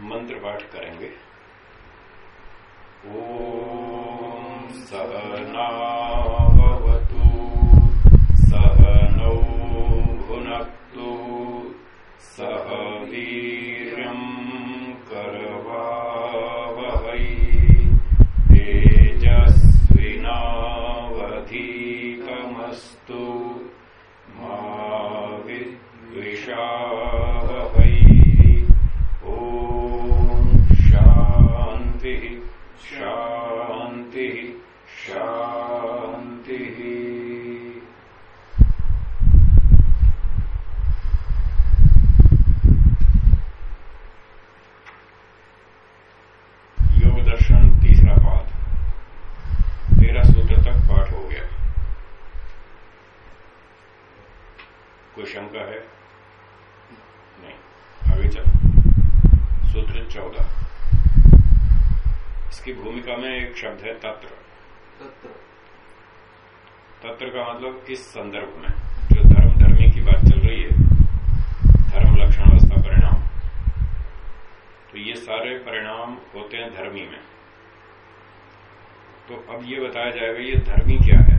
मंत्र पाठ करेंगे। ओम सहनावतु शंका है? नहीं। आगे चल। सूत्र चौदह। इसकी भूमिका में एक शब्द है तत्र। तत्र। तत्र का मतलब इस संदर्भ में? जो धर्म धर्मी की बात चल रही है। धर्म लक्षण अवस्था परिणाम। तो ये सारे परिणाम होते हैं धर्मी में। तो अब ये बताया जाएगा ये धर्मी क्या है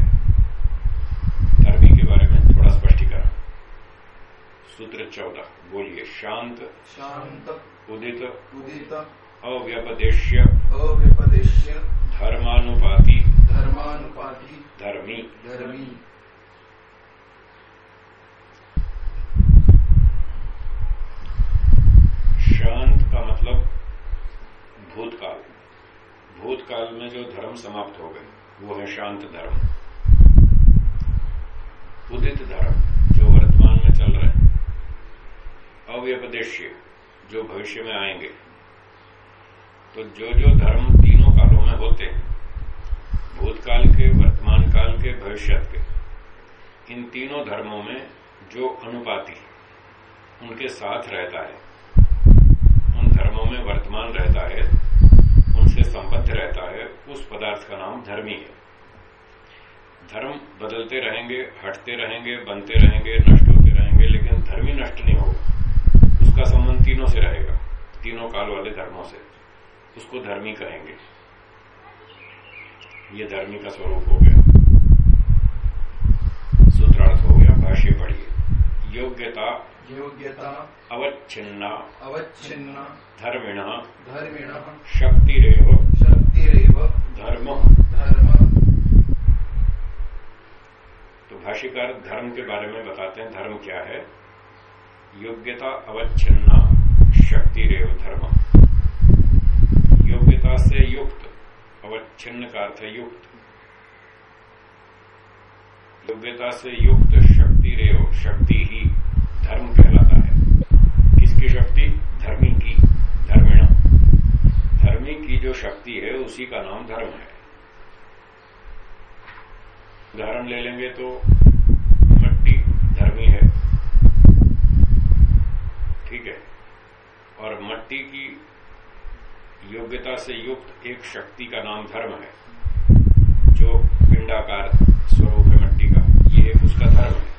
धर्मी के बारे में थोड़ा स्पष्टीकरण सूत्र चौदह। बोलिए शांत। शांत। उदित। उदित। अव्यपदेश्य। अव्यपदेश्य। धर्मानुपाति। धर्मानुपाति। धर्मी। धर्मी। शांत का मतलब भूतकाल। भूतकाल में जो धर्म समाप्त हो गए वो है शांत धर्म। उदित धर्म जो वर्तमान में चल रहे हैं। अव्यपदेश्य जो भविष्य में आएँगे। तो जो जो धर्म तीनों कालों में होते हैं, भूतकाल के वर्तमान काल के भविष्य के, इन तीनों धर्मों में जो अनुपाति उनके साथ रहता है। उन धर्मों में वर्तमान रहता है, उनसे संबद्ध रहता है, उस पदार्थ का नाम धर्मी है। धर्म बदलते रहेंगे, हटते रहेंगे, बनते रहेंगे, नष्ट होते रहेंगे, लेकिन धर्मी नष्ट नहीं होगा। उसका संबंध तीनों से रहेगा। तीनों काल वाले धर्मों से। उसको धर्मी कहेंगे। ये धर्मी का स्वरूप हो गया। सूत्रार्थ हो गया भाष्य पढ़िए। योग्यता योग्यता अवच्छिन्ना अवच्छिन्न धर्मिण धर्मिण शक्तिरेव शक्तिरेव धर्म। धर्म। तो भाष्यकार धर्म के बारे में बताते हैं धर्म क्या है? योग्यता अवच्छिन्ना शक्तिरेव धर्म। योग्यता से युक्त, अवच्छिन्न का अर्थ युक्त। योग्यता से युक्त शक्ति रेव शक्ति ही धर्म कहलाता है। किसकी शक्ति? धर्मी की, धर्मिण। धर्मी की जो शक्ति है, उसी का नाम धर्म है। उदाहरण ले लेंगे तो मट्टी धर्मी है। ठीक है। और मट्टी की योग्यता से युक्त एक शक्ति का नाम धर्म है, जो पिंडाकार स्वरूप है मट्टी का। ये उसका धर्म है।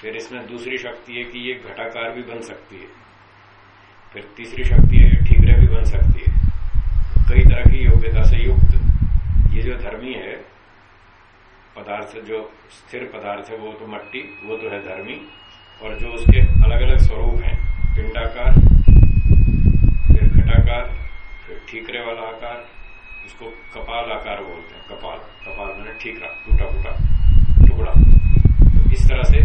फिर इसमें दूसरी शक्ति है कि ये घटाकार भी बन सकती है। फिर तीसरी शक्ति है, ये ठीकरे भी बन सकती है। कई तरह की योग्यता से युक्त ये जो धर्मी है, पदार्थ जो स्थिर पदार्थ है, वो तो मट्टी, वो तो है धर्मी। और जो उसके अलग अलग स्वरूप हैं पिंडाकार फिर घटाकार फिर ठीकरे वाला आकार उसको कपाल आकार बोलते हैं कपाल। कपाल मैंने ठीकरा टूटा फूटा टुकड़ा। तो इस तरह से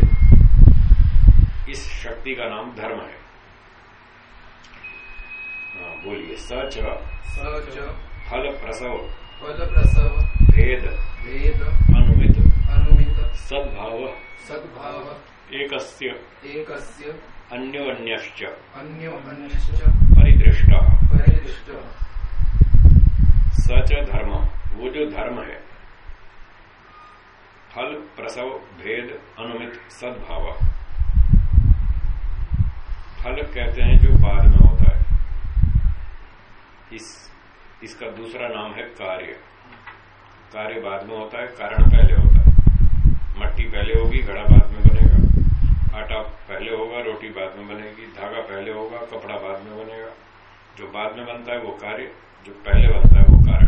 इस शक्ति का नाम धर्म है। हाँ, बोलिए सच सच फल प्रसव फल प्रसव भेद वेद अनुमित अनुमित सद्भाव सद्भाव एकस्य एकस्य अन्योन्यश्च अन्यो अन्यश्च परिदृष्ट। परिदृष्ट सच धर्म वो जो धर्म है। फल प्रसव भेद अनुमित सद्भाव। फल कहते हैं जो बाद में होता है। इस इसका दूसरा नाम है कार्य। कार्य बाद में होता है कारण पहले होता है। मट्टी पहले होगी घड़ा बाद में आटा पहले होगा, रोटी बाद में बनेगी, धागा पहले होगा, कपड़ा बाद में बनेगा। जो बाद में बनता है वो कार्य, जो पहले बनता है वो कारण।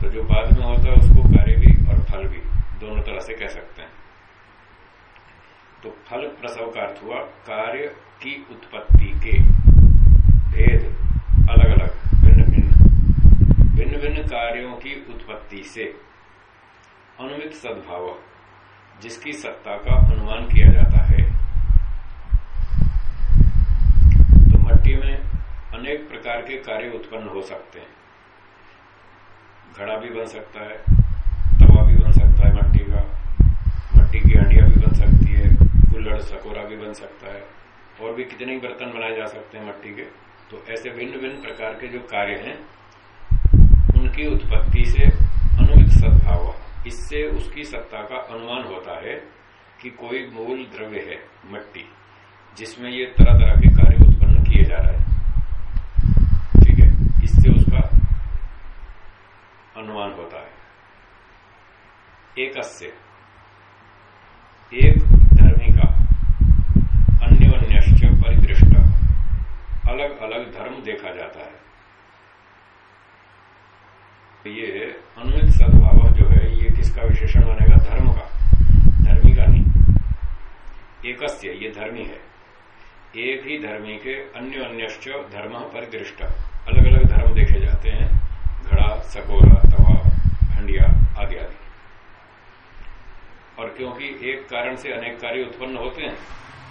तो जो बाद में होता है उसको कार्य भी और फल भी, दोनों तरह से कह सकते हैं। तो फल प्रसव का अर्थ हुआ कार्य की उत्पत्ति के भेद अलग अलग भिन्न भिन्न भिन्न भिन्न कार्यों की उत्पत्ति से अनुमित सद्भाव। जिसकी सत्ता का अनुमान किया जाता है। तो मट्टी में अनेक प्रकार के कार्य उत्पन्न हो सकते हैं। घड़ा भी बन सकता है, तवा भी बन सकता है मट्टी का। मट्टी की हंडिया भी बन सकती है कुल्लड़ सकोरा भी बन सकता है। और भी कितने बर्तन बनाए जा सकते हैं मट्टी के। तो ऐसे भिन्न भिन्न प्रकार के जो कार्य हैं, उनकी उत्पत्ति से अनुमित सद्भाव। इससे उसकी सत्ता का अनुमान होता है कि कोई मूल द्रव्य है, मट्टी, जिसमें ये तरह तरह के कार्य उत्पन्न किए जा रहे हैं। ठीक है? इससे उसका अनुमान होता है। एक अस्य एक धर्मी का अन्य अन्य परिदृष्ट अलग अलग धर्म देखा जाता है। ये अनुमित सद्भाव जो है, ये किसका विशेषण बनेगा धर्म का। धर्मी का नहीं। एकस्य, ये धर्मी है। एक ही धर्मी के अन्य अन्य धर्म परिदृष्ट। अलग अलग धर्म देखे जाते हैं। घड़ा, सकोरा, तवा, हंडिया आदि आदि। और क्योंकि एक कारण से अनेक कार्य उत्पन्न होते हैं,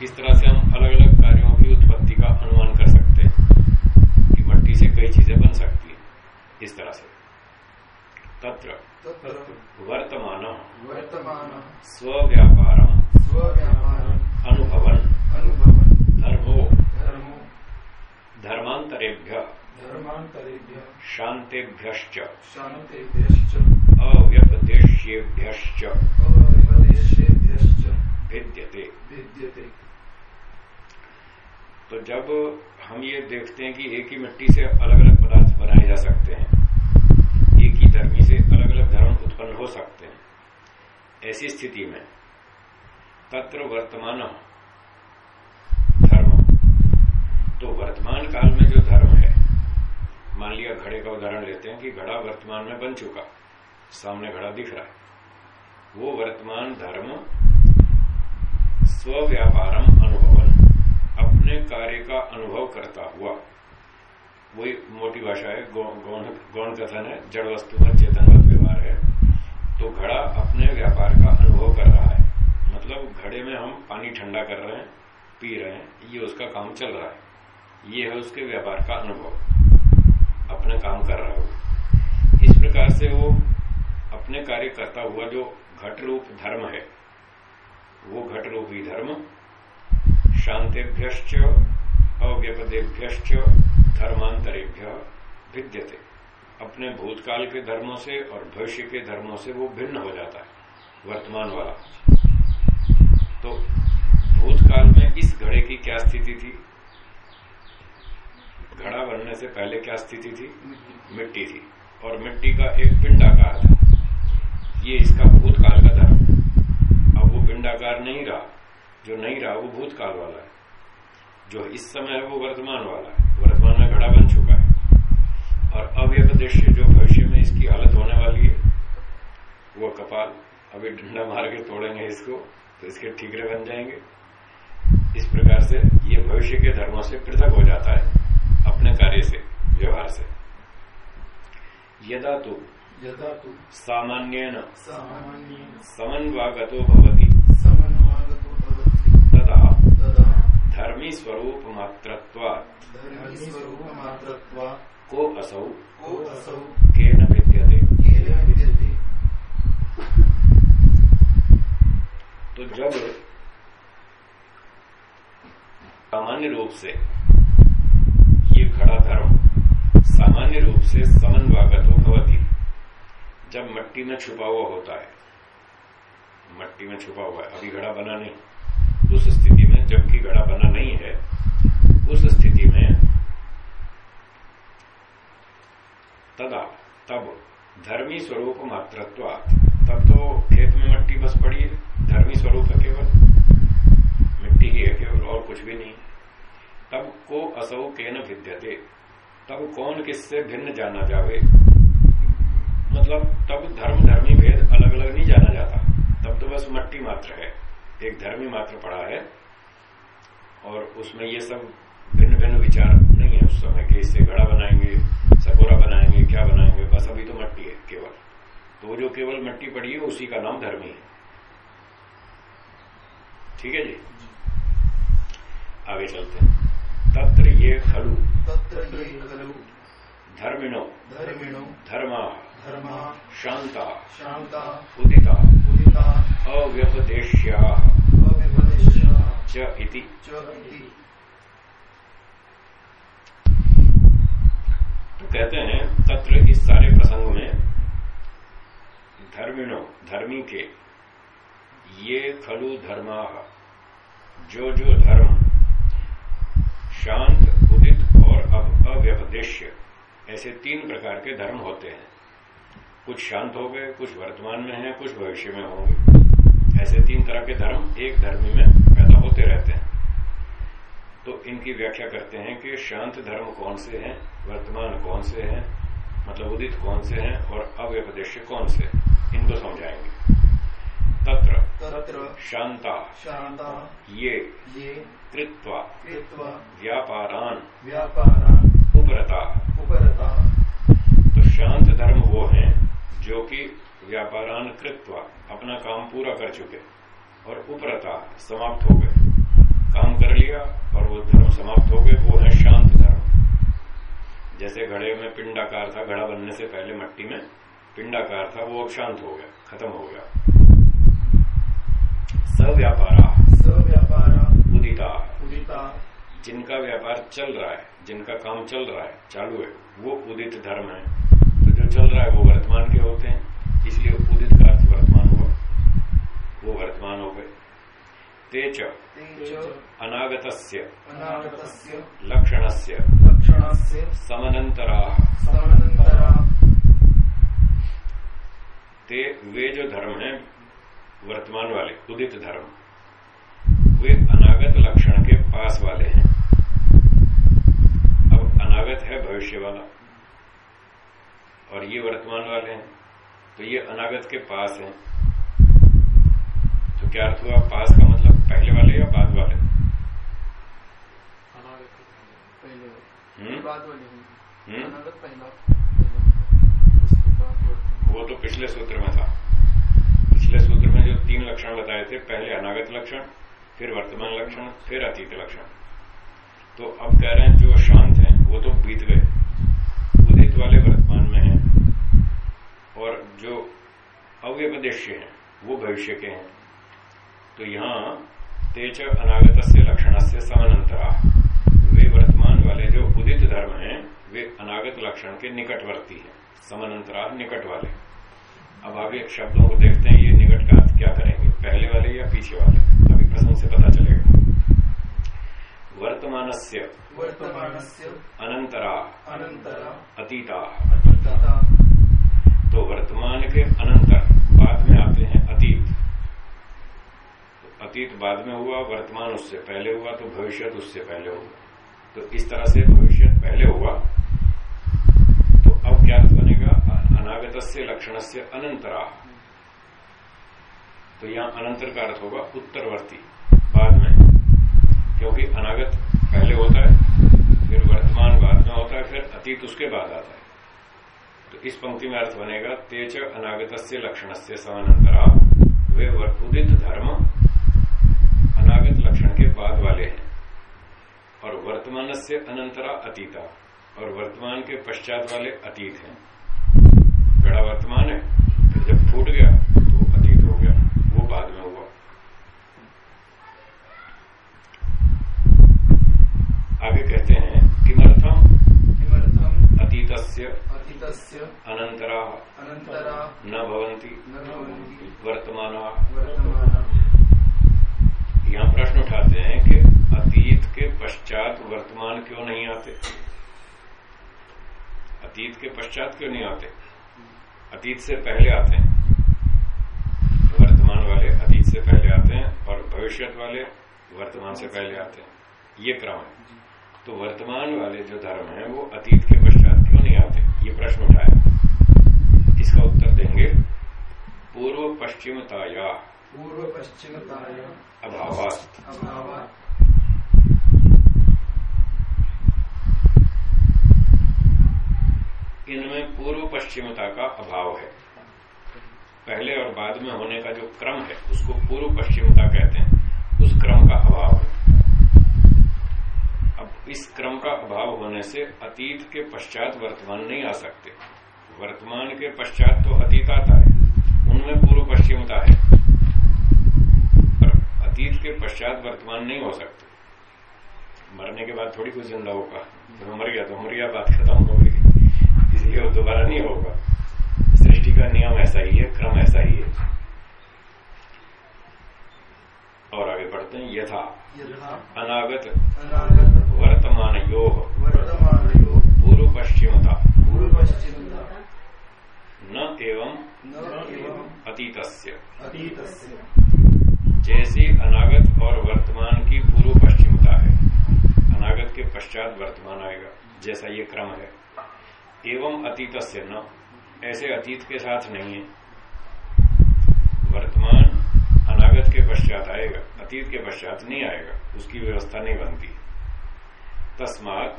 इस तरह से हम अलग अलग कार्यों की उत्पत्ति का अनुमान कर सकते हैं कि मट्टी से कई चीज़ें बन सकती हैं, इस तरह से। तत्र वर्तमान वर्तमान स्व्यापार स्वव्यापार अनुभवन अनुभवन धर्मो धर्मो धर्मांतरेभ्य धर्मांतरेभ्य शांतेभ्य शांतिभ्यश्च अव्यपदेश्येभ्य अवपदेशेभ्यश्च भिद्यते। विद्यते तो जब हम ये देखते हैं कि एक ही मिट्टी से अलग अलग पदार्थ बनाए जा सकते हैं धर्मी से अलग अलग धर्म उत्पन्न हो सकते हैं। ऐसी स्थिति में तत्र वर्तमान धर्म। तो वर्तमान काल में जो धर्म है, मान लिया घड़े का उदाहरण लेते हैं कि घड़ा वर्तमान में बन चुका, सामने घड़ा दिख रहा है। वो वर्तमान धर्म स्व्यापारम अनुभवन, अपने कार्य का अनुभव करता हुआ वही मोटी भाषा है गौण कथन है, जड़ वस्तु में चेतनवत व्यवहार है। तो घड़ा अपने व्यापार का अनुभव कर रहा है। मतलब घड़े में हम पानी ठंडा कर रहे हैं, पी रहे हैं, ये उसका काम चल रहा है। ये है उसके व्यापार का अनुभव। अपने काम कर रहा है इस प्रकार से वो अपने कार्य करता हुआ जो घट रूप धर्म है, वो घट रूपी धर्म शांतिभ्य अव्यपदेभ्य धर्मांतरेभ्य भिद्यते अपने भूतकाल के धर्मों से और भविष्य के धर्मों से वो भिन्न हो जाता है, वर्तमान वाला। तो भूतकाल में इस घड़े की क्या स्थिति थी? घड़ा बनने से पहले क्या स्थिति थी? मिट्टी थी। और मिट्टी का एक पिंडाकार था। ये इसका भूतकाल का धर्म। अब वो पिंडाकार नहीं रहा। जो नहीं रहा, वो भूतकाल वाला है। जो इस समय है वो वर्तमान वाला है। वर्तमान में घड़ा बन चुका है। और अब यह दृश्य जो भविष्य में इसकी हालत होने वाली है वो कपाल अभी डंडा मार के तोड़ेंगे इसको तो इसके ठीकरे बन जाएँगे। इस प्रकार से ये भविष्य के धर्मों से पृथक हो जाता है अपने कार्य से व्यवहार से। यदा तो यदा तो सामान्य समन्वागतो भवती समन्वागतो भवति तदा तदा धर्मी स्वरूप मात्रत्वा को असौ। को असौ। केन विद्यते तो जब सामान्य रूप से ये घड़ा धर्म सामान्य रूप से समन्वागत भवती जब मट्टी में छुपा हुआ होता है। मट्टी में छुपा हुआ है। अभी घड़ा बना नहीं। उस स्थिति में जबकि घड़ा बना नहीं है, उस स्थिति में तदा तब धर्मी स्वरूप मात्रत्व तब तो खेत में मट्टी बस पड़ी है, धर्मी स्वरूप है केवल। मट्टी ही है केवल, और कुछ भी नहीं। तब को असौ के न भिद्यते तब कौन किससे भिन्न जाना जावे? मतलब तब धर्म, धर्मी भेद अलग अलग नहीं जाना जाता। तब तो बस मट्टी मात्र है। एक धर्मी मात्र पड़ा है और उसमें ये सब भिन्न भिन्न विचार नहीं है उस समय कि इससे घड़ा बनाएँगे सकोरा बनाएँगे क्या बनाएँगे बस अभी तो मट्टी है केवल। तो वो जो केवल मट्टी पड़ी है उसी का नाम धर्मी है। ठीक है जी? आगे चलते हैं। तत्र ये खलु। तत्र ये खलु। धर्मिणो। धर्मिणो। धर्मा। धर्मा। शांता। शांता। उदिता उदिता अव्यपदेश्या अव्यपदेश्या इति। तो कहते हैं, तत्र इस सारे प्रसंग में धर्मिणो, धर्मी के, ये खलु धर्मा, जो जो धर्म, शांत, उदित और अब ऐसे तीन प्रकार के धर्म होते हैं। कुछ शांत हो गए, कुछ वर्तमान में है, कुछ भविष्य में होंगे। ऐसे तीन तरह के धर्म एक धर्मी में होते रहते हैं। तो इनकी व्याख्या करते हैं कि शांत धर्म कौन से हैं वर्तमान कौन से हैं मतलब उदित कौन से हैं और अव्यपदेश कौन से इनको समझाएँगे। तत्र तत्र शांता शांता ये ये कृत्वा कृत्वा व्यापारान व्यापारान् उपरता। उपरता। तो शांत धर्म वो हैं जो कि व्यापारान कृत्वा अपना काम पूरा कर चुके और उपरता समाप्त हो गए। काम कर लिया और वो धर्म समाप्त हो गए वो है शांत धर्म। जैसे घड़े में पिंडाकार था घड़ा बनने से पहले मट्टी में पिंडाकार था वो अब शांत हो गया खत्म हो गया। सव्यापारा सव्यापारा उदिता। उदिता। जिनका व्यापार चल रहा है जिनका काम चल रहा है चालू है वो उदित धर्म है। तो जो चल रहा है वो वर्तमान के होते हैं इसलिए उदित का अर्थ वर्तमान वो वर्तमान हो गए तेज। ते अनागतस्य। लक्षणस्य। लक्षणस्य। समनंतरा ते वे जो धर्म है वर्तमान वाले उदित धर्म। वे अनागत लक्षण के पास वाले हैं। अब अनागत है भविष्य वाला। और ये वर्तमान वाले हैं तो ये अनागत के पास हैं। क्या अर्थ हुआ? पास का मतलब पहले वाले या बाद वाले? पहले बाद वाली होंगी। अनागत पहला उसके बाद वर्तमान। वो तो पिछले सूत्र में था। पिछले सूत्र में जो तीन लक्षण बताए थे पहले अनागत लक्षण फिर वर्तमान लक्षण फिर अतीत लक्षण। तो अब कह रहे हैं जो शांत हैं वो तो बीत गए। उदित वाले वर्तमान में हैं। और जो अव्यपदेश्य हैं वो भविष्य के हैं। तो यहाँ तेज अनागत से लक्षण से समानंतरा। वे वर्तमान वाले जो उदित धर्म हैं वे अनागत लक्षण के निकटवर्ती हैं समानंतरा निकट वाले। अब आगे शब्दों को देखते हैं ये निकट का अर्थ क्या करेंगे? पहले वाले या पीछे वाले? अभी प्रसंग से पता चलेगा। वर्तमान से वर्तमानस्य। अनंतरा। अनन्तरा अतीता। अतीता। तो वर्तमान के अनंतर बाद में आते हैं अतीत। अतीत बाद में हुआ, वर्तमान उससे पहले हुआ तो भविष्य उससे पहले हुआ। तो इस तरह से भविष्य पहले हुआ तो अब क्या बनेगा? अनागत से लक्षण से अनंतरा। तो यहाँ अनंतर का अर्थ होगा उत्तरवर्ती। बाद में, क्योंकि अनागत पहले होता है, फिर वर्तमान बाद में होता है, फिर अतीत उसके बाद आता है। तो इस पंक्ति में अर्थ बनेगा, तेज अनागत से लक्षण से समानंतरा। वे उदित धर्म बाद वाले हैं। और वर्तमान से अनंतरा अतीता और वर्तमान के पश्चात वाले अतीत हैं। बड़ा वर्तमान है फिर जब फूट गया तो अतीत हो गया वो बाद में हुआ। आगे कहते हैं किमर्थम किमर्थम् अतीतस्य अतीतस्य अनंतरा भवन्ति। न भवन्ति। वर्तमाना वर्तमाना। यहाँ प्रश्न उठाते हैं कि अतीत के पश्चात वर्तमान क्यों नहीं आते? अतीत के पश्चात क्यों नहीं आते? अतीत से पहले आते हैं। वर्तमान वाले अतीत से पहले आते हैं और भविष्य वाले वर्तमान से पहले आते हैं। ये क्रम है। तो वर्तमान वाले जो धर्म है, वो अतीत के पश्चात क्यों नहीं आते? ये प्रश्न उठाया। इसका उत्तर देंगे। पूर्व पश्चिमताया पूर्व अभावात। अभाव इनमें पूर्व पश्चिमता का अभाव है। पहले और बाद में होने का जो क्रम है उसको पूर्व पश्चिमता कहते हैं। उस क्रम का अभाव है। अब इस क्रम का अभाव होने से अतीत के पश्चात वर्तमान नहीं आ सकते। वर्तमान के पश्चात तो अतीत आता है। उनमें पूर्व पश्चिमता है। अतीत के पश्चात वर्तमान नहीं हो सकते। मरने के बाद थोड़ी कुछ ज़िंदा होगा। तो मर गया तो मर गया बात खत्म हो गई। इसलिए वो दोबारा नहीं होगा। सृष्टि का नियम ऐसा ही है क्रम ऐसा ही है। और आगे बढ़ते हैं। यथा अनागत वर्तमान योग वर्तमानयो पूर्व पश्चिमता। पूर्व पश्चिमता। न एवं न एवं अतीतस्य। अतीतस्य। जैसी अनागत और वर्तमान की पूर्व पश्चिमता है अनागत के पश्चात वर्तमान आएगा जैसा ये क्रम है। एवं अतीत से न ऐसे अतीत के साथ नहीं है। वर्तमान अनागत के पश्चात आएगा अतीत के पश्चात नहीं आएगा उसकी व्यवस्था नहीं बनती। तस्मात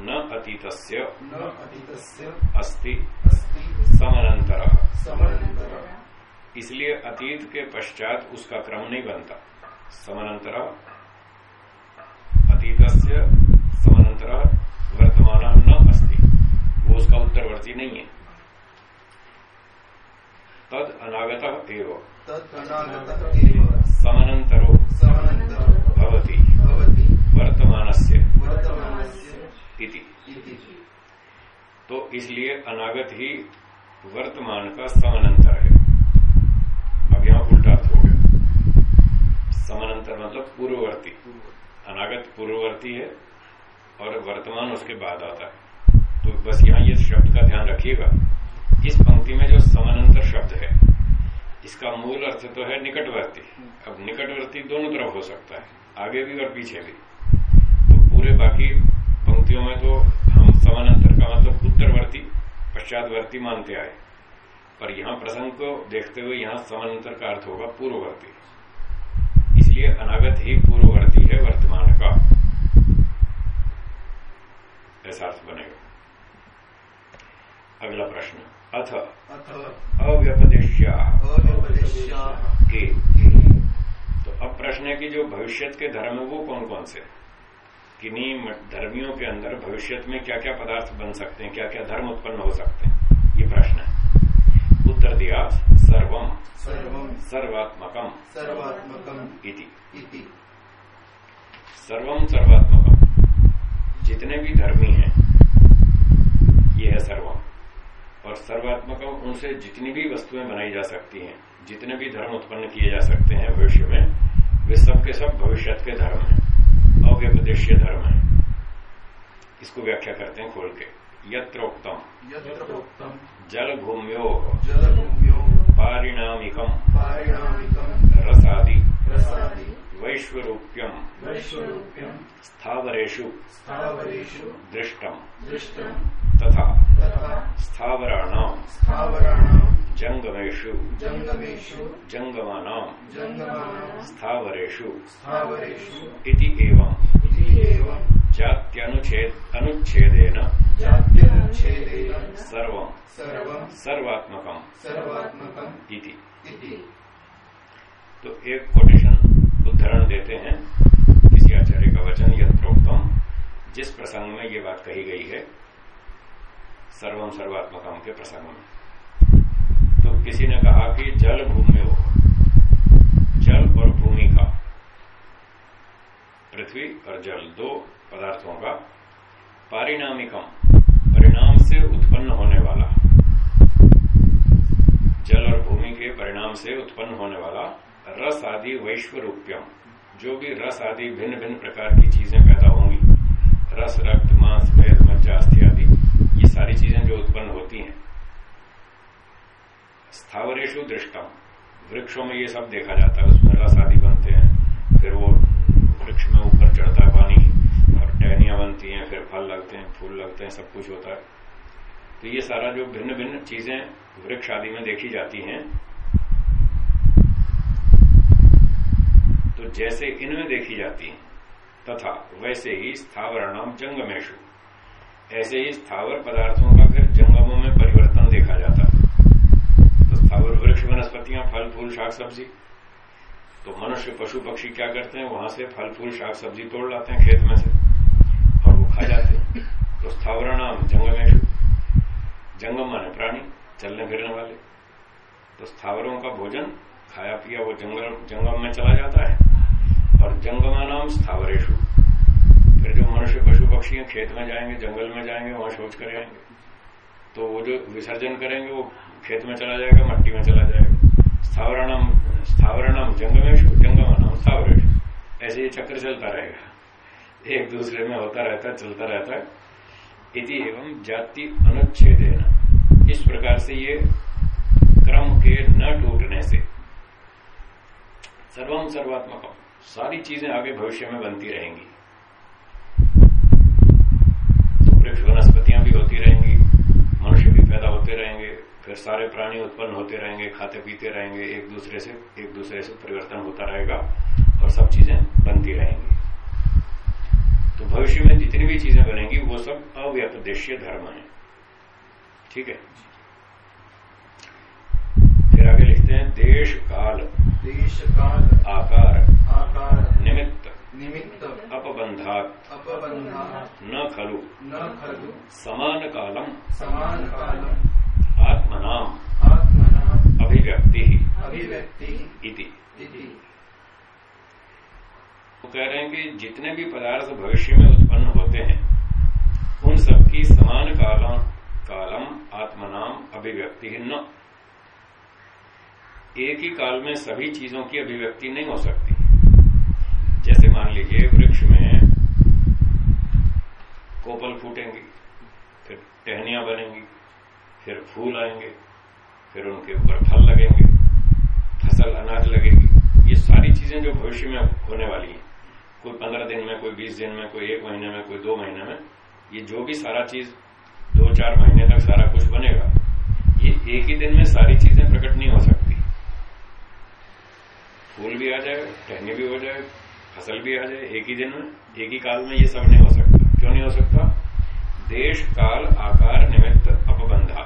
न अतीत अस्ति। समनंतर। समनन्तरः इसलिए अतीत के पश्चात उसका क्रम नहीं बनता। समानांतर अतीतस्य समानांतर वर्तमान न अस्ति। वो उसका उत्तरवर्ती नहीं है। तद अनागत एव। समानांतरो समनन्तरो भवति। भवति। वर्तमानस्य वर्तमानस्य इति। इति। तो इसलिए अनागत ही वर्तमान का समानांतर है अब यहाँ उल्टा अर्थ हो गया समानांतर मतलब पूर्ववर्ती। अनागत पूर्ववर्ती है और वर्तमान उसके बाद आता है। तो बस यहाँ ये शब्द का ध्यान रखिएगा। इस पंक्ति में जो समानांतर शब्द है, इसका मूल अर्थ तो है निकटवर्ती। अब निकटवर्ती दोनों तरफ़ हो सकता है, आगे भी और पीछे भी। तो पूरे बाकी पंक्तियों में तो हम समानांतर का मतलब उत्तरवर्ती पश्चातवर्ती मानते आए। पर यहाँ प्रसंग को देखते हुए यहाँ समानांतर का अर्थ होगा पूर्ववर्ती। इसलिए अनागत ही पूर्ववर्ती है वर्तमान का। ऐसा अर्थ बनेगा। अगला प्रश्न। अथ अव्यपदेश्या। के? तो अब प्रश्न है कि जो भविष्य के धर्म है वो कौन कौन से किन्हीं धर्मियों के अंदर भविष्य में क्या क्या पदार्थ बन सकते हैं क्या क्या धर्म उत्पन्न हो सकते हैं? ये प्रश्न है। उत्तर दिया सर्वम सर्वं सर्वात्मकम सर्वात्मकम् इति। इति। सर्वम सर्वात्मकम जितने भी धर्मी हैं ये है सर्वम और सर्वात्मकम उनसे जितनी भी वस्तुएँ बनाई जा सकती हैं जितने भी धर्म उत्पन्न किए जा सकते हैं भविष्य में वे सब के सब भविष्य के धर्म हैं अव्यपदेशीय धर्म है। इसको व्याख्या करते हैं खोल के। यत्रोक्तम। यत्र प्रोक्तम् जल भूम्यो जलभूम्यो पारिणामिकम। पारिणामिकम्। रसादि। रसादि। वैश्वरूप्यम। वैश्वरूप्यम्। स्थावरेषु। स्थावरेषु। दृष्टम। दृष्टम्। तथा। तथा। स्थावराणाम। स्थावराणाम्। जंगमेषु जङ्गमेषु। जंगमानां जङ्गमानाम्। स्थावरेषु। स्थावरेषु। इति एवं इति एवम्। जात्यनुच्छेद अनुच्छेदेन जात्यनुच्छेदेन सर्वं इति। तो एक कोटेशन उदाहरण देते हैं। किसी आचार्य का वचन यद प्रोक्तम जिस प्रसंग में ये बात कही गई है सर्वम सर्वात्मकम के प्रसंग में। तो किसी ने कहा कि जल भूमि हो जल और भूमि का। पृथ्वी और जल, दो पदार्थों का पारिणामिकम, परिणाम से उत्पन्न होने वाला। जल और भूमि के परिणाम से उत्पन्न होने वाला रस आदि वैश्वरूप्यम, जो भी रस आदि भिन्न भिन्न प्रकार की चीज़ें पैदा होंगी, रस, रक्त, मांस वेद मज्जा अस्थि आदि, ये सारी चीज़ें जो उत्पन्न होती हैं। स्थावरेशु दृष्टम, वृक्षों में ये सब देखा जाता है, उसमें रस आदि बनते हैं, फिर वो वृक्ष में ऊपर चढ़ता है, पानी और टहनियाँ बनती हैं, फिर फल लगते हैं, फूल लगते हैं, सब कुछ होता है। तो ये सारा जो भिन्न भिन्न चीज़ें वृक्ष आदि में देखी जाती हैं। तो जैसे इनमें देखी जाती हैं, तथा वैसे ही स्थावर नाम जंगमेशु ऐसे ही स्थावर पदार्थों का फिर जंगमों में परिवर्तन देखा जाता है। तो स्थावर वृक्ष, वनस्पतियाँ, फल, फूल शाक सब्ज़ी तो मनुष्य, पशु, पक्षी क्या करते हैं? वहाँ से फल, फूल, शाक, सब्ज़ी तोड़ लाते हैं खेत में से। और वो खा जाते हैं। तो स्थावर नाम जंगमेशु जंगम माने प्राणी, चलने फिरने वाले। तो स्थावरों का भोजन, खाया पिया वो जंगल, जंगम में चला जाता है। और जंगमा नाम स्थावरेशु। फिर जो मनुष्य, पशु, पक्षी है, खेत में जाएँगे, जंगल में जाएँगे, वहाँ शौच कर जाएँगे तो वो जो विसर्जन करेंगे, वो खेत में चला जाएगा, मट्टी में चला जाएगा। स्थावरणम स्थावरणम जंगमेशु जंगमा नाम स्थावरेशु ऐसे ये चक्र चलता रहेगा। एक दूसरे में होता रहता, चलता रहता। इति एवं जाति अनुच्छेद इस प्रकार से ये क्रम के न टूटने से सर्वम सर्वात्मकम सारी चीज़ें आगे भविष्य में बनती रहेंगी। तो वृक्ष वनस्पतियाँ भी होती रहेंगी, मनुष्य भी पैदा होते रहेंगे फिर सारे प्राणी उत्पन्न होते रहेंगे खाते पीते रहेंगे एक दूसरे से एक दूसरे से परिवर्तन होता रहेगा और सब चीज़ें बनती रहेंगी। तो भविष्य में जितनी भी चीज़ें बनेंगी वो सब अव्यपदेशीय धर्म है। ठीक है? फिर आगे लिखते हैं देश काल। देश काल। आकार। आकार। निमित्त। निमित्त। अपबंधात। अपबंधा न खलु। न खलु। समान कालम। समान कालम। आत्मनाम। आत्मना अभिव्यक्ति। अभिव्यक्ति। वो कह रहे हैं कि जितने भी पदार्थ भविष्य में उत्पन्न होते हैं उन सबकी समान कालम कालम आत्मनाम अभिव्यक्ति न। एक ही काल में सभी चीज़ों की अभिव्यक्ति नहीं हो सकती। जैसे मान लीजिए वृक्ष में कोपल फूटेंगी फिर टहनिया बनेंगी। फिर फूल आएँगे, फिर उनके ऊपर फल लगेंगे, फ़सल अनाज लगेगी। ये सारी चीज़ें जो भविष्य में होने वाली हैं। कोई पंद्रह दिन में, कोई बीस दिन में, कोई एक महीने में, कोई दो महीने में, ये जो भी सारा चीज़ दो चार महीने तक सारा कुछ बनेगा, ये एक ही दिन में सारी चीज़ें प्रकट नहीं हो सकती। फूल भी आ जाए टहनी भी हो जाए फ़सल भी आ जाए, एक ही दिन में, एक ही काल में ये सब नहीं हो सकता। क्यों नहीं हो सकता? देश काल आकार निमित्त अपबंधा।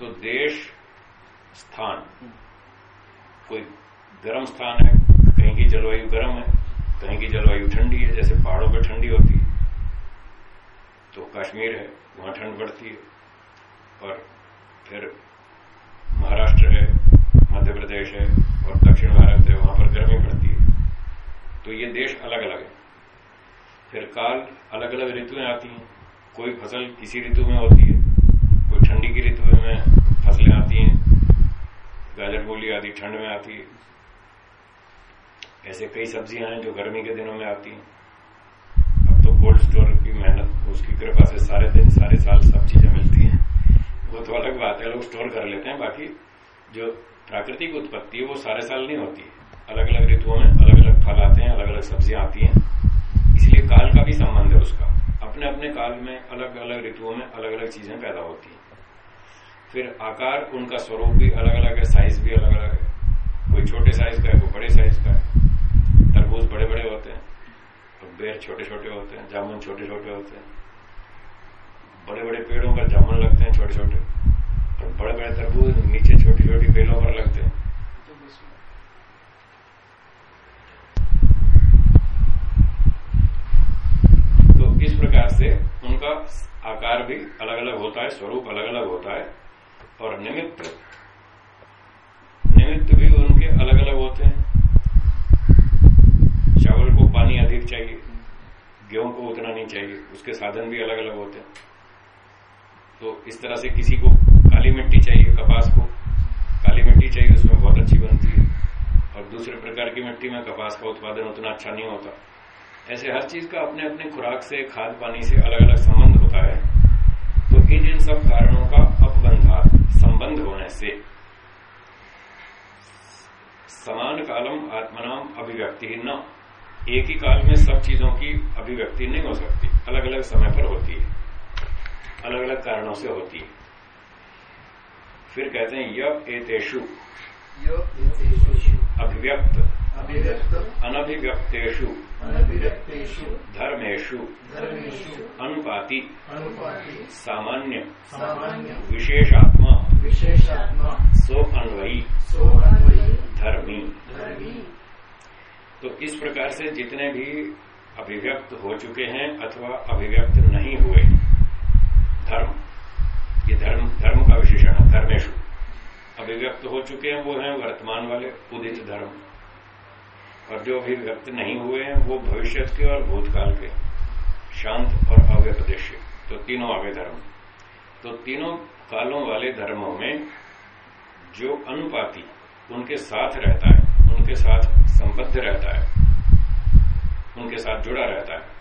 तो देश स्थान। कोई गर्म स्थान है, कहीं की जलवायु गर्म है, कहीं की जलवायु ठंडी है, जैसे पहाड़ों पर ठंडी होती है तो कश्मीर है, वहाँ ठंड बढ़ती है। और फिर महाराष्ट्र है, मध्य प्रदेश है और दक्षिण भारत है, वहाँ पर गर्मी पड़ती है। तो ये देश अलग अलग है। फिर काल अलग अलग ऋतुएँ आती हैं। कोई फ़सल किसी ऋतु में होती है, कोई ठंडी की ऋतु में फ़सलें आती हैं, गाजर मूली आदि ठंड में आती है। ऐसे कई सब्ज़ियाँ हैं जो गर्मी के दिनों में आती हैं। अब तो कोल्ड स्टोर की मेहनत, उसकी कृपा से सारे दिन, सारे साल सब चीज़ें मिलती हैं। वो तो अलग बात है, लोग स्टोर कर लेते हैं, बाकी जो प्राकृतिक उत्पत्ति है, वो सारे साल नहीं होती। है अलग अलग ऋतुओं में अलग अलग फल आते हैं अलग अलग सब्ज़ियाँ आती हैं। काल का भी संबंध है उसका। अपने अपने काल में अलग अलग ऋतुओं में अलग अलग चीज़ें पैदा होती हैं। फिर आकार, उनका स्वरूप भी अलग अलग है साइज़ भी अलग अलग है। कोई छोटे साइज़ का है, कोई बड़े साइज़ का है। तरबूज बड़े बड़े होते हैं और बेर छोटे छोटे होते हैं, जामुन छोटे छोटे होते हैं। बड़े बड़े पेड़ों पर जामुन लगते हैं छोटे छोटे और बड़े बड़े तरबूज नीचे छोटी छोटी बेलों पर लगते हैं तो बस तो इस प्रकार से उनका आकार भी अलग अलग होता है, स्वरूप अलग अलग होता है और निमित्त निमित्त भी उनके अलग अलग होते हैं। चावल को पानी अधिक चाहिए, गेहूँ को उतना नहीं चाहिए, उसके साधन भी अलग अलग होते हैं। तो इस तरह से किसी को काली मिट्टी चाहिए, कपास को, काली मिट्टी चाहिए, उसमें बहुत अच्छी बनती है। और दूसरे प्रकार की मिट्टी में कपास का उत्पादन उतना अच्छा नहीं होता। ऐसे हर चीज़ का अपने अपने खुराक से खाद पानी से अलग अलग संबंध होता है। तो इन इन सब कारणों का अपबंधा संबंध होने से समान कालम आत्मनाम अभिव्यक्ति न एक ही काल में सब चीज़ों की अभिव्यक्ति नहीं हो सकती। अलग अलग समय पर होती है। अलग अलग कारणों से होती है। फिर कहते हैं यह एतेषु। अभिव्यक्त अभिव्यक्त। अनभिव्यक्तेषु। अनभिव्यक्तेषु। धर्मेषु। धर्मेषु। अनुपाति। अनुपाति। सामान्य। सामान्य। विशेषात्मा। विशेषात्मा। सो अन्वयी सो अन्वयी धर्मी। धर्मी। तो इस प्रकार से जितने भी अभिव्यक्त हो चुके हैं अथवा अभिव्यक्त नहीं हुए धर्म ये धर्म धर्म का विशेषण है धर्मेशु अभिव्यक्त हो चुके हैं वो हैं वर्तमान वाले उदित धर्म। और जो अभिव्यक्त नहीं हुए हैं, वो भविष्य के और भूतकाल के, शांत और अव्यपदेश। तो तीनों आगे धर्म। तो तीनों कालों वाले धर्मों में जो अनुपाति, उनके साथ रहता है, उनके साथ संबद्ध रहता है, उनके साथ जुड़ा रहता है।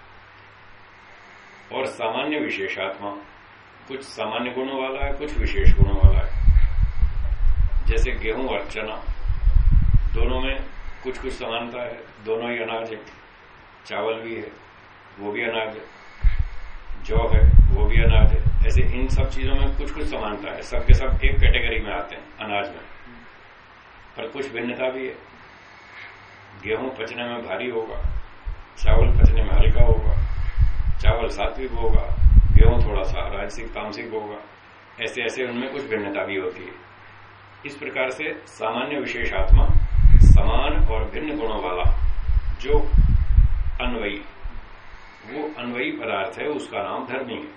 और सामान्य विशेषात्मा, कुछ सामान्य गुणों वाला है, कुछ विशेष गुणों वाला है। जैसे गेहूँ और चना, दोनों में कुछ कुछ समानता है। दोनों ही अनाज है। चावल भी है, वो भी अनाज है। जौ है, वो भी अनाज है। ऐसे इन सब चीज़ों में कुछ कुछ समानता है। सबके सब एक कैटेगरी में आते हैं, अनाज में। पर कुछ भिन्नता भी है। गेहूँ पचने में भारी होगा, चावल पचने में हल्का होगा, चावल सात्विक होगा, गेहूँ थोड़ा सा राजसिक, तामसिक होगा। ऐसे ऐसे उनमें कुछ भिन्नता भी होती है। इस प्रकार से सामान्य विशेषात्मा समान और भिन्न गुणों वाला जो अन्वयी वो अन्वयी पदार्थ है उसका नाम धर्मी है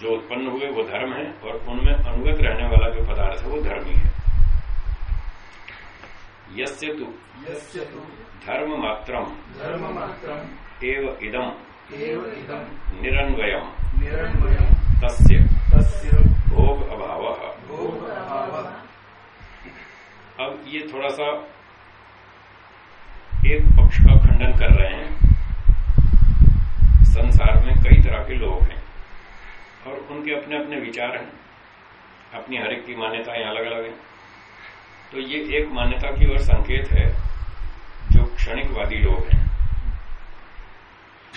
जो उत्पन्न हुए वो धर्म है और उनमें अनुगत रहने वाला जो पदार्थ है वो धर्मी है यस्य तु यस्य तु धर्म मात्रम एव इदम एव इदम् निरन्वयम निरन्वयम् तस्य तस्य भोग अभाव। भोग अब ये थोड़ा सा एक पक्ष का खंडन कर रहे हैं। संसार में कई तरह के लोग हैं और उनके अपने अपने विचार हैं। अपनी हर एक की मान्यताएँ अलग अलग हैं। तो ये एक मान्यता की ओर संकेत है जो क्षणिकवादी लोग हैं,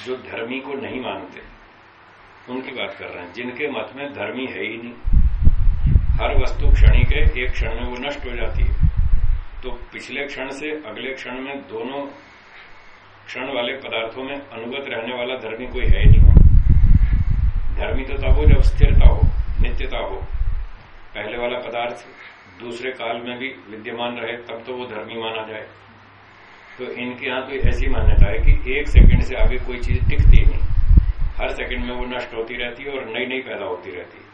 जो धर्मी को नहीं मानते। उनकी बात कर रहे हैं। जिनके मत में धर्मी है ही नहीं। हर वस्तु क्षणिक है, एक क्षण में वो नष्ट हो जाती है। तो पिछले क्षण से अगले क्षण में दोनों क्षण वाले पदार्थों में अनुगत रहने वाला धर्मी कोई है ही नहीं। धर्मी तो तब हो जब स्थिरता हो, नित्यता हो। पहले वाला पदार्थ दूसरे काल में भी विद्यमान रहे, तब तो वो धर्मी माना जाए। तो इनके यहाँ तो ऐसी मान्यता है कि एक सेकंड से आगे कोई चीज़ टिकती नहीं। हर सेकंड में वो नष्ट होती रहती है और नई नई पैदा होती रहती है।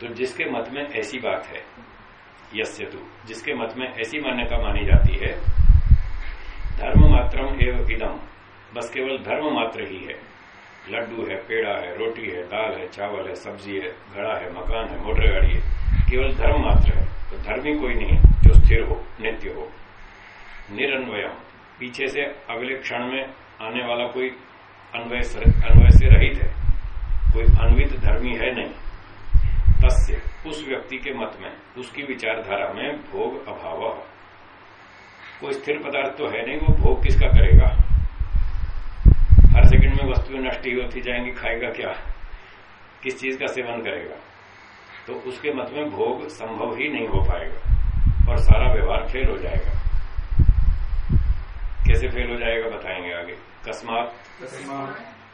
तो जिसके मत में ऐसी बात है यस्य तु जिसके मत में ऐसी मान्यता मानी जाती है। धर्म मात्रम एवं इदम, बस केवल धर्म मात्र ही है। लड्डू है, पेड़ा है, रोटी है, दाल है, चावल है, सब्ज़ी है, घड़ा है, मकान है, मोटर गाड़ी है, केवल धर्म मात्र है। तो धर्मी कोई नहीं, जो स्थिर हो, नित्य हो। निरन्वयम, पीछे से अगले क्षण में आने वाला कोई अन्वय से रहित है। कोई अन्वित धर्मी है नहीं। तस्य उस व्यक्ति के मत में उसकी विचारधारा में भोग अभाव। कोई स्थिर पदार्थ तो है नहीं वो भोग किसका करेगा? हर सेकंड में वस्तुएँ नष्ट ही होती जाएँगी खाएगा क्या? किस चीज़ का सेवन करेगा? तो उसके मत में भोग संभव ही नहीं हो पाएगा और सारा व्यवहार फेल हो जाएगा। कैसे फेल हो जाएगा बताएँगे आगे। कस्मात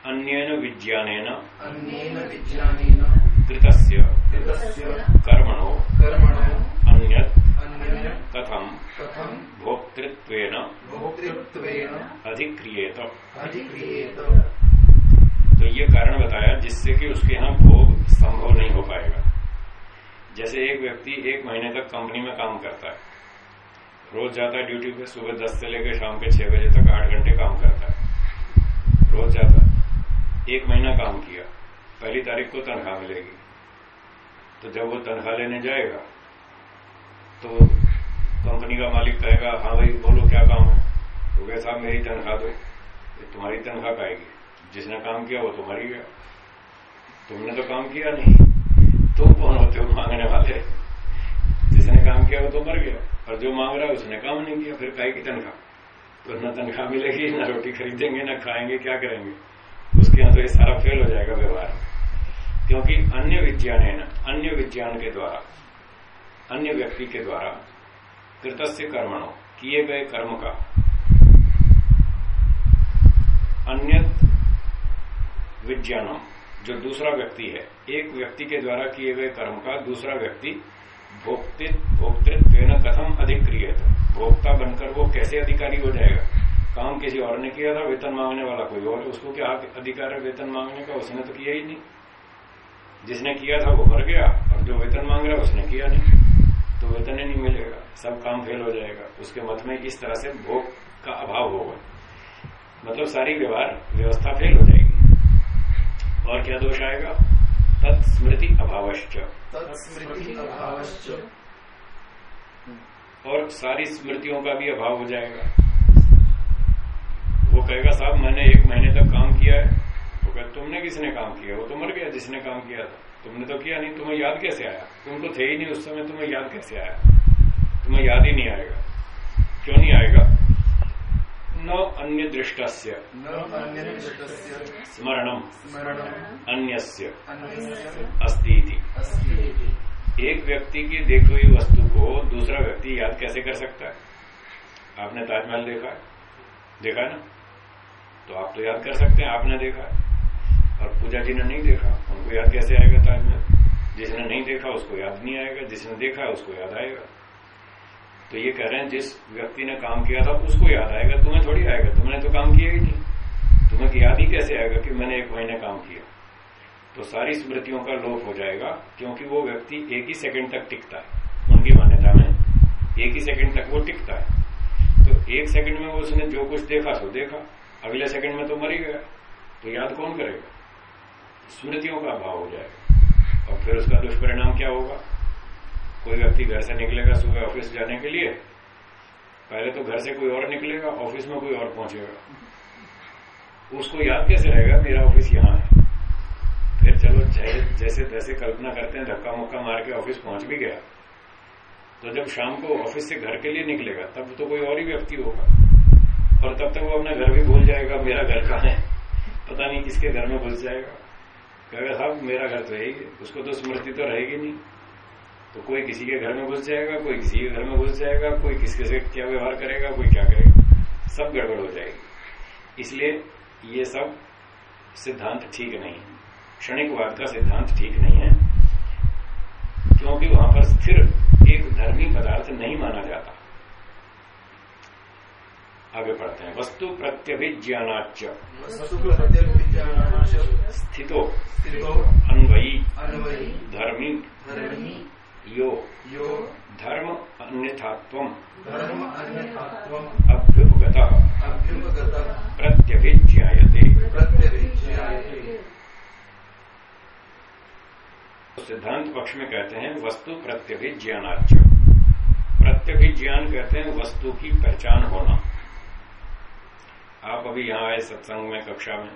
अन्य विज्ञान विज्ञानेन। अन्येन विज्ञानेन। कृतस्य कृतस्य कर्मणो कर्मणो अन्यत् कथम कथं भोक्तृत्वेन भोक्तृत्वेन अधिक्रियेत। अधिक्रियेत। तो ये कारण बताया जिससे कि उसके यहाँ भोग संभव नहीं हो पाएगा। जैसे एक व्यक्ति एक महीने तक कंपनी में काम करता है। रोज जाता है ड्यूटी पे सुबह दस से लेकर शाम के छह बजे तक आठ घंटे काम करता है। रोज जाता है। एक महीना काम किया। पहली तारीख को तनख्वाह मिलेगी। तो जब वो तनख्वाह लेने जाएगा तो कंपनी का मालिक कहेगा हाँ भाई, बोलो क्या काम है? तो कहे, साहब, मेरी तनख्वाह दो, ये तुम्हारी तनख्वाह पाएगी जिसने काम किया, वो तुम्हारी गया तुमने तो काम किया नहीं, तुम कौन होते हो मांगने वाले? जिसने काम किया, वो तो मर गया। और जो मांग रहा है, उसने काम नहीं किया, फिर काय की तनख्वाह। तो न तनख्वाह मिलेगी, न रोटी खरीदेंगे, न खाएँगे, क्या करेंगे? उसके यहाँ तो ये सारा फेल हो जाएगा व्यवहार। क्योंकि अन्य विज्ञान है ना अन्य विज्ञान के द्वारा, अन्य व्यक्ति के द्वारा कृतस्य कर्मणों, किए गए कर्म का अन्य विज्ञानम, जो दूसरा व्यक्ति है, एक व्यक्ति के द्वारा किए गए कर्म का दूसरा व्यक्ति भोक्तृत्व कथम अधिक क्रिय भोक्ता बनकर वो कैसे अधिकारी हो जाएगा? काम किसी और ने किया था, वेतन मांगने वाला कोई और, उसको क्या अधिकार है वेतन मांगने का? उसने तो किया ही नहीं। जिसने किया था वो भर गया और जो वेतन मांग रहा है उसने किया नहीं। तो वेतन ही नहीं मिलेगा सब काम फेल हो जाएगा। उसके मत में इस तरह से भोग का अभाव होगा। मतलब सारी व्यवहार व्यवस्था फेल हो जाएगी। और क्या दोष आएगा? तत्स्मृति अभावश्च। तत्स्मृति अभावश्च। और सारी स्मृतियों का भी अभाव हो जाएगा। वो कहेगा साहब मैंने एक महीने तक काम किया है। वो कहे तुमने किसने काम किया? वो तो मर गया जिसने काम किया। था तुमने तो किया नहीं तुम्हें याद कैसे आया? तुम तो थे ही नहीं उस समय तुम्हें याद कैसे आया? तुम्हें याद ही नहीं आएगा। क्यों नहीं आएगा? न अन्य दृष्ट स्मरणम। इति। अस्ति एक व्यक्ति की देखी हुई वस्तु को दूसरा व्यक्ति याद कैसे कर सकता है? आपने ताजमहल देखा है? देखा है ना? तो आप तो याद कर सकते हैं आपने देखा है। और पूजा जी ने नहीं देखा, उनको याद कैसे आएगा ताजमहल जिसने नहीं देखा, उसको याद नहीं आएगा जिसने देखा, उसको याद आएगा। तो ये कह रहे हैं, जिस व्यक्ति ने काम किया था, उसको याद आएगा, तुम्हें थोड़ी आएगा, तुमने तो काम किया ही नहीं। तुम्हें याद ही कैसे आएगा कि मैंने एक महीने काम किया? तो सारी स्मृतियों का लोप हो जाएगा, क्योंकि वो व्यक्ति एक ही सेकंड तक टिकता है। उनकी मान्यता में एक ही सेकंड तक वो टिकता है। तो एक सेकंड में उसने जो कुछ देखा सो देखा। अगले सेकंड में तो मर ही गया। तो याद कौन करेगा? स्मृतियों का अभाव हो जाएगा। और फिर उसका दुष्परिणाम क्या होगा? कोई व्यक्ति घर से निकलेगा सुबह ऑफ़िस जाने के लिए, पहले तो घर से कोई और निकलेगा, ऑफ़िस में कोई और पहुंचेगा। उसको याद कैसे रहेगा? मेरा ऑफ़िस यहाँ है। फिर चलो जैसे तैसे कल्पना करते हैं, धक्का मुक्का मार के ऑफ़िस पहुँच भी गया। तो जब शाम को ऑफ़िस से घर के लिए निकलेगा, तब तो कोई और ही व्यक्ति होगा। और तब तक वो अपना घर भी भूल जाएगा, मेरा घर कहाँ है? पता नहीं किसके घर में घुस जाएगा। कहेगा साहब मेरा घर तो है उसको तो स्मृति तो रहेगी नहीं। तो कोई किसी के घर में घुस जाएगा, कोई किसी के घर में घुस जाएगा, कोई किसके से क्या व्यवहार करेगा, कोई क्या करेगा। सब गड़बड़ हो जाएगी। इसलिए ये सब सिद्धांत ठीक नहीं है। क्षणिकवाद का सिद्धांत ठीक नहीं है, क्योंकि वहाँ पर स्थिर एक धर्मी पदार्थ नहीं माना जाता। आगे पढ़ते हैं। वस्तु प्रत्यभिज्ञानाच स्थितो। स्थितो। अन्वयी। अन्वयी। धर्मी। धर्मी। यो। यो। धर्म अन्यथात्व धर्म अन्यथात्वम्। अभ्युपगत। अभ्युपगतः। प्रत्यभिज्ञायते। प्रत्यभिज्ञायते। सिद्धांत पक्ष में कहते हैं वस्तु प्रत्यभिज्ञानाच प्रत्यभिज्ञान कहते हैं वस्तु की पहचान होना। आप अभी यहाँ आए सत्संग में, कक्षा में।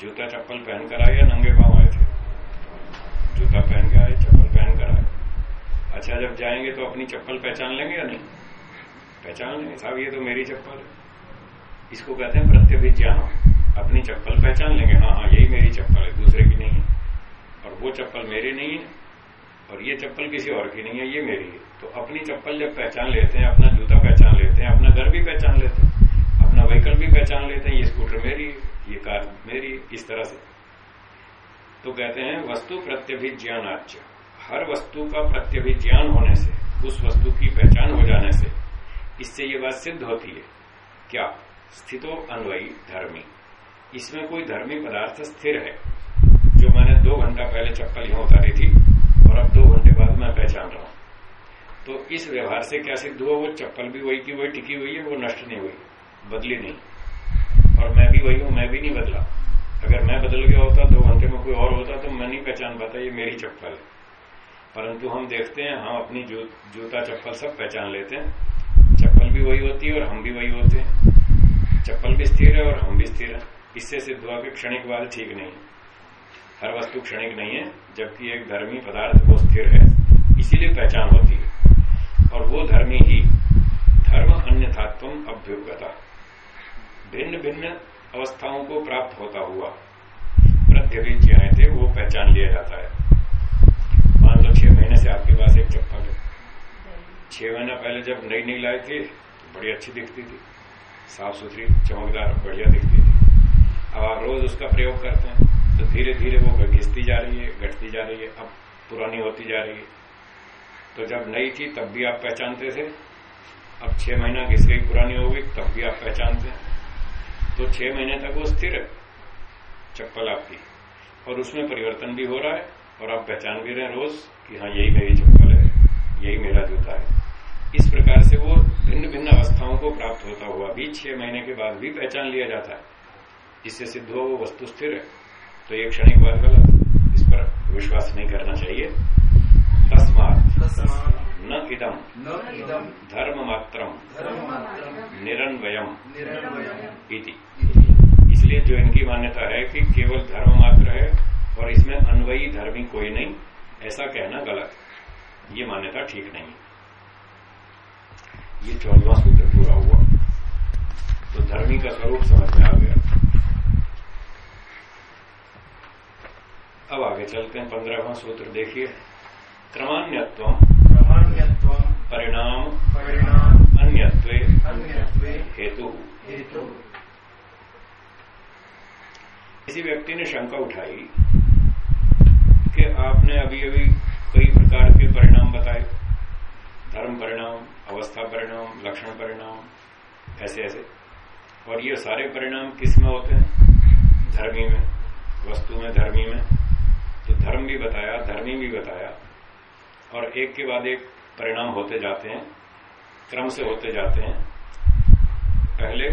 जूता चप्पल पहनकर आए या नंगे पाँव आए थे? जूता पहन के आए, चप्पल पहन कर आए। अच्छा जब जाएँगे तो अपनी चप्पल पहचान लेंगे या नहीं? पहचान लेंगे, साहब, ये तो मेरी चप्पल है। इसको कहते हैं प्रत्यभिज्ञान अपनी चप्पल पहचान लेंगे। हाँ हाँ यही मेरी चप्पल है, दूसरे की नहीं है। और वो चप्पल मेरी नहीं है। और ये चप्पल किसी और की नहीं है, ये मेरी है। तो अपनी चप्पल जब पहचान लेते हैं, अपना जूता पहचान लेते हैं, अपना घर भी पहचान लेते हैं, अपना व्हीकल भी पहचान लेते हैं, ये स्कूटर मेरी है ये कार मेरी, इस तरह से। तो कहते हैं, वस्तु प्रत्यभिज्ञानाच हर वस्तु का प्रत्यभिज्ञान होने से, उस वस्तु की पहचान हो जाने से, इससे ये बात सिद्ध होती है। क्या? स्थितो अन्वयी धर्मी। इसमें कोई धर्मी पदार्थ स्थिर है। जो मैंने दो घंटा पहले चप्पल यहाँ उतारी थी और अब दो घंटे बाद मैं पहचान रहा हूँ। तो इस व्यवहार से क्या सिद्ध हुआ? वो चप्पल भी वही की वही टिकी हुई है वो नष्ट नहीं हुई बदली नहीं। और मैं भी वही हूँ मैं भी नहीं बदला। अगर मैं बदल गया होता दो घंटे में कोई और होता तो मैं नहीं पहचान पाता ये मेरी चप्पल है। परंतु हम देखते हैं हम अपनी जू, जूता चप्पल सब पहचान लेते हैं। चप्पल भी वही होती है और हम भी वही होते हैं। चप्पल भी स्थिर है और हम भी स्थिर है। इससे सिद्ध हुआ कि क्षणिकवाद ठीक नहीं है। हर वस्तु क्षणिक नहीं है, जबकि एक धर्मी पदार्थ वो स्थिर है, इसीलिए पहचान होती है। और वो धर्मी ही धर्म अन्यथात्व अभ्युगता भिन्न भिन्न अवस्थाओं को प्राप्त होता हुआ प्रत्यभिज्ञाए थे, वो पहचान लिया जाता है। मान लो छह महीने से आपके पास एक चप्पल है। छह महीना पहले जब नई नई लाई थी तो बड़ी अच्छी दिखती थी। साफ़ सुथरी चमकदार, बढ़िया दिखती थी। अब आप रोज उसका प्रयोग करते हैं। तो धीरे धीरे वो घिसती जा रही है, घटती जा रही है, अब पुरानी होती जा रही है। तो जब नई थी, तब भी आप पहचानते थे। अब छह महीना घिस गई, पुरानी हो गई, तब भी आप पहचानते तो छह महीने तक वो स्थिर है, चप्पल आपकी। और उसमें परिवर्तन भी हो रहा है, और आप पहचान भी रहे हैं रोज कि हाँ यही मेरी चप्पल है, यही मेरा जूता है। इस प्रकार से वो भिन्न भिन्न अवस्थाओं को प्राप्त होता हुआ भी छह महीने के बाद भी पहचान लिया जाता है। जिससे सिद्ध हो वो वस्तु स्थिर है। तो ये क्षणिक बात गलत इस पर विश्वास नहीं करना चाहिए। तस्मात। न इदम धर्म धर्ममात्रम्। निरन्वयम। इति। इसलिए जो इनकी मान्यता है कि केवल धर्म मात्र है और इसमें अन्वयी धर्मी कोई नहीं ऐसा कहना गलत है। ये मान्यता ठीक नहीं ये चौदवा सूत्र पूरा हुआ। तो धर्मी का स्वरूप समझ में आ गया। अब आगे चलते हैं पंद्रहवा सूत्र देखिए। क्रमान्यत्व प्रमाण्यत्वम् परिणाम परिणाम अन्यत्वे अन्यत्वे हेतु। हेतु। किसी व्यक्ति ने शंका उठाई कि आपने अभी अभी कई प्रकार के परिणाम बताए। धर्म परिणाम अवस्था परिणाम लक्षण परिणाम ऐसे ऐसे और ये सारे परिणाम किसमें होते हैं? धर्मी में वस्तु में धर्मी में। तो धर्म भी बताया, धर्मी भी बताया, और एक के बाद एक परिणाम होते जाते हैं, क्रम से होते जाते हैं। पहले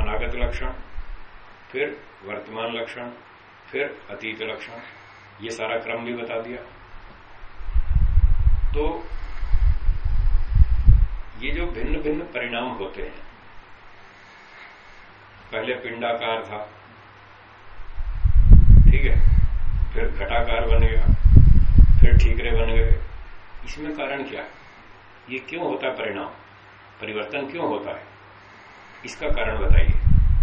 अनागत लक्षण, फिर वर्तमान लक्षण, फिर अतीत लक्षण, ये सारा क्रम भी बता दिया। तो ये जो भिन्न भिन्न परिणाम होते हैं, पहले पिंडाकार था ठीक है फिर घटाकार बन गया फिर ठीकरे बन गए। इसमें कारण क्या है? ये क्यों होता है परिणाम? परिवर्तन क्यों होता है? इसका कारण बताइए।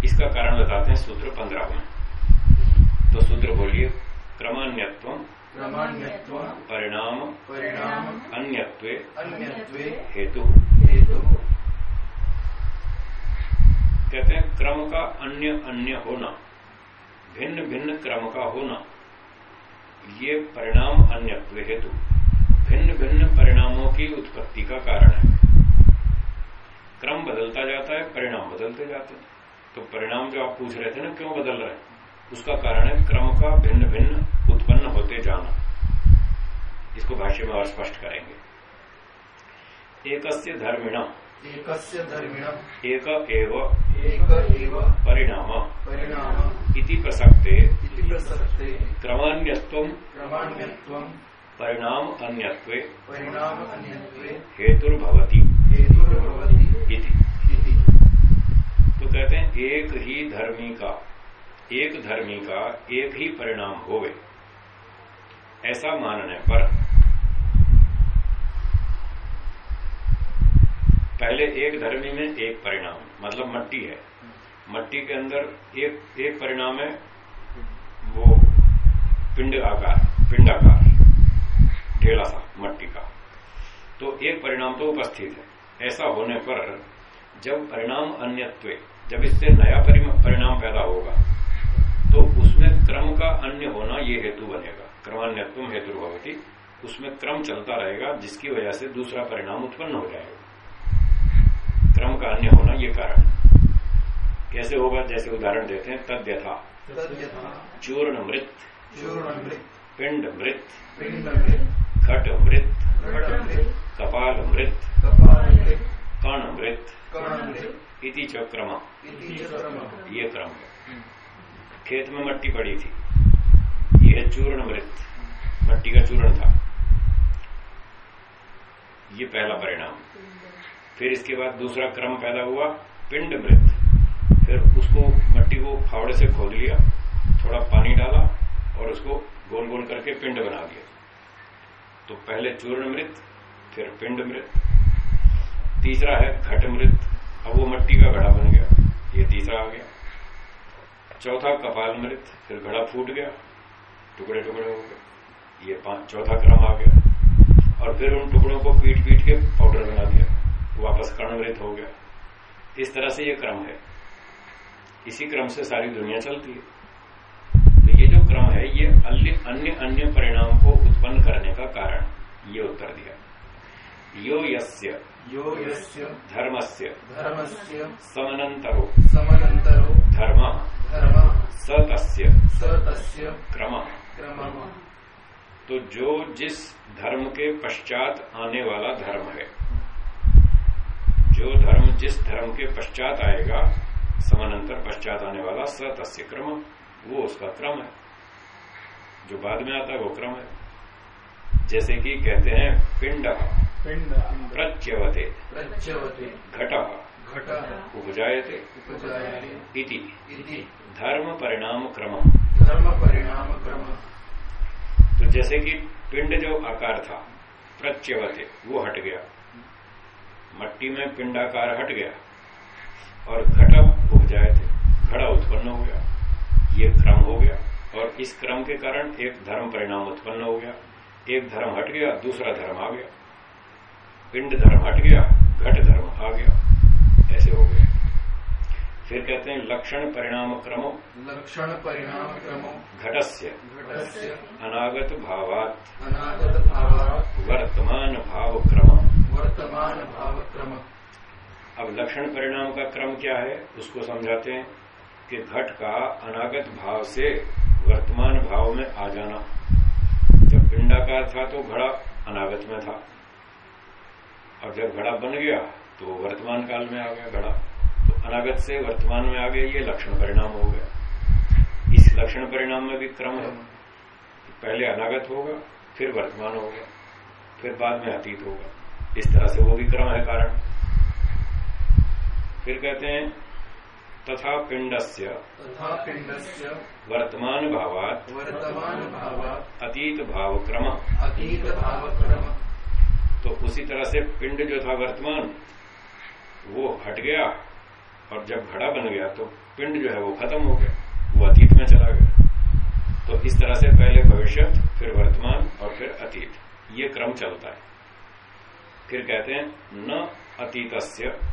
इसका कारण बताते हैं सूत्र पंद्रह में। तो सूत्र बोलिए क्रमान्यत्व प्रमाण्यत्वम् परिणाम परिणाम अन्यत्वे अन्यत्वे हेतु। हेतु। कहते हैं क्रम का अन्य अन्य होना। भिन्न भिन्न क्रम का होना, ये परिणाम अन्यत्व हेतु भिन्न भिन्न परिणामों की उत्पत्ति का कारण है। क्रम बदलता जाता है, परिणाम बदलते जाते हैं। तो परिणाम जो आप पूछ रहे थे ना, क्यों बदल रहे हैं? उसका कारण है, क्रम का भिन्न भिन्न उत्पन्न होते जाना। इसको भाष्य में और स्पष्ट करेंगे। एकस्य धर्मिणा एकस्य एक एव एक एव परिणाम। परिणाम। इति प्रसक्ते। इति प्रसक्ते। क्रमान्यत्व प्रमाण्यत्वम् परिणाम अन्यत्वे। परिणाम अन्यत्वे। हेतुर्भवति। हेतुर्भवति। इति। इति। तो कहते हैं एक ही धर्मी का एक धर्मी का एक ही परिणाम होवे। ऐसा मानने पर पहले एक धर्मी में एक परिणाम मतलब मट्टी है। मट्टी के अंदर एक एक परिणाम है वो पिंड आकार पिंडाकार, ढेला सा, मट्टी का। तो एक परिणाम तो उपस्थित है। ऐसा होने पर जब परिणाम अन्यत्व, जब इससे नया परिणाम पैदा होगा तो उसमें क्रम का अन्य होना ये हेतु बनेगा। क्रमान्यत्व हेतु भवती उसमें क्रम चलता रहेगा, जिसकी वजह से दूसरा परिणाम उत्पन्न हो जाएगा। क्रम का अन्य होना ये कारण। कैसे होगा? जैसे उदाहरण देते हैं तद्यथा। तद्यथा। चूर्ण मृत चूर्णमृत्। पिंड मृत घट मृत घटमृत्। कपाल मृत कर्ण मृत इति च क्रम इति च क्रमः ये क्रम। है खेत में मट्टी पड़ी थी। ये चूर्ण मृत मट्टी का चूर्ण था। ये पहला परिणाम। फिर इसके बाद दूसरा क्रम पैदा हुआ, पिंड मृत। फिर उसको मट्टी को फावड़े से खोद लिया, थोड़ा पानी डाला और उसको गोल गोल करके पिंड बना दिया। तो पहले चूर्ण मृत, फिर पिंड मृत। तीसरा है घट मृत। अब वो मट्टी का घड़ा बन गया। ये तीसरा आ गया। चौथा कपाल मृत, फिर घड़ा फूट गया। टुकड़े टुकड़े हो गए। ये पाँच चौथा क्रम आ गया। और फिर उन टुकड़ों को पीट पीट के पाउडर बना दिया। वापस कर्णमृत हो गया। इस तरह से ये क्रम है। इसी क्रम से सारी दुनिया चलती है। तो ये जो क्रम है ये अन्य अन्य परिणाम को उत्पन्न करने का कारण। ये उत्तर दिया। यो यस्य। यो यस्य। धर्मस्य। धर्मस्य। समनंतरो। समनन्तरो धर्म। धर्मः। स तस्य स तस्य क्रम। क्रमः। तो जो जिस धर्म के पश्चात आने वाला धर्म है जो धर्म जिस धर्म के पश्चात आएगा समानांतर पश्चात आने वाला स तस्य क्रम वो उसका क्रम है। जो बाद में आता है वो क्रम है। जैसे कि कहते हैं पिंड पिंड प्रच्यवते। प्रच्यवते। घट घटः। उपजायते। उपजायते। इति। इति। धर्म परिणाम क्रम। तो जैसे कि पिंड जो आकार था प्रच्यवते वो हट गया। मट्टी में पिंडाकार हट गया और घट उपजाए थे। घड़ा उत्पन्न हो गया। ये क्रम हो गया और इस क्रम के कारण एक धर्म परिणाम उत्पन्न हो गया। एक धर्म हट गया दूसरा धर्म आ गया। पिंड धर्म हट गया घट धर्म आ गया। ऐसे हो गया। फिर कहते हैं लक्षण परिणाम क्रमो। लक्षण परिणाम क्रमो। घटस्य। घटस्य। अनागत भावात। अनागत भावात्। वर्तमान भाव क्रम। वर्तमान भाव क्रम अब लक्षण परिणाम का क्रम क्या है, उसको समझाते हैं कि घट का अनागत भाव से वर्तमान भाव में आ जाना। जब पिंडाकार था तो घड़ा अनागत में था। और जब घड़ा बन गया तो वर्तमान काल में आ गया घड़ा। तो अनागत से वर्तमान में आ गया, ये लक्षण परिणाम हो गया। इस लक्षण परिणाम में भी क्रम है। पहले अनागत होगा, फिर वर्तमान होगा फिर बाद में अतीत होगा। इस तरह से वो भी क्रम है कारण। फिर कहते हैं तथा पिंडस्य। तथा पिण्डस्य वर्तमान भावात। वर्तमान भावात्। अतीत भाव क्रम अतीत भाव क्रम तो उसी तरह से पिंड जो था वर्तमान वो हट गया और जब घड़ा बन गया तो पिंड जो है वो खत्म हो गया वो अतीत में चला गया। तो इस तरह से पहले भविष्य फिर वर्तमान और फिर अतीत। ये क्रम चलता है। फिर कहते हैं न अतीत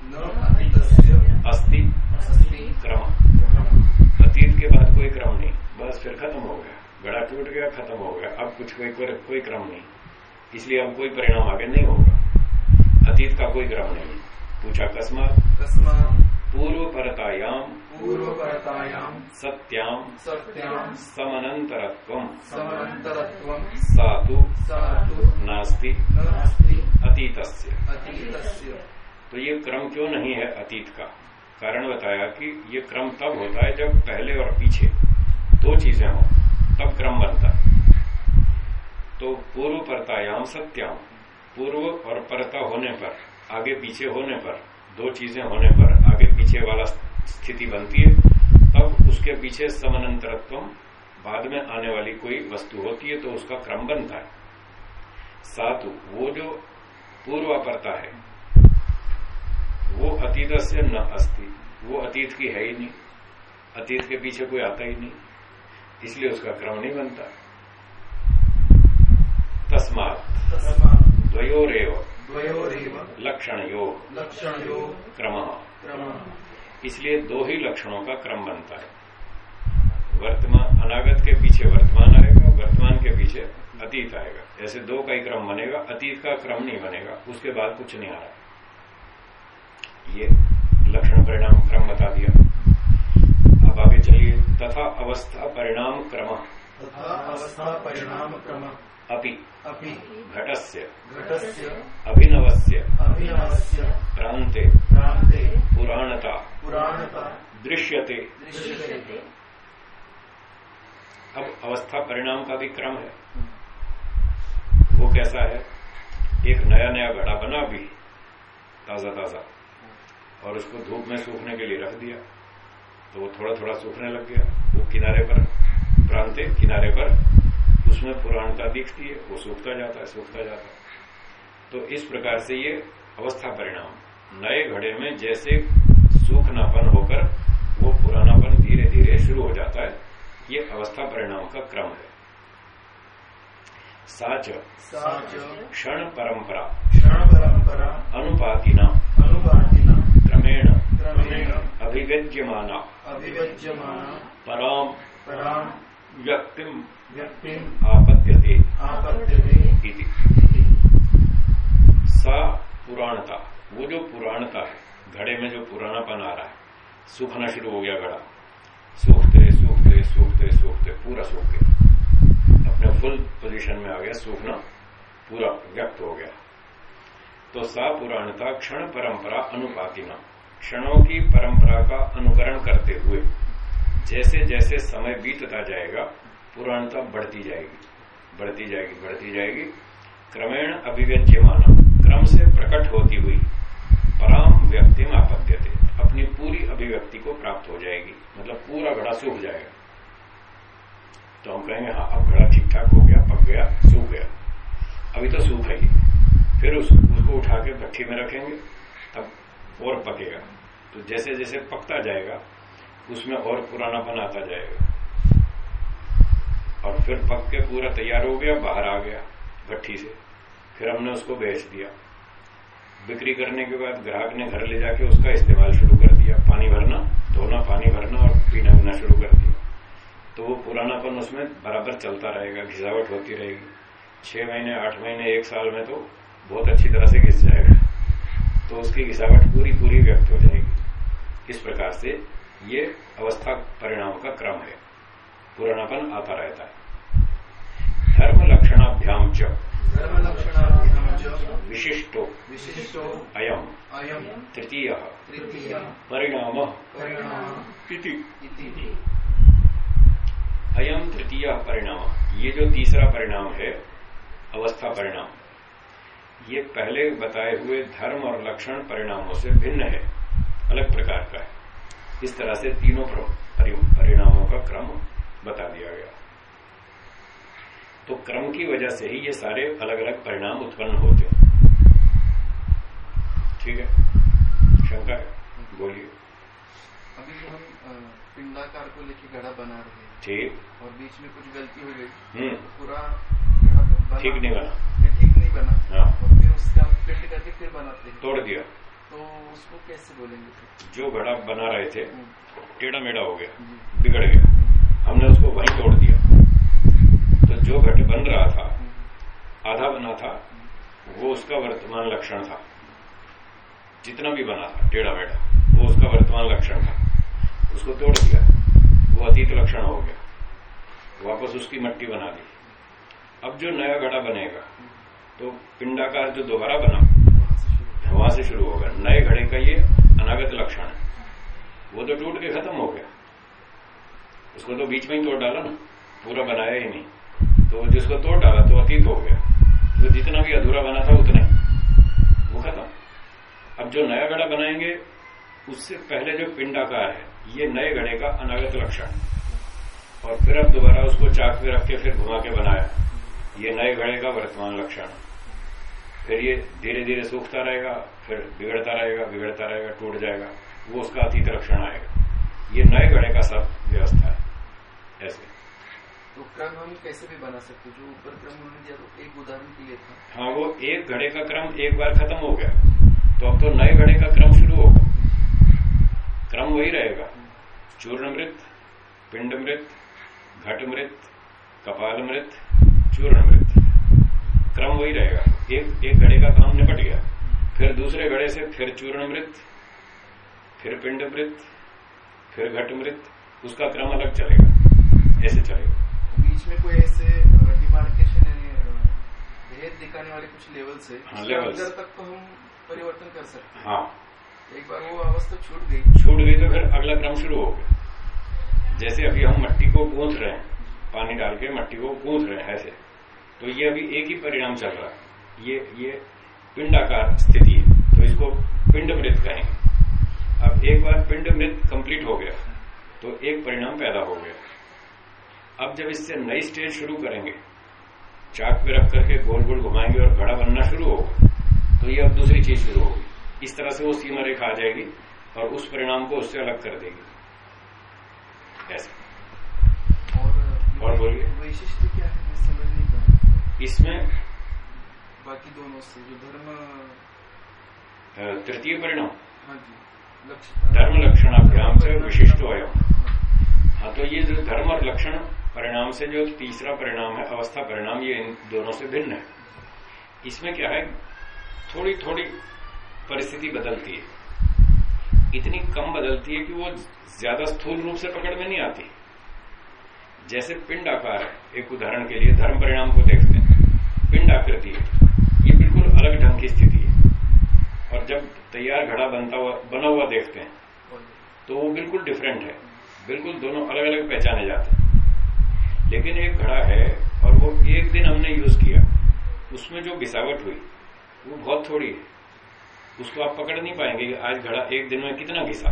न अतीतस्य। अस्ति। अस्ति। क्रम। अतीत के बाद कोई क्रम नहीं। बस फिर खत्म हो गया। गड़ा टूट गया खत्म हो गया। अब कुछ कोई कोई, कोई क्रम नहीं। इसलिए अब कोई परिणाम आगे नहीं होगा। अतीत का कोई क्रम नहीं। पूछा कस्मा। तस्मात् पूर्व परतायाम पूर्वपरतायां सत्याम सत्यां समनंतरत्व समनन्तरत्वं सातु सा तु नास्ति नास्ति अतीतस्य। अतीतस्य। तो ये क्रम क्यों नहीं है अतीत का? कारण बताया कि ये क्रम तब होता है जब पहले और पीछे दो चीज़ें हों तब क्रम बनता है। तो पूर्व परतायाम सत्याम पूर्व और परता होने पर आगे पीछे होने पर दो चीज़ें होने पर आगे पीछे वाला स्थिति बनती है तब उसके पीछे समनंतरत्व बाद में आने वाली कोई वस्तु होती है तो उसका क्रम बनता है। सातु वो जो पूर्वापरता है वो अतीत से न अस्ति वो अतीत की है ही नहीं अतीत के पीछे कोई आता ही नहीं इसलिए उसका क्रम नहीं बनता। तस्मात द्वयोरेव द्वयोरेव लक्षण योग लक्षणयो क्रम। क्रमः। इसलिए दो ही लक्षणों का क्रम बनता है। वर्तमान, अनागत के पीछे वर्तमान आएगा, वर्तमान के पीछे अतीत आएगा। ऐसे दो का ही क्रम बनेगा, अतीत का क्रम नहीं बनेगा, उसके बाद कुछ नहीं आ रहा। ये लक्षण परिणाम क्रम बता दिया। अब आगे चलिए। तथा अवस्था परिणाम क्रम। तथा अवस्था परिणाम क्रमः। अपि। घटस्य। अभिनवस्य। प्रान्ते पुराणता। दृश्यते। अब अवस्था परिणाम का भी क्रम है। वो कैसा है? एक नया नया घड़ा बना भी ताज़ा ताज़ा और उसको धूप में सूखने के लिए रख दिया। तो वो थोड़ा थोड़ा सूखने लग गया। वो किनारे पर प्रांते किनारे पर उसमें पुराणता दिखती है वो सूखता जाता है सूखता जाता है। तो इस प्रकार से ये अवस्था परिणाम। नए घड़े में जैसे सूखनापन होकर वो पुरानापन धीरे धीरे शुरू हो जाता है ये अवस्था परिणाम का क्रम है। साच। क्षण परंपरा। क्षण परंपरा। अनुपातिना। अनुपातिना। क्रमेण। क्रमेण। अभिव्यज्यमाना अभिव्यज्यमाना पराम। पराम। व्यक्तिम व्यक्तिम आपद्यते इति। सा पुराणता वो जो पुराणता है घड़े में जो पुरानापन आ रहा है सूखना शुरू हो गया घड़ा। सूखते सूखते सूखते सूखते पूरा सूख। गया अपने फुल पोजीशन में आ गया सूखना पूरा व्यक्त हो गया। तो सा पुराणता क्षण परंपरा अनुपातिना क्षणों की परंपरा का अनुकरण करते हुए जैसे जैसे समय बीतता जाएगा पुराणता बढ़ती जाएगी बढ़ती जाएगी बढ़ती जाएगी। क्रमेण अभिव्यज्यमाना क्रम से प्रकट होती हुई पराम व्यक्ति में आपद्यते अपनी पूरी अभिव्यक्ति को प्राप्त हो जाएगी मतलब पूरा घड़ा सूख जाएगा। तो हम कहेंगे हाँ अब घड़ा ठीक ठाक हो गया पक गया सूख गया। अभी तो सूख है फिर उस, उसको उठा के भट्टी में रखेंगे तब और पकेगा। तो जैसे जैसे पकता जाएगा उसमें और पुरानापन आता जाएगा। और फिर पक के पूरा तैयार हो गया, बाहर आ गया भट्टी से। फिर हमने उसको बेच दिया। बिक्री करने के बाद ग्राहक ने घर ले जाके उसका इस्तेमाल शुरू कर दिया। पानी भरना, धोना, पानी भरना और पीना पीना शुरू कर दिया। तो वो पुरानापन उसमें बराबर चलता रहेगा, घिसावट होती रहेगी। छह महीने, आठ महीने, एक साल में तो बहुत अच्छी तरह से घिस जाएगा। तो उसकी घिसावट पूरी पूरी व्यक्त हो जाएगी। इस प्रकार से? ये अवस्था परिणाम का क्रम है। पुरानापन आता रहता है। धर्म लक्षणाभ्याम च धर्म लक्षणाभ्याम च विशिष्टो। विशिष्टो। अयम। अयम। तृतीय। तृतीय। परिणाम। अयम तृतीय परिणाम। ये जो तीसरा परिणाम है अवस्था परिणाम। ये पहले बताए हुए धर्म और लक्षण परिणामों से भिन्न है। अलग प्रकार का है। इस तरह से तीनों परिणामों का क्रम बता दिया गया। तो क्रम की वजह से ही ये सारे अलग अलग परिणाम उत्पन्न होते हैं। ठीक है? शंका है? बोलिए। अभी जो हम पिंडाकार को लेके घड़ा बना रहे हैं ठीक। और बीच में कुछ गलती हो गई हम्म। तो पूरा ठीक नहीं बना। ठीक नहीं बना हाँ। और फिर उसका पिंड करके फिर बनाते हैं। तोड़ दिया। तो उसको कैसे बोलेंगे जो घड़ा बना रहे थे हम्म, टेढ़ा मेढ़ा हो गया बिगड़ गया। हम्म, हमने उसको वहीं तोड़ दिया। तो जो घट बन रहा था हम्म, आधा बना था वो उसका वर्तमान लक्षण था। जितना भी बना था टेढ़ा मेढ़ा वो उसका वर्तमान लक्षण था। उसको तोड़ दिया वो अतीत लक्षण हो गया। वापस उसकी मट्टी बना दी। अब जो नया घड़ा बनेगा तो पिंडाकार जो दोबारा बना वहाँ से शुरू होगा नए घड़े का ये अनागत लक्षण है। वो तो टूट के खत्म हो गया। उसको तो बीच में ही तोड़ डाला ना। पूरा बनाया ही नहीं। तो जिसको तोड़ डाला तो अतीत हो गया। वो जितना भी अधूरा बना था, उतना ही। वो खत्म। अब जो नया घड़ा बनाएँगे, उससे पहले जो पिंडाकार है, ये नए घड़े का अनागत लक्षण और फिर अब दोबारा उसको चाक पे रख के फिर घुमा के बनाया। ये नए घड़े का वर्तमान लक्षण फिर ये धीरे धीरे सूखता रहेगा फिर बिगड़ता रहेगा बिगड़ता रहेगा टूट जाएगा वो उसका अतीत लक्षण आएगा। ये नए घड़े का सब व्यवस्था है ऐसे। तो क्रम हम कैसे भी बना सकते जो ऊपर क्रम उन्होंने दिया तो एक उदाहरण के लिए था। हाँ वो एक घड़े का क्रम एक बार खत्म हो गया। तो अब तो नए घड़े का क्रम शुरू होगा। क्रम वही रहेगा। चूर्ण मृत पिंड मृत घट मृत कपाल मृत चूर्ण मृत क्रम वही रहेगा। एक एक घड़े का काम निपट गया। फिर दूसरे घड़े से फिर चूर्ण मृत फिर पिंड मृत फिर घट मृत उसका क्रम अलग चलेगा। ऐसे चलेगा। बीच में कोई ऐसे डिमार्केशन भेद दिखाने वाले कुछ लेवल्स है हाँ। अंदर तक तो हम परिवर्तन कर सकते हैं। हाँ। एक बार वो अवस्था छूट गई। छूट गई तो फिर अगला क्रम शुरू हो गया। जैसे अभी हम मट्टी को गूंथ रहे हैं पानी डाल के मट्टी को गूंथ रहे हैं ऐसे। तो ये अभी एक ही परिणाम चल रहा है। ये ये पिंडाकार स्थिति है। तो इसको पिंड मृत कहेंगे। अब एक बार पिंड मृत कंप्लीट हो गया तो एक परिणाम पैदा हो गया। अब जब इससे नई स्टेज शुरू करेंगे चाक पे रख करके गोल गोल घुमाएँगे और घड़ा बनना शुरू होगा तो ये अब दूसरी चीज़ शुरू होगी। इस तरह से वो सीमा रेखा आ जाएगी और उस परिणाम को उससे अलग कर देगी। ऐसे। और और बोलिए। वैशिष्ट क्या है? इसमें बाकी दोनों से जो धर्म तृतीय परिणाम। हाँ जी लक्ष्य धर्म लक्षणाभ्याम से विशिष्ट अयम। हाँ, हाँ तो ये जो धर्म और लक्षण परिणाम से जो तीसरा परिणाम है अवस्था परिणाम ये इन दोनों से भिन्न है। इसमें क्या है थोड़ी थोड़ी परिस्थिति बदलती है। इतनी कम बदलती है कि वो ज़्यादा स्थूल रूप से पकड़ में नहीं आती। जैसे पिंड आकार है एक उदाहरण के लिए धर्म परिणाम को देखते हैं। पिंड आकृति है, ये बिल्कुल अलग ढंग की स्थिति है। और जब तैयार घड़ा बनता हुआ, बना हुआ देखते हैं तो वो बिल्कुल डिफरेंट है। बिल्कुल दोनों अलग अलग पहचाने जाते हैं। लेकिन एक घड़ा है और वो एक दिन हमने यूज़ किया। उसमें जो गिसावट हुई, वो बहुत थोड़ी है। उसको आप पकड़ नहीं पाएँगे कि आज घड़ा एक दिन में कितना घिसा।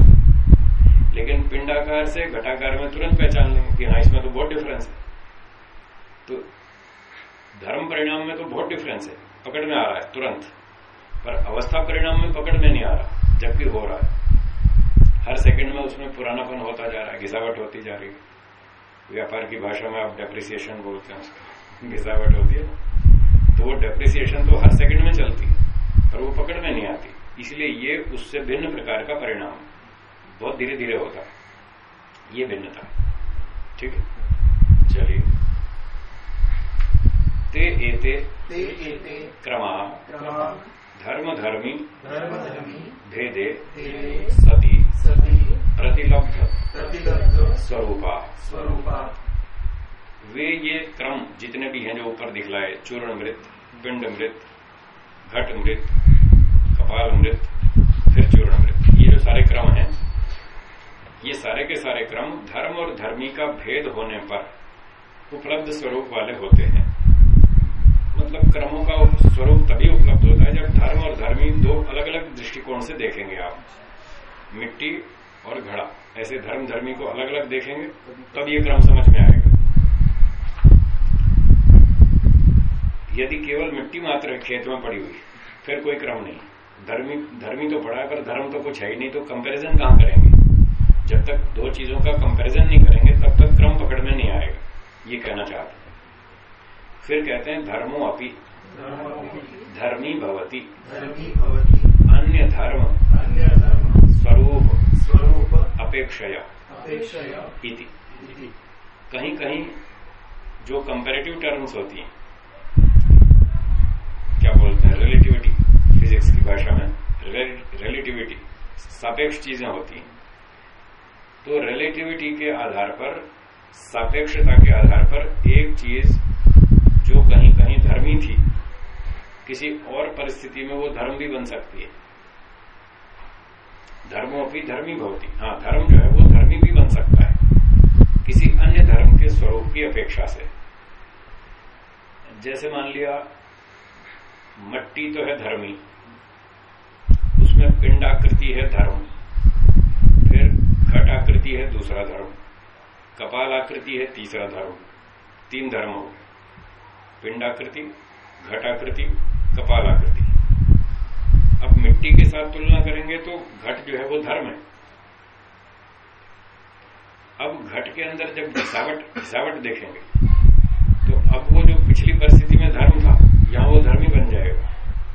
लेकिन पिंडाकार से घटाकार में तुरंत पहचान लेंगे कि हाँ इसमें तो बहुत डिफरेंस है। तो धर्म परिणाम में तो बहुत डिफरेंस है। पकड़ में आ रहा है, तुरंत। पर अवस्था परिणाम में पकड़ में नहीं आ रहा जबकि हो रहा है। हर सेकंड में उसमें पुरानापन होता जा रहा है, घिसावट होती जा रही है। व्यापार की भाषा में आप डेप्रिसिएशन बोलते हैं उसको। घिसावट होती है तो वो डेप्रिसिएशन तो हर सेकंड में चलती है, पर वो पकड़ में नहीं आती। इसलिए ये उससे भिन्न प्रकार का परिणाम बहुत धीरे धीरे होता है। ये भिन्नता। ठीक है? चलिए। ते एते ते एते क्रमा क्रमा धर्म धर्मी धर्मधर्मी भेदे देवे सती प्रतिलब्ध प्रतिलब्ध स्वरूपा। स्वरूपा। वे ये क्रम जितने भी हैं जो ऊपर दिखलाए चूर्ण मृत पिंड मृत घट मृत कपाल मृत फिर चूर्ण मृत ये जो सारे क्रम हैं ये सारे के सारे क्रम धर्म और धर्मी का भेद होने पर उपलब्ध स्वरूप वाले होते हैं। मतलब क्रमों का स्वरूप तभी उपलब्ध होता है जब धर्म और धर्मी दो अलग अलग दृष्टिकोण से देखेंगे आप। मिट्टी और घड़ा। ऐसे धर्म धर्मी को अलग अलग देखेंगे, तब ये क्रम समझ में आएगा। यदि केवल मिट्टी मात्र खेत में पड़ी हुई, फिर कोई क्रम नहीं। धर्मी धर्मी तो पड़ा है, पर धर्म तो कुछ है ही नहीं तो कंपैरिजन कहाँ करेंगे? जब तक दो चीज़ों का कंपैरिजन नहीं करेंगे, तब तक क्रम पकड़ में नहीं आएगा। ये कहना चाहते फिर कहते हैं धर्मो अपी। धर्मी भवती। अन्य धर्म। अन्य स्वरूप। स्वरूप। अपेक्षया। इति। कहीं कहीं जो कंपैरेटिव टर्म्स होती हैं। क्या बोलते हैं? रिलेटिविटी फिजिक्स की भाषा में। रिलेटिविटी सापेक्ष चीज़ें होती हैं। तो रिलेटिविटी के आधार पर सापेक्षता के आधार पर एक चीज़ जो कहीं कहीं धर्मी थी, किसी और परिस्थिति में वो धर्म भी बन सकती है। धर्मो भी धर्मी भवती। हाँ धर्म जो है वो धर्मी भी बन सकता है, किसी अन्य धर्म के स्वरूप की अपेक्षा से। जैसे मान लिया, मट्टी तो है धर्मी, उसमें पिंडाकृति है धर्म, फिर घटाकृति है दूसरा धर्म कपाल आकृति है तीसरा धर्म, तीन धर्म हो गए। पिंडाकृति, घटाकृति, कपालाकृति। अब मिट्टी के साथ तुलना करेंगे तो घट जो है वो धर्म है। अब घट के अंदर जब घिसावट घिसावट देखेंगे तो अब वो जो पिछली परिस्थिति में धर्म था, यहाँ वो धर्मी बन जाएगा।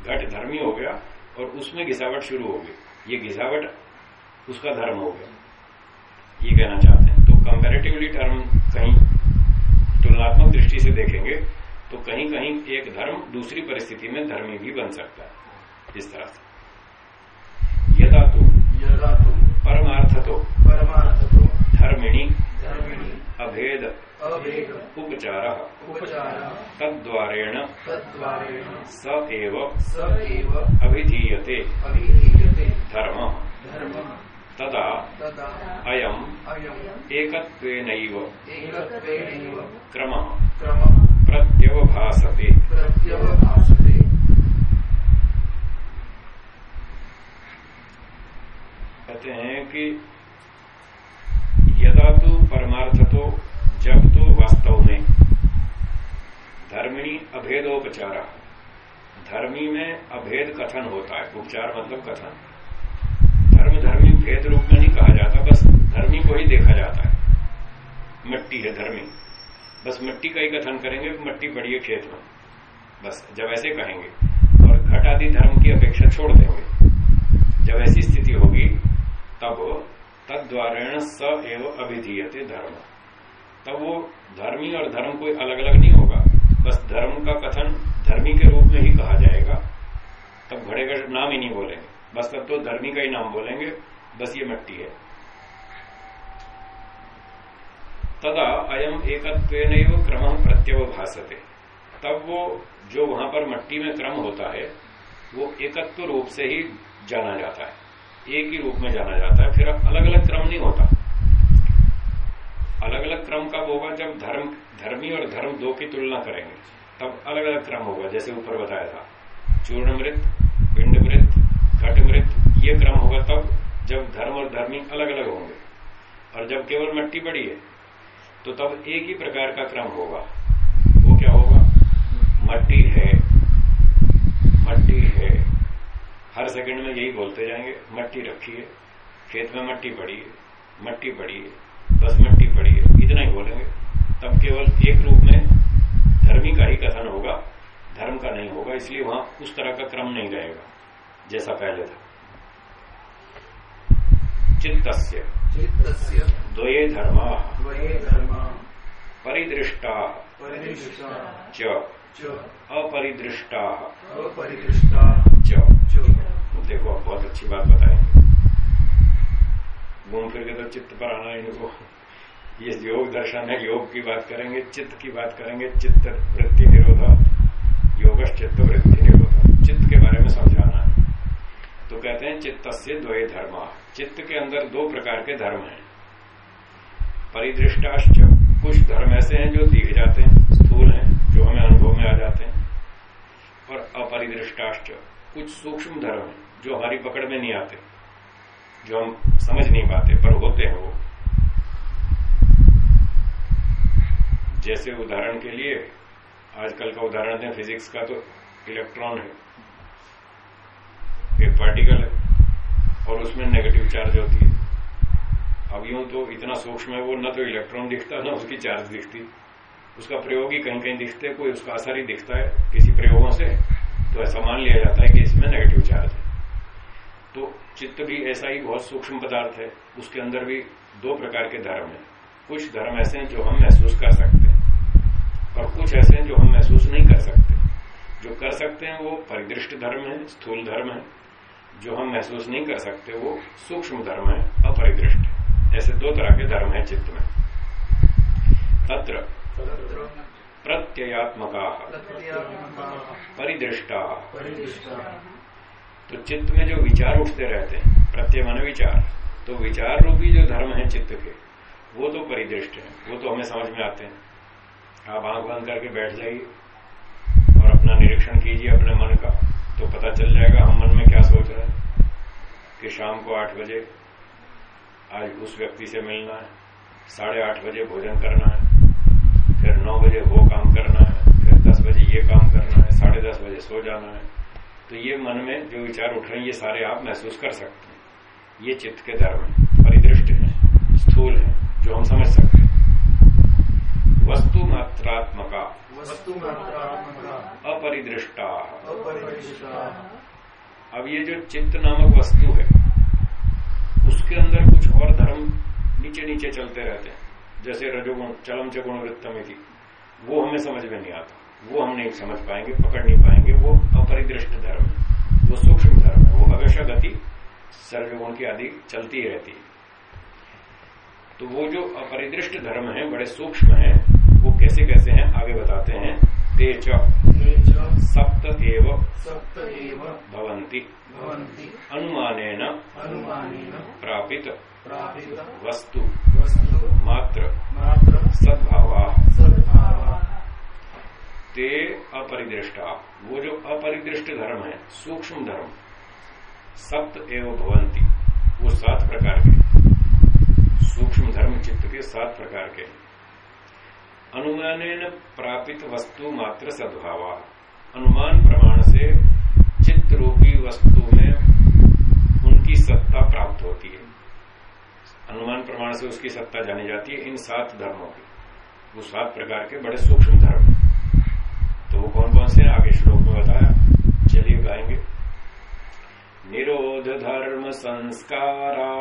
घट धर्मी हो गया और उसमें घिसावट शुरू हो गई। ये घिसावट, उसका धर्म हो गया। ये कहना चाहते हैं। तो कंपेरेटिवली टर्म कहीं तुलनात्मक दृष्टि से देखेंगे तो कहीं कहीं एक धर्म दूसरी परिस्थिति में धर्मी भी बन सकता है। इस तरह से। यदा तो यदा तु परमार्थ तो परमार्थतो। धर्मिणी। धर्मिणि। अभेद। अभेद। उपचार। उपचारः। तद्वारेण। तद्वारेण। स एव। स एव। अभिधीयते। अभिधीयते। धर्म। धर्मः। तदा। तदा। अयम। अयम्। एकत्वेनैव। एकत्वेनैव। क्रमः। क्रमः। प्रत्यवभासते। कहते हैं कि यदा तो परमार्थ तो जब तो वास्तव में धर्मिणी उपचार धर्मी में अभेद कथन होता है उपचार मतलब कथन। धर्म धर्मी भेद रूप में नहीं कहा जाता बस धर्मी को ही देखा जाता है। मिट्टी है धर्मी। बस मिट्टी का ही कथन करेंगे, मट्टी पड़ी है खेत में। बस, जब ऐसे कहेंगे। और घट आदि धर्म की अपेक्षा छोड़ देंगे। जब ऐसी स्थिति होगी, तब तद्वारेण स एव अभिधीयते धर्म। तब वो धर्मी और धर्म कोई अलग अलग नहीं होगा। बस धर्म का कथन धर्मी के रूप में ही कहा जाएगा। तब घड़े का नाम ही नहीं बोलेंगे। बस तब तो धर्मी का ही नाम बोलेंगे। बस ये मट्टी है। तदा अयम एकत्व क्रम प्रत्यवभाषते तब वो जो वहाँ पर मट्टी में क्रम होता है, वो एकत्व रूप से ही जाना जाता है। एक ही रूप में जाना जाता है, फिर अलग अलग क्रम नहीं होता। अलग अलग क्रम कब होगा? जब धर्म, धर्मी और धर्म दो की तुलना करेंगे, तब अलग अलग क्रम होगा, जैसे ऊपर बताया था। चूर्ण मृत पिंड मृत घट मृत ये क्रम होगा तब जब धर्म और धर्मी अलग अलग होंगे। और जब केवल मट्टी पड़ी है तो तब एक ही प्रकार का क्रम होगा। वो क्या होगा? मट्टी है। मट्टी है। हर सेकंड में यही बोलते जाएँगे, मट्टी रखी है। खेत में मट्टी पड़ी है। मट्टी पड़ी है। बस मट्टी पड़ी है। इतना ही बोलेंगे। तब केवल एक रूप में धर्मी का ही कथन होगा। धर्म का नहीं होगा, इसलिए वहाँ उस तरह का क्रम नहीं रहेगा, जैसा पहले था। चित्तस्य। द्वये धर्मा। द्वये धर्मा। परिदृष्टा। परिदृष्टा। च। अपरिदृष्टा। अपरिदृष्टा। च। देखो आप बहुत अच्छी बात बताएँ घूम फिर के तो चित्त पर आना इनको ये योग दर्शन है योग की बात करेंगे चित्त की बात करेंगे चित्त वृत्ति निरोधा योग चित्त वृत्ति निरोधा चित्त के बारे में समझाना है। तो कहते हैं चित्त से द्वय धर्म। चित्त के अंदर दो प्रकार के धर्म हैं। परिदृष्टाश्च, कुछ धर्म ऐसे हैं जो दिख जाते हैं, स्थूल हैं, जो हमें अनुभव में आ जाते हैं। और अपरिदृष्टाश्च, कुछ सूक्ष्म धर्म हैं, जो हमारी पकड़ में नहीं आते, जो हम समझ नहीं पाते, पर होते हैं वो। जैसे उदाहरण के लिए, आजकल का उदाहरण दें फिजिक्स का तो इलेक्ट्रॉन है। एक पार्टिकल है, और उसमें नेगेटिव चार्ज होती है। अब यूँ तो इतना सूक्ष्म है, वो न तो इलेक्ट्रॉन दिखता, ना उसकी चार्ज दिखती। उसका प्रयोग ही कहीं कहीं दिखते है, कोई उसका असर ही दिखता है किसी प्रयोगों से। तो ऐसा मान लिया जाता है कि इसमें नेगेटिव चार्ज है। तो चित्त भी ऐसा ही बहुत सूक्ष्म पदार्थ है, उसके अंदर भी दो प्रकार के धर्म है। कुछ धर्म ऐसे हैं जो हम महसूस कर सकते हैं, और कुछ ऐसे हैं जो हम महसूस नहीं कर सकते। जो कर सकते हैं वो परिदृष्ट धर्म है, स्थूल धर्म है जो हम महसूस नहीं कर सकते, वो सूक्ष्म धर्म है, अपरिदृष्ट ऐसे दो तरह के धर्म है चित्त में। तत्र प्रत्ययात्मका, परिदृष्टा। तो चित्त में जो विचार उठते रहते हैं, प्रत्यय मन विचार तो विचार रूपी जो धर्म है चित्त के, वो तो परिदृष्ट है, वो तो हमें समझ में आते हैं। आप आँख बंद करके बैठ जाइए और अपना निरीक्षण कीजिए अपने मन का। तो पता चल जाएगा हम मन में क्या सोच रहे हैं कि शाम को आठ बजे आज उस व्यक्ति से मिलना है, साढ़े आठ बजे भोजन करना है, फिर नौ बजे वो काम करना है, फिर दस बजे ये काम करना है, साढ़े दस बजे सो जाना है। तो ये मन में जो विचार उठ रहे हैं, ये सारे आप महसूस कर सकते हैं। ये चित्त के धर्म है, परिदृष्ट है, स्थूल है, जो हम समझ सकते हैं। वस्तु मात्रात्मका। वस्तु मात्रात्मका। अपरिदृष्टा। अब ये जो चित्त नामक वस्तु है उसके अंदर कुछ और धर्म नीचे नीचे चलते रहते हैं। जैसे रजोगुण चलम च गुण वृत्तम की वो हमें समझ में नहीं आता। वो हम नहीं समझ पाएँगे पकड़ नहीं पाएँगे। वो अपरिदृष्ट धर्म है। वो सूक्ष्म धर्म है। वो हमेशा गति सर्वगुण की आदि चलती रहती है। तो वो जो अपरिदृष्ट धर्म है बड़े सूक्ष्म है वो कैसे कैसे हैं आगे बताते हैं। तेज सप्त एव सप्त एव भवन्ति। भवन्ति। अनुमानेन अनुमानेन प्रापित प्रापित वस्तु। वस्तु। मात्र। मात्र। सद्भावा। सद्भावा। ते अपरिदृष्टा। वो जो अपरिदृष्ट धर्म है सूक्ष्म धर्म सप्त एवं भवंती वो सात प्रकार के। सूक्ष्म धर्म चित्त के सात प्रकार के। अनुमानेन प्रापित वस्तु मात्र सद्भाव। अनुमान प्रमाण से चित्त रूपी वस्तु में उनकी सत्ता प्राप्त होती है। अनुमान प्रमाण से उसकी सत्ता जानी जाती है इन सात धर्मों की। वो सात प्रकार के बड़े सूक्ष्म धर्म। तो वो कौन कौन से आगे श्लोक में बताया। चलिए गाएँगे। निरोध धर्म संस्कारा।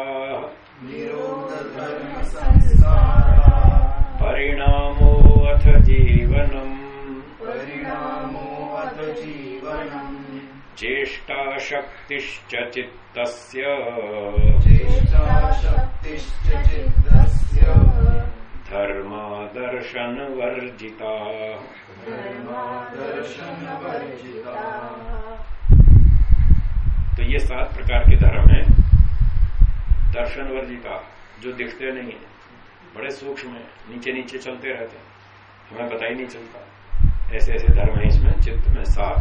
निरोधधर्म संस्कारा। परिणामो अथ जीवनम। परिणामो अथ जीवनम्। चेष्टा शक्तिश्च चित्तस्य। चेष्टाशक्तिश्च चित्तस्य। धर्मादर्शन वर्जिता धर्मादर्शनवर्जिता। तो ये सात प्रकार के धर्म हैं। दर्शन वर्जिता जो दिखते नहीं है। बड़े सूक्ष्म है, नीचे नीचे चलते रहते हैं। हमें पता ही नहीं चलता। ऐसे ऐसे धर्म है इसमें, चित्त में सात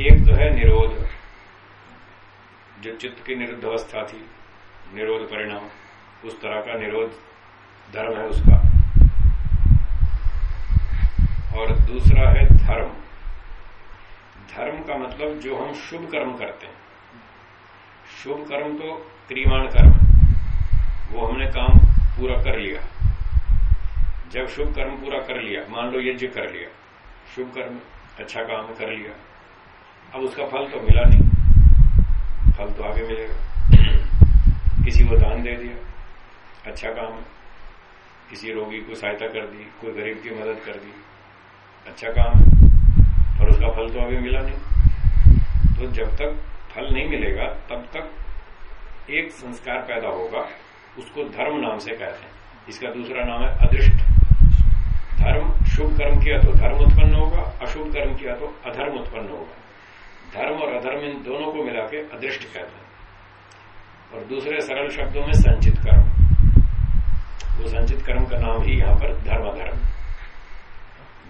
एक तो है निरोध। जो चित्त की निरुद्ध अवस्था थी, निरोध परिणाम, उस तरह का निरोध धर्म है उसका। और दूसरा है धर्म। धर्म का मतलब जो हम शुभ कर्म करते हैं। शुभ कर्म तो क्रियमाण कर्म वो हमने काम पूरा कर लिया। जब शुभ कर्म पूरा कर लिया, मान लो यज्ञ कर लिया, शुभ कर्म अच्छा काम कर लिया, अब उसका फल तो मिला नहीं। फल तो आगे मिलेगा। किसी को दान दे दिया अच्छा काम है किसी रोगी को सहायता कर दी, कोई गरीब की मदद कर दी अच्छा काम, और उसका फल तो अभी मिला नहीं। तो जब तक फल नहीं मिलेगा, तब तक एक संस्कार पैदा होगा। उसको धर्म नाम से कहते हैं। इसका दूसरा नाम है अदृष्ट। धर्म शुभ कर्म किया तो धर्म उत्पन्न होगा, अशुभ कर्म किया तो अधर्म उत्पन्न होगा। धर्म और अधर्म इन दोनों को मिला के अदृष्ट कहते हैं। और दूसरे सरल शब्दों में संचित कर्म। वो संचित कर्म का नाम ही यहाँ पर धर्म धर्म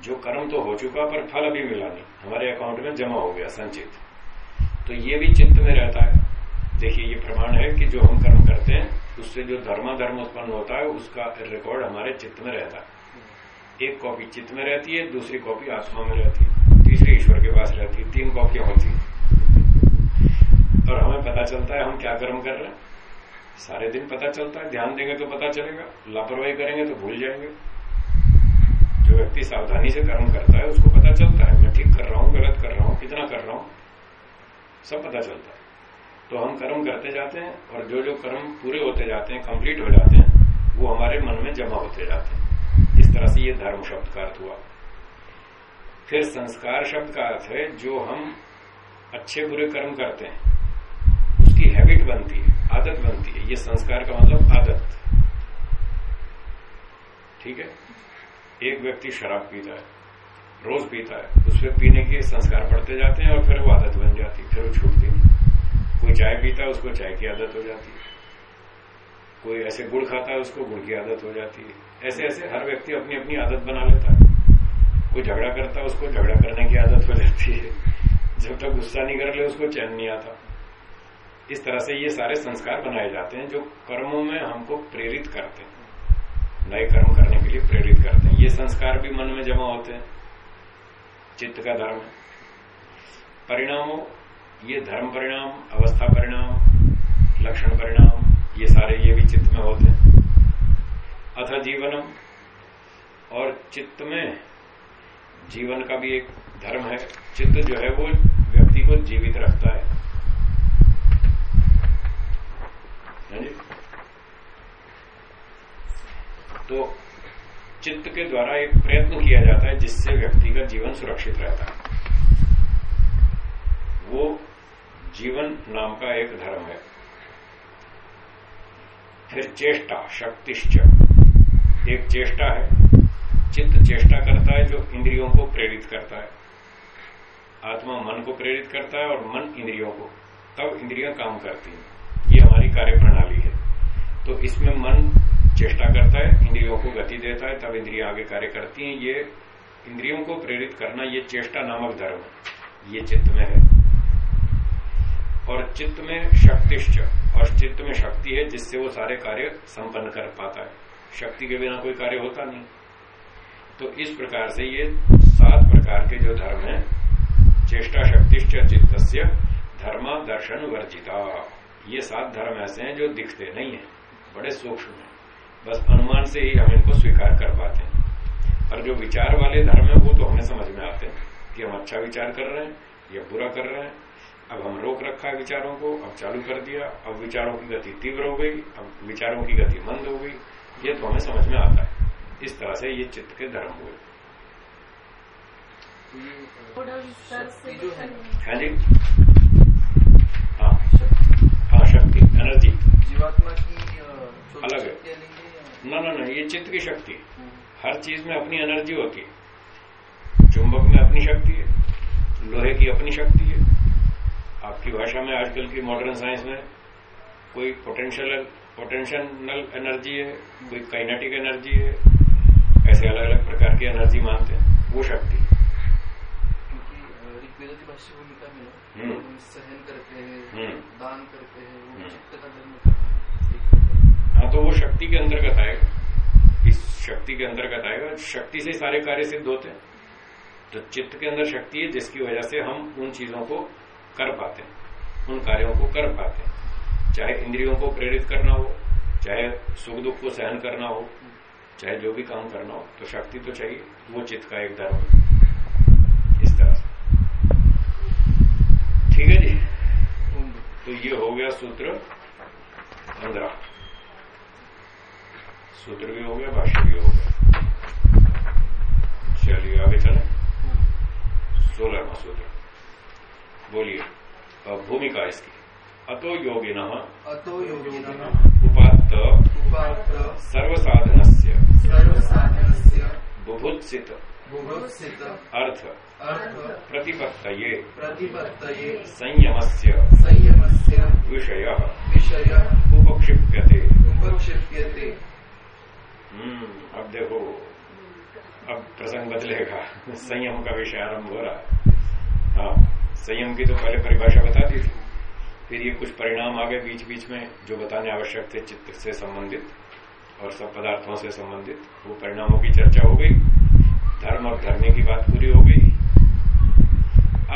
जो कर्म तो हो चुका पर फल अभी मिला नहीं। हमारे अकाउंट में जमा हो गया संचित। तो ये भी चित्त में रहता है। देखिए, ये प्रमाण है कि जो हम कर्म करते हैं, उससे जो धर्माधर्म उत्पन्न होता है, उसका रिकॉर्ड हमारे चित्त में रहता है। एक कॉपी चित्त में रहती है, दूसरी कॉपी आत्मा में रहती है। तीसरी ईश्वर के पास रहती है। तीन कॉपियाँ होती है। और हमें पता चलता है, हम क्या कर्म कर रहे हैं। सारे दिन पता चलता है। ध्यान देंगे तो पता चलेगा। लापरवाही करेंगे तो भूल जाएँगे। जो व्यक्ति सावधानी से कर्म करता है, उसको पता चलता है। मैं ठीक कर रहा हूँ, गलत कर रहा हूँ, कितना कर रहा हूँ, सब पता चलता है। तो हम कर्म करते जाते हैं और जो जो कर्म पूरे होते जाते हैं कंप्लीट हो जाते हैं, वो हमारे मन में जमा होते जाते हैं। इस तरह से ये धर्म शब्द का अर्थ हुआ। फिर संस्कार शब्द का अर्थ है, जो हम अच्छे बुरे कर्म करते हैं, उसकी हैबिट बनती है, आदत बनती है। ये संस्कार का मतलब आदत। ठीक है? एक व्यक्ति शराब पीता है, रोज पीता है, उस पर पीने के संस्कार पड़ते जाते हैं और फिर वो आदत बन जाती है, फिर वो छूटती नहीं। कोई चाय पीता है, उसको चाय की आदत हो जाती है। कोई ऐसे गुड़ खाता है, उसको गुड़ की आदत हो जाती है। ऐसे ऐसे हर व्यक्ति अपनी अपनी आदत बना लेता है। कोई झगड़ा करता है, उसको झगड़ा करने की आदत हो जाती है। जब तक गुस्सा नहीं कर ले, उसको चैन नहीं आता। इस तरह से ये सारे संस्कार बनाए जाते हैं, जो कर्मों में हमको प्रेरित करते हैं। नए कर्म करने के लिए प्रेरित करते हैं। ये संस्कार भी मन में जमा होते हैं। चित्त का धर्म। है परिणामों ये धर्म परिणाम, अवस्था परिणाम, लक्षण परिणाम, ये सारे ये भी चित्त में होते हैं। अथ जीवनम, और चित्त में जीवन का भी एक धर्म है। चित्त जो है वो व्यक्ति को जीवित रखता है। जी? तो चित्त के द्वारा एक प्रयत्न किया जाता है जिससे व्यक्ति का जीवन सुरक्षित रहता है। वो जीवन नाम का एक धर्म है। फिर चेष्टा, शक्तिश्च। एक चेष्टा है, चित्त चेष्टा करता है जो इंद्रियों को प्रेरित करता है। आत्मा मन को प्रेरित करता है और मन इंद्रियों को। तब इंद्रियाँ काम करती हैं। ये हमारी कार्य प्रणाली है। तो इसमें मन चेष्टा करता है, इंद्रियों को गति देता है, तब इंद्रियाँ आगे कार्य करती हैं। ये इंद्रियों को प्रेरित करना, ये चेष्टा नामक धर्म है। ये चित्त में है। चित्त में शक्तिश्च और चित्त में शक्ति है जिससे वो सारे कार्य संपन्न कर पाता है। शक्ति के बिना कोई कार्य होता नहीं। तो इस प्रकार से ये सात प्रकार के जो धर्म है, चेष्टा शक्तिश्च चित्त धर्म दर्शन वर्जिता। ये सात धर्म ऐसे हैं जो दिखते नहीं है, बड़े सूक्ष्म है। बस अनुमान से ही हम इनको स्वीकार कर पाते हैं। और जो विचार वाले धर्म है, वो तो हमें समझ में आते हैं कि हम अच्छा विचार कर रहे हैं, या बुरा कर रहे हैं अब हम रोक रखा है विचारों को अब चालू कर दिया अब विचारों की गति तीव्र हो गई अब विचारों की गति मंद हो गई ये तो हमें समझ में आता है। इस तरह से ये चित्त के धर्म हुए। है जी। हाँ। हाँ शक्ति एनर्जी। जीवात्मा की अलग है। ना ना ना ये चित्त की शक्ति हम्म, हर चीज़ में अपनी एनर्जी होती है। चुंबक में अपनी शक्ति है। लोहे की अपनी शक्ति है। आपकी भाषा में आजकल की मॉडर्न साइंस में कोई पोटेंशियल पोटेंशियल एनर्जी है कोई काइनेटिक एनर्जी है ऐसे अलग अलग प्रकार की एनर्जी मानते हैं वो शक्ति हम्म। हम सहन करते हैं हम्म। दान करते हैं वो हम्म। हाँ तो वो शक्ति के अंतर्गत आएगा इस शक्ति के अंतर्गत आएगा शक्ति से सारे कार्य सिद्ध होते हैं तो चित्त के अंदर शक्ति है जिसकी वजह से हम उन चीज़ों को कर पाते हैं, उन कार्यों को कर पाते हैं। चाहे इंद्रियों को प्रेरित करना हो, चाहे सुख दुख को सहन करना हो, चाहे जो भी काम करना हो तो शक्ति तो चाहिए, वो चित्त का एक धर्म। इस तरह से। ठीक है जी? तो ये हो गया सूत्र पंद्रह। सूत्र भी हो गया, भाष्य भी हो गया। चलिए आगे चले। सोलहवा सूत्र। बोलिए भूमिका इसकी। अतो योगिन अतो योगिनः उपात्त। उपात्त। सर्वसाधन से सर्वसाधनस्य। बुभुत्सित। बुभुत्सित। अर्थ। अर्थ। प्रतिपत्तये। प्रतिपत्तये। संयमस्य। संयमस्य। विषय। विषयः। उपक्षिप्यते। उपक्षिप्यते। हम्म अब देखो। अब प्रसंग बदलेगा। संयम का विषय आरंभ हो रहा है। हाँ। संयम की तो पहले परिभाषा बता दी थी। फिर ये कुछ परिणाम आ गए बीच बीच में, जो बताने आवश्यक थे चित्त से संबंधित और सब पदार्थों से संबंधित। वो परिणामों की चर्चा हो गई। धर्म और धर्मी की बात पूरी हो गई।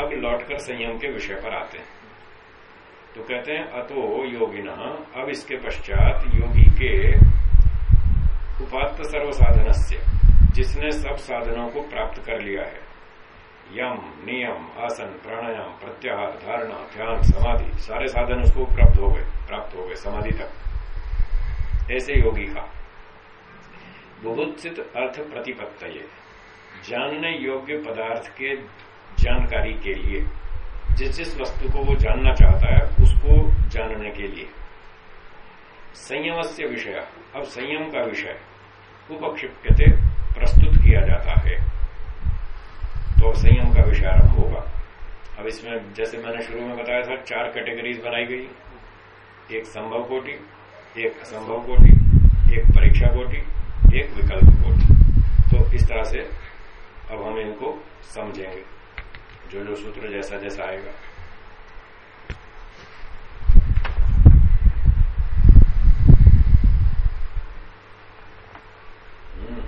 अब लौटकर संयम के विषय पर आते हैं। तो कहते हैं, अतो योगिना, अब इसके पश्चात योगी के उपात्त सर्व साधन जिसने सब साधनों को प्राप्त कर लिया है। यम, नियम, आसन, प्राणायाम, प्रत्याहार, धारणा, ध्यान, समाधि, सारे साधन उसको प्राप्त हो गए, प्राप्त हो गए, समाधि तक। ऐसे योगी का। बुभुत्सित अर्थ प्रतिपत्त जानने योग्य पदार्थ के जानकारी के लिए, जिस जिस वस्तु को वो जानना चाहता है, उसको जानने के लिए। संयम से विषय। अब संयम का विषय। उपक्षिप्यते प्रस्तुत किया जाता है। तो संयम का विषय आरंभ होगा। अब इसमें जैसे मैंने शुरू में बताया था, चार कैटेगरीज बनाई गई। एक संभव कोटि, एक असंभव कोटि, एक परीक्षा कोटि, एक विकल्प कोटि। तो इस तरह से अब हम इनको समझेंगे। जो जो सूत्र जैसा जैसा आएगा हम्म।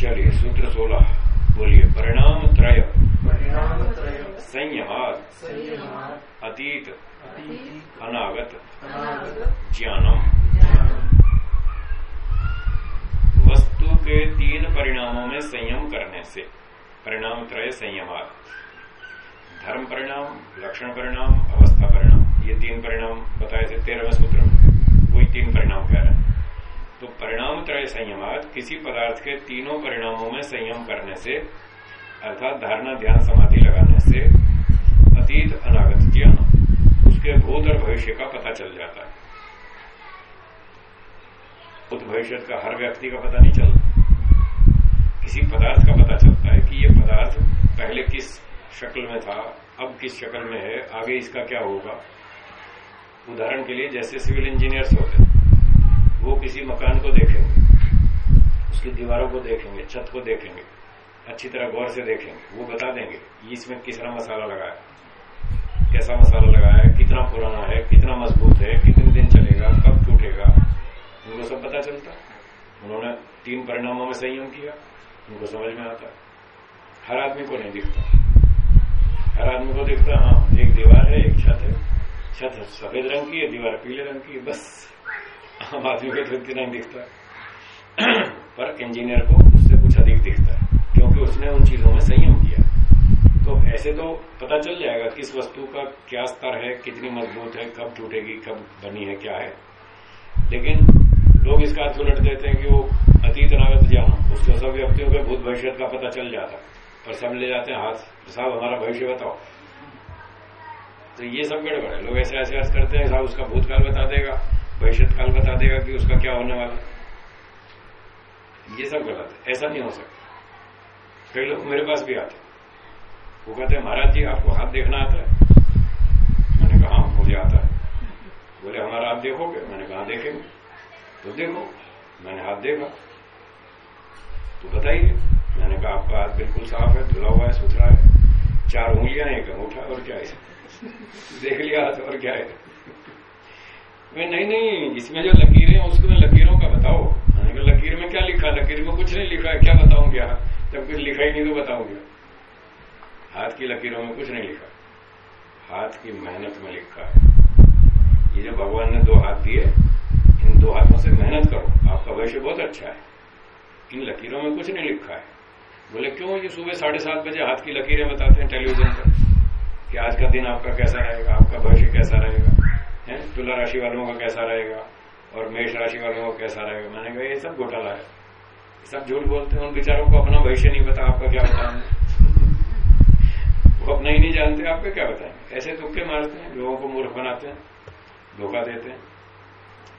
चलिए सूत्र सोलह। बोलिए परिणाम त्रय संयमात। अतीत। अनागत। ज्ञानम। वस्तु के तीन परिणामों में संयम करने से परिणाम त्रय संयमात। धर्म परिणाम लक्षण परिणाम अवस्था परिणाम ये तीन परिणाम बताए थे तेरहवें सूत्र में। वही तीन परिणाम कह रहे हैं। तो परिणाम त्रय संयमात किसी पदार्थ के तीनों परिणामों में संयम करने से, अर्थात धारणा ध्यान समाधि लगाने से, अतीत अनागत ज्ञान, उसके भूत और भविष्य का पता चल जाता है। भूत भविष्य का हर व्यक्ति का पता नहीं चलता। किसी पदार्थ का पता चलता है कि ये पदार्थ पहले किस शक्ल में था, अब किस शक्ल में है, आगे इसका क्या होगा। उदाहरण के लिए जैसे सिविल इंजीनियर्स होते हैं। वो किसी मकान को देखेंगे, उसकी दीवारों को देखेंगे, छत को देखेंगे, अच्छी तरह गौर से देखेंगे, वो बता देंगे इसमें किसरा मसाला लगाया कैसा मसाला लगाया कितना पुराना है? कितना मज़बूत है? कितने दिन चलेगा? कब टूटेगा? उनको सब पता चलता उन्होंने तीन परिणामों में संयम किया। उनको समझ में आता हर आदमी को नहीं दिखता। हर आदमी को दिखता हाँ एक दीवार है, एक छत है। छत सफ़ेद रंग की है, दीवार पीले रंग की है, बस। आम आदमी को तो इतना नहीं दिखता पर इंजीनियर को उससे कुछ अधिक दिखता है, क्योंकि उसने उन चीज़ों में संयम किया तो ऐसे तो पता चल जाएगा किस वस्तु का क्या स्तर है, कितनी मज़बूत है, कब टूटेगी, कब बनी है, क्या है। लेकिन लोग इसका अर्थ उलट देते हैं कि वो अतीत अनागत जाना उसको सब व्यक्तियों के भूत भविष्य का पता चल जाता पर सब ले जाते हैं हाथ साहब, हमारा भविष्य बताओ। तो ये सब गड़बड़ है। लोग ऐसे ऐसे अर्थ करते हैं, साहब, उसका भूतकाल बता देगा। भविष्य काल बता देगा कि उसका क्या होने वाला ये सब गलत है, ऐसा नहीं हो सकता। कई लोग मेरे पास भी आते वो कहते हैं, महाराज जी, आपको हाथ देखना आता है? मैंने कहा हाँ मुझे आता है। बोले, हमारा हाथ देखोगे? मैंने कहा देखेंगे। तो देखो, मैंने हाथ देखा। तो बताइए, मैंने कहा, आपका हाथ बिल्कुल साफ़ है, धुला हुआ है, सुथरा है। चार उंगलियाँ एक अंगूठा, और क्या है? देख लिया हाथ, और क्या है? मैं, नहीं नहीं, इसमें जो लकीरें हैं, उसको लकीरों का बताओ मैंने लकीर में क्या लिखा? लकीर में कुछ नहीं लिखा है, क्या बताऊँ क्या जब कुछ लिखा ही नहीं तो बताऊँ क्या हाथ की लकीरों में कुछ नहीं लिखा। हाथ की मेहनत में लिखा है। ये जो भगवान ने दो हाथ दिए, इन दो हाथों से मेहनत करो। आपका भविष्य बहुत अच्छा है। इन लकीरों में कुछ नहीं लिखा है। बोले, क्यों ये सुबह साढ़े सात बजे हाथ की लकीरें बताते हैं टेलीविज़न पर? कि आज का दिन आपका कैसा रहेगा? आपका भविष्य कैसा रहेगा? है? तुला राशि वालों का कैसा रहेगा? और मेष राशि वालों का कैसा रहेगा? मैंने कहा, ये सब घोटाला है। सब झूठ बोलते हैं। उन बेचारों को अपना भविष्य नहीं पता। आपका क्या बताएँगे? वो अपना ही नहीं जानते। आपको क्या बताएँगे? ऐसे तुक्के मारते हैं। लोगों को मूर्ख बनाते हैं। धोखा देते हैं।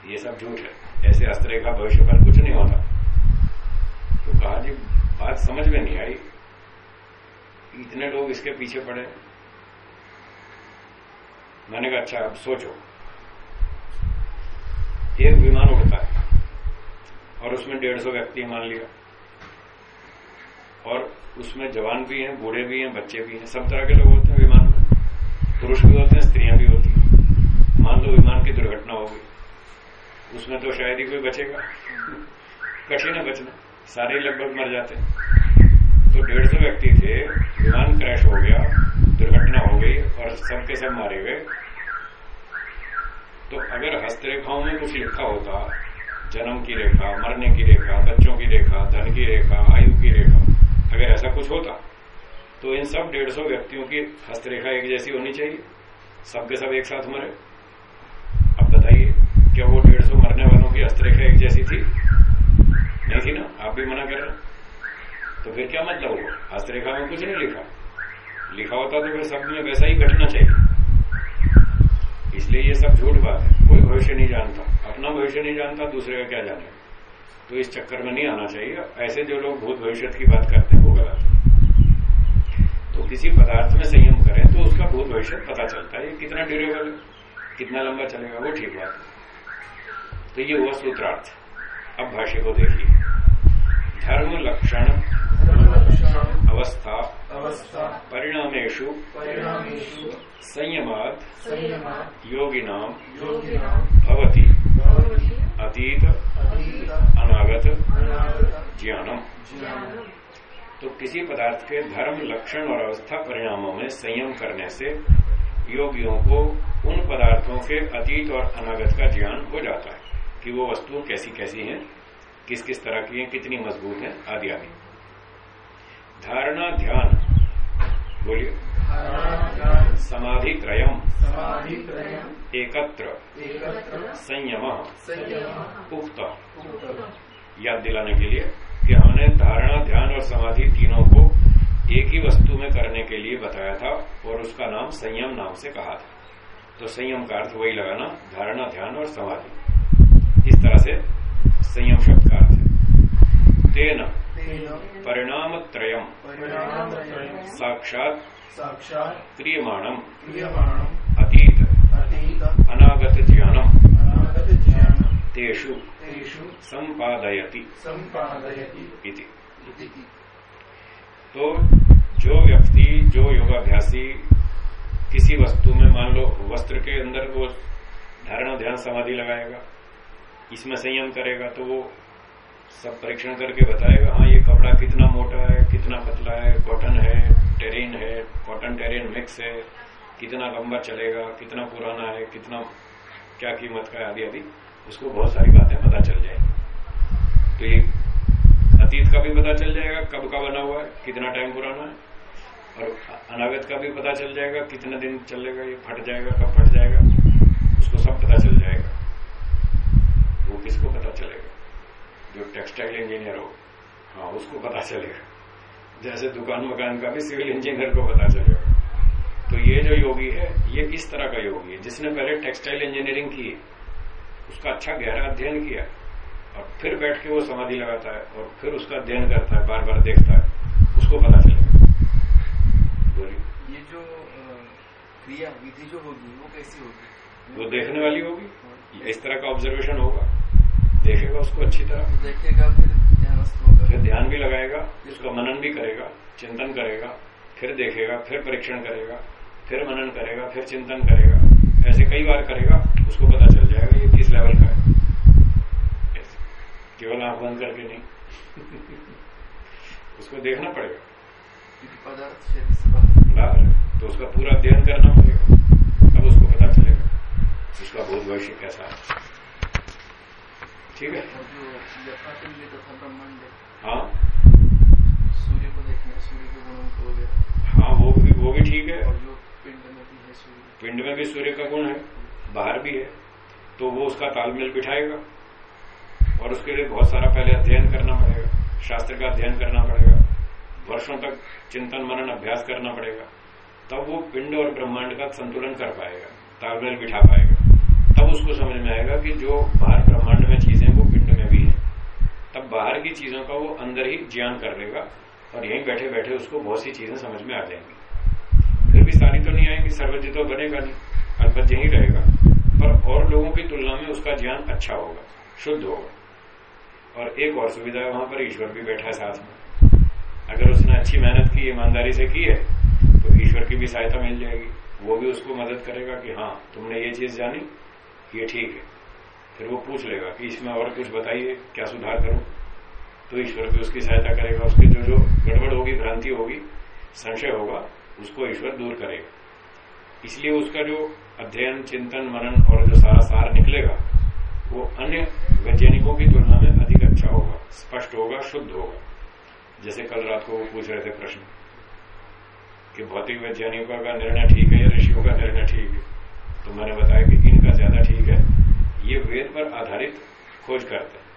ये सब झूठ है। ऐसे अस्त्र का भविष्य पर कुछ नहीं होता। तो कहा जी, बात समझ में नहीं आई। इतने लोग इसके पीछे पड़े मैंने कहा अच्छा अब सोचो। एक विमान उड़ता है। और उसमें डेढ़ सौ व्यक्ति मान लिया। और उसमें जवान भी हैं, बूढ़े भी हैं, बच्चे भी हैं। सब तरह के लोग होते हैं विमान में। पुरुष भी होते हैं, स्त्रियाँ भी होती हैं। मान लो विमान की दुर्घटना होगी उसमें तो शायद ही कोई बचेगा। कठिन है बचना। सारे लगभग मर जाते हैं। तो डेढ़ सौ व्यक्ति थे, विमान क्रैश हो गया, दुर्घटना हो गई, और सबके सब मारे गए। तो अगर हस्तरेखाओं में कुछ लिखा होता जन्म की रेखा, मरने की रेखा, बच्चों की रेखा, धन की रेखा, आयु की रेखा, अगर ऐसा कुछ होता तो इन सब डेढ़ सौ व्यक्तियों की हस्तरेखा एक जैसी होनी चाहिए। सबके सब एक साथ मरे। अब बताइए, क्या वो डेढ़ सौ मरने वालों की हस्तरेखा एक जैसी थी? नहीं थी ना? आप भी मना कर रहे तो फिर क्या मतलब हुआ? हस्तरेखा में कुछ नहीं लिखा। लिखा होता तो फिर सब में वैसा ही घटना चाहिए। इसलिए ये सब झूठ बात है। कोई भविष्य नहीं जानता। अपना भविष्य नहीं जानता, दूसरे का क्या जाने? तो इस चक्कर में नहीं आना चाहिए। ऐसे जो लोग भूत भविष्य की बात करते हैं, वो गलत है। तो किसी पदार्थ में संयम करें तो उसका भूत भविष्य पता चलता है कितना ड्यूरेबल कितना लंबा चलेगा, वो ठीक बात है। तो ये हुआ सूत्रार्थ। अब भाष्य को देखिए। धर्म लक्षण अवस्था अवस्था परिणामेशु संयमात योगिनाम भवति। अतीत अनागत ज्ञानम। तो किसी पदार्थ के धर्म लक्षण और अवस्था परिणामों में संयम करने से योगियों को उन पदार्थों के अतीत और अनागत का ज्ञान हो जाता है कि वो वस्तु कैसी कैसी हैं। किस किस तरह की हैं, कितनी मज़बूत हैं, आदि आदि। धारणा ध्यान। बोलिए। समाधि त्रयम। एकत्र। संयम। उक्त। याद दिलाने के लिए कि हमने धारणा ध्यान और समाधि तीनों को एक ही वस्तु में करने के लिए बताया था और उसका नाम संयम नाम से कहा था। तो संयम का अर्थ वही लगाना, धारणा ध्यान और समाधि। इस तरह से संयम शब्द का अर्थ है तेन। परिणाम त्रयम साक्षात साक्षात् क्रियमाणम। अतीत। अतीत। अनागत ज्ञानम तेषु। संपादयति। तो जो व्यक्ति जो योगाभ्यासी किसी वस्तु में मान लो वस्त्र के अंदर वो धारणा ध्यान समाधि लगाएगा। इसमें संयम करेगा तो वो सब परीक्षण करके बताएगा हाँ ये कपड़ा कितना मोटा है, कितना पतला है कॉटन है टेरेन है कॉटन टेरेन मिक्स है, कितना लंबा चलेगा, कितना पुराना है, कितना क्या कीमत का आदि आदि। उसको बहुत सारी बातें पता चल जाएगी। तो ये अतीत का भी पता चल जाएगा, कब का बना हुआ है, कितना टाइम पुराना है, और अनागत का भी पता चल जाएगा, कितने दिन चलेगा, ये फट जाएगा, कब फट जाएगा, उसको सब पता चल जाएगा। वो किसको पता चलेगा? जो टेक्सटाइल इंजीनियर हो हाँ उसको पता चलेगा। जैसे दुकान मकान का भी सिविल इंजीनियर को पता चलेगा। तो ये जो योगी है ये इस तरह का योगी है? जिसने पहले टेक्सटाइल इंजीनियरिंग की उसका अच्छा गहरा अध्ययन किया और फिर बैठ के वो समाधि लगाता है और फिर उसका अध्ययन करता है बार बार देखता है उसको पता चलेगा। बोलिए। ये जो क्रिया विधि जो होगी वो कैसी होगी? वो देखने वाली होगी? इस तरह का ऑब्जर्वेशन होगा। देखेगा उसको अच्छी तरह। देखेगा फिर फिर ध्यान भी लगाएगा उसका मनन भी करेगा चिंतन करेगा फिर देखेगा फिर परीक्षण करेगा फिर मनन करेगा फिर चिंतन करेगा। ऐसे कई बार करेगा उसको पता चल जाएगा ये किस लेवल का है। केवल आँख बंद करके नहीं। उसको देखना पड़ेगा। तो उसका पूरा अध्ययन करना पड़ेगा। तब उसको पता चलेगा। उसका भूत भविष्य कैसा है। ठीक है। हाँ। सूर्य को देखना सूर्य के गुणों को हाँ वो भी वो भी ठीक है। और जो पिंड में भी है सूर्य पिंड में भी सूर्य का गुण है, बाहर भी है तो वो उसका तालमेल बिठाएगा और उसके लिए बहुत सारा पहले अध्ययन करना पड़ेगा, शास्त्र का अध्ययन करना पड़ेगा, वर्षों तक चिंतन, मनन, अभ्यास करना पड़ेगा, तब वो पिंड और ब्रह्मांड का संतुलन कर पाएगा, तालमेल बिठा पाएगा। तब उसको समझ में आएगा कि जो बाहर ब्रह्मांड में चीज़ें वो पिंड में भी है तब बाहर की चीज़ों का वो अंदर ही ज्ञान कर लेगा और यहीं बैठे बैठे उसको बहुत सी चीज़ें समझ में आ जाएँगी। फिर भी सारी तो नहीं आएँगी सर्वज्ञ तो बनेगा नहीं अल्पज्ञ ही रहेगा। पर और लोगों की तुलना में उसका ज्ञान अच्छा होगा, शुद्ध होगा। और एक और सुविधा है वहाँ पर ईश्वर भी बैठा है साथ में। अगर उसने अच्छी मेहनत की, ईमानदारी से की है तो ईश्वर की भी सहायता मिल जाएगी। वो भी उसको मदद करेगा कि हाँ तुमने ये चीज़ जानी, ये ठीक है। फिर वो पूछ लेगा कि इसमें और कुछ बताइए, क्या सुधार करूँ? तो ईश्वर भी उसकी सहायता करेगा, उसकी जो जो गड़बड़ होगी, भ्रांति होगी, संशय होगा, उसको ईश्वर दूर करेगा। इसलिए उसका जो अध्ययन, चिंतन, मनन और जो सारा सार निकलेगा, वो अन्य वैज्ञानिकों की तुलना में अधिक अच्छा होगा, स्पष्ट होगा, शुद्ध होगा। जैसे कल रात को वो पूछ रहे थे प्रश्न कि भौतिक वैज्ञानिकों का निर्णय ठीक है या ऋषियों का निर्णय ठीक है? तो मैंने बताया कि इनका ज़्यादा ठीक है ये वेद पर आधारित खोज करते हैं।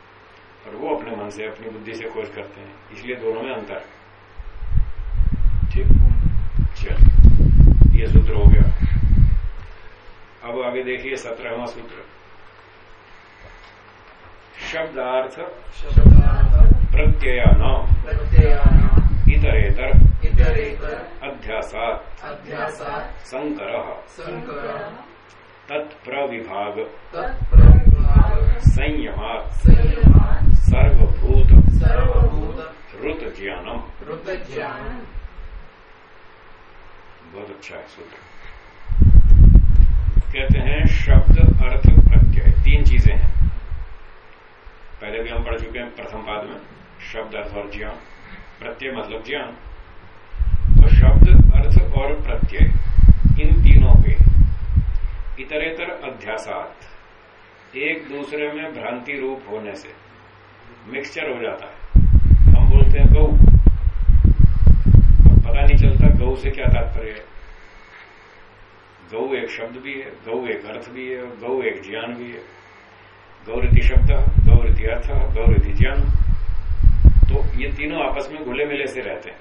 और वो अपने मन से अपनी बुद्धि से खोज करते हैं। इसलिए दोनों में अंतर है। ठीक? चल। ये सूत्र हो गया। अब आगे देखिए सत्रहवा सूत्र। शब्दार्थ प्रत्ययानाम इतरेतर इतरेतर अध्यासात अध्यासात् संकर। संकर। तत्प्रविभाग। संयमात। संयमात्। सर्वभूत ऋत ज्ञानम बहुत अच्छा है सूत्र। कहते हैं शब्द अर्थ प्रत्यय। तीन चीज़ें हैं। पहले भी हम पढ़ चुके हैं प्रथम पाद में। शब्द अर्थ और ज्ञान। प्रत्यय मतलब ज्ञान। तो शब्द अर्थ और प्रत्यय इन तीनों के इतरेतर अध्यासात, एक दूसरे में भ्रांति रूप होने से मिक्सचर हो जाता है। हम बोलते हैं गौ पता नहीं चलता गौ से क्या तात्पर्य है। गौ एक शब्द भी है गौ एक अर्थ भी है गौ एक ज्ञान भी है। गौरति शब्द गौरति अर्थ गौरति ज्ञान। तो ये तीनों आपस में घुले मिले से रहते हैं।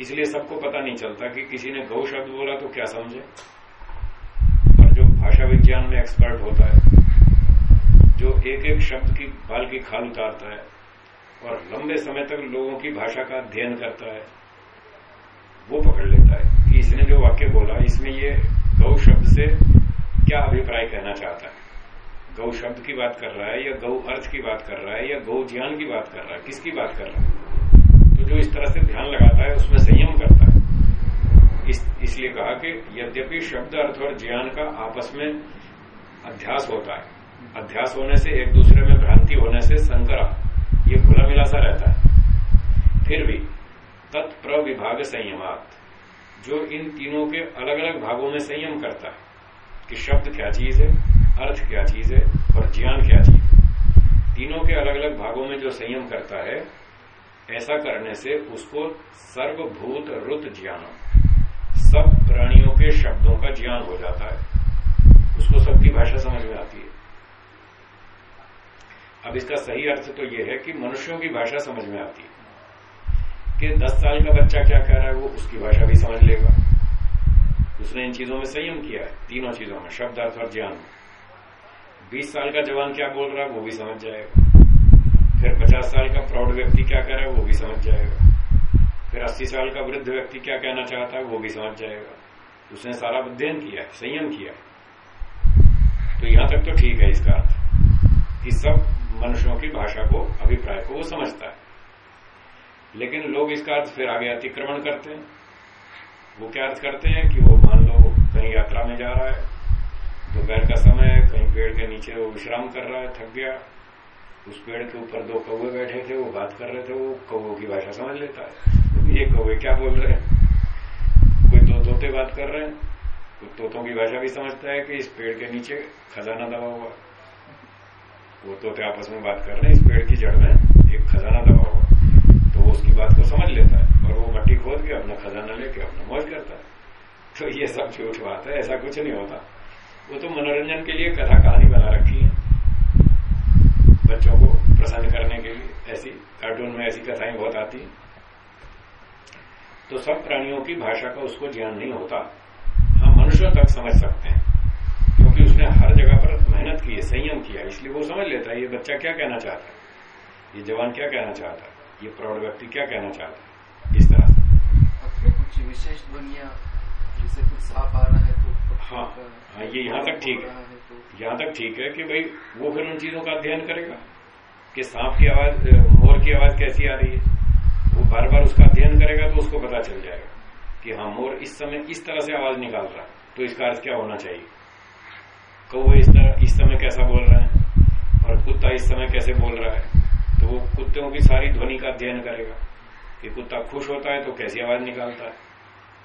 इसलिए सबको पता नहीं चलता कि किसी ने गौ शब्द बोला तो क्या समझे। भाषा विज्ञान में एक्सपर्ट होता है, जो एक एक शब्द की बाल की खाल उतारता है और लंबे समय तक लोगों की भाषा का अध्ययन करता है, वो पकड़ लेता है कि इसने जो वाक्य बोला, इसमें ये गौ शब्द से क्या अभिप्राय कहना चाहता है? गौ शब्द की बात कर रहा है या गौ अर्थ की बात कर रहा है या गौ ज्ञान की बात कर रहा है? किसकी बात कर रहा है? तो जो इस तरह से ध्यान लगाता है, उसमें संयम करता है। इस, इसलिए कहा कि यद्यपि शब्द अर्थ और ज्ञान का आपस में अध्यास होता है अध्यास होने से एक दूसरे में भ्रांति होने से संकरा ये खुला मिला सा रहता है। फिर भी तत्प्रविभाग संयमात जो इन तीनों के अलग अलग भागों में संयम करता है कि शब्द क्या चीज़ है अर्थ क्या चीज़ है और ज्ञान क्या चीज़ है। तीनों के अलग अलग भागों में जो संयम करता है ऐसा करने से उसको सर्वभूत रुत ज्ञान सब प्राणियों के शब्दों का ज्ञान हो जाता है। उसको सबकी भाषा समझ में आती है। अब इसका सही अर्थ तो यह है कि मनुष्यों की भाषा समझ में आती है। कि दस साल का बच्चा क्या कह रहा है, वो उसकी भाषा भी समझ लेगा। उसने इन चीज़ों में संयम किया है, तीनों चीज़ों में, शब्द अर्थ और ज्ञान। बीस साल का जवान क्या बोल रहा है, वो भी समझ जाएगा। फिर पचास साल का प्रौढ़ व्यक्ति क्या कह रहा है, वो भी समझ जाएगा। फिर अस्सी साल का वृद्ध व्यक्ति क्या कहना चाहता है? वो भी समझ जाएगा। उसने सारा अध्ययन किया, संयम किया। तो यहाँ तक तो ठीक है इसका अर्थ, कि सब मनुष्यों की भाषा को, अभिप्राय को वो समझता है। लेकिन लोग इसका अर्थ फिर आगे अतिक्रमण करते हैं। वो क्या अर्थ करते हैं? कि वो मान लो कहीं यात्रा में जा रहा है, दोपहर का समय कहीं पेड़ के नीचे वो विश्राम कर रहा है, थक गया। उस पेड़ के ऊपर दो कौए बैठे थे, वो बात कर रहे थे, वो कौओं की भाषा समझ लेता है। ये कौए क्या बोल रहे हैं? कोई दो तोते बात कर रहे हैं? कोई तोतों की भाषा भी समझता है कि इस पेड़ के नीचे खजाना दबा हुआ वो तोते आपस में बात कर रहे हैं, इस पेड़ की जड़ में एक खजाना दबा हुआ तो वो उसकी बात को समझ लेता है और वो मट्टी खोद के अपना खजाना लेके अपना मौज करता है। तो ये सब झूठ बात है, ऐसा कुछ नहीं होता। वो तो मनोरंजन के लिए कथा कहानी बना रखी है। बच्चों को प्रसन्न करने के लिए ऐसी कार्टून में ऐसी कथाएँ बहुत आती तो सब प्राणियों की भाषा का उसको ज्ञान नहीं होता। हम मनुष्यों तक समझ सकते हैं। क्योंकि उसने हर जगह पर मेहनत की है, संयम किया इसलिए वो समझ लेता है, ये बच्चा क्या कहना चाहता है? ये जवान क्या कहना चाहता है? ये प्रौढ़ व्यक्ति क्या कहना चाहता है? इस तरह से। कुछ विशेष ध्वनिया जैसे कुछ साफ़ आ रहा है हाँ हाँ ये यहाँ तक ठीक है। यहाँ तक ठीक है कि भाई वो फिर उन चीज़ों का अध्ययन करेगा कि सांप की आवाज़ मोर की आवाज़ कैसी आ रही है। वो बार बार उसका अध्ययन करेगा तो उसको पता चल जाएगा कि हाँ मोर इस समय इस तरह से आवाज़ निकाल रहा है तो इसका अर्थ क्या होना चाहिए? कौवे इस तरह, इस समय कैसा बोल रहे हैं और कुत्ता इस समय कैसे बोल रहा है? तो वो कुत्तों की सारी ध्वनि का अध्ययन करेगा कि कुत्ता खुश होता है तो कैसी आवाज़ निकालता है?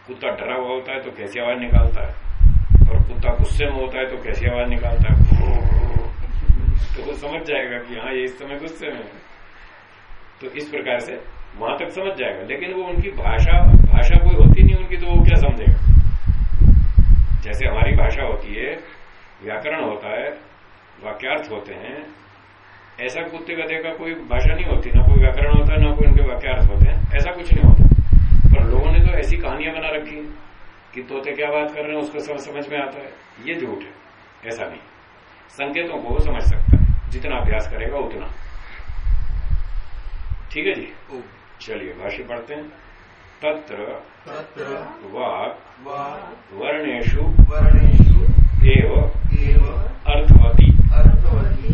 कुत्ता डरा हुआ होता है तो कैसी आवाज़ निकालता है? और कुत्ता गुस्से में होता है तो कैसी आवाज़ निकालता है? तो वो समझ जाएगा कि हाँ ये इस समय गुस्से में है। तो इस प्रकार से वहाँ तक समझ जाएगा। लेकिन वो उनकी भाषा भाषा कोई होती नहीं उनकी तो वो क्या समझेगा? जैसे हमारी भाषा होती है, व्याकरण होता है, वाक्यार्थ होते हैं, ऐसा कुत्ते गधे का कोई भाषा नहीं होती, ना कोई व्याकरण होता है ना कोई उनके वाक्यार्थ होते हैं, ऐसा कुछ नहीं होता। पर लोगों ने तो ऐसी कहानियाँ बना रखी हैं। कि तोते क्या बात कर रहे हैं उसको सब समझ में आता है। ये झूठ है। ऐसा नहीं। संकेतों को वो समझ सकता है। जितना अभ्यास करेगा उतना। ठीक है जी? चलिए भाष्य पढ़ते हैं। तत्र तत्र वाक वर्णेशु वर्णेषु एव एव अर्थवती। अर्थवती।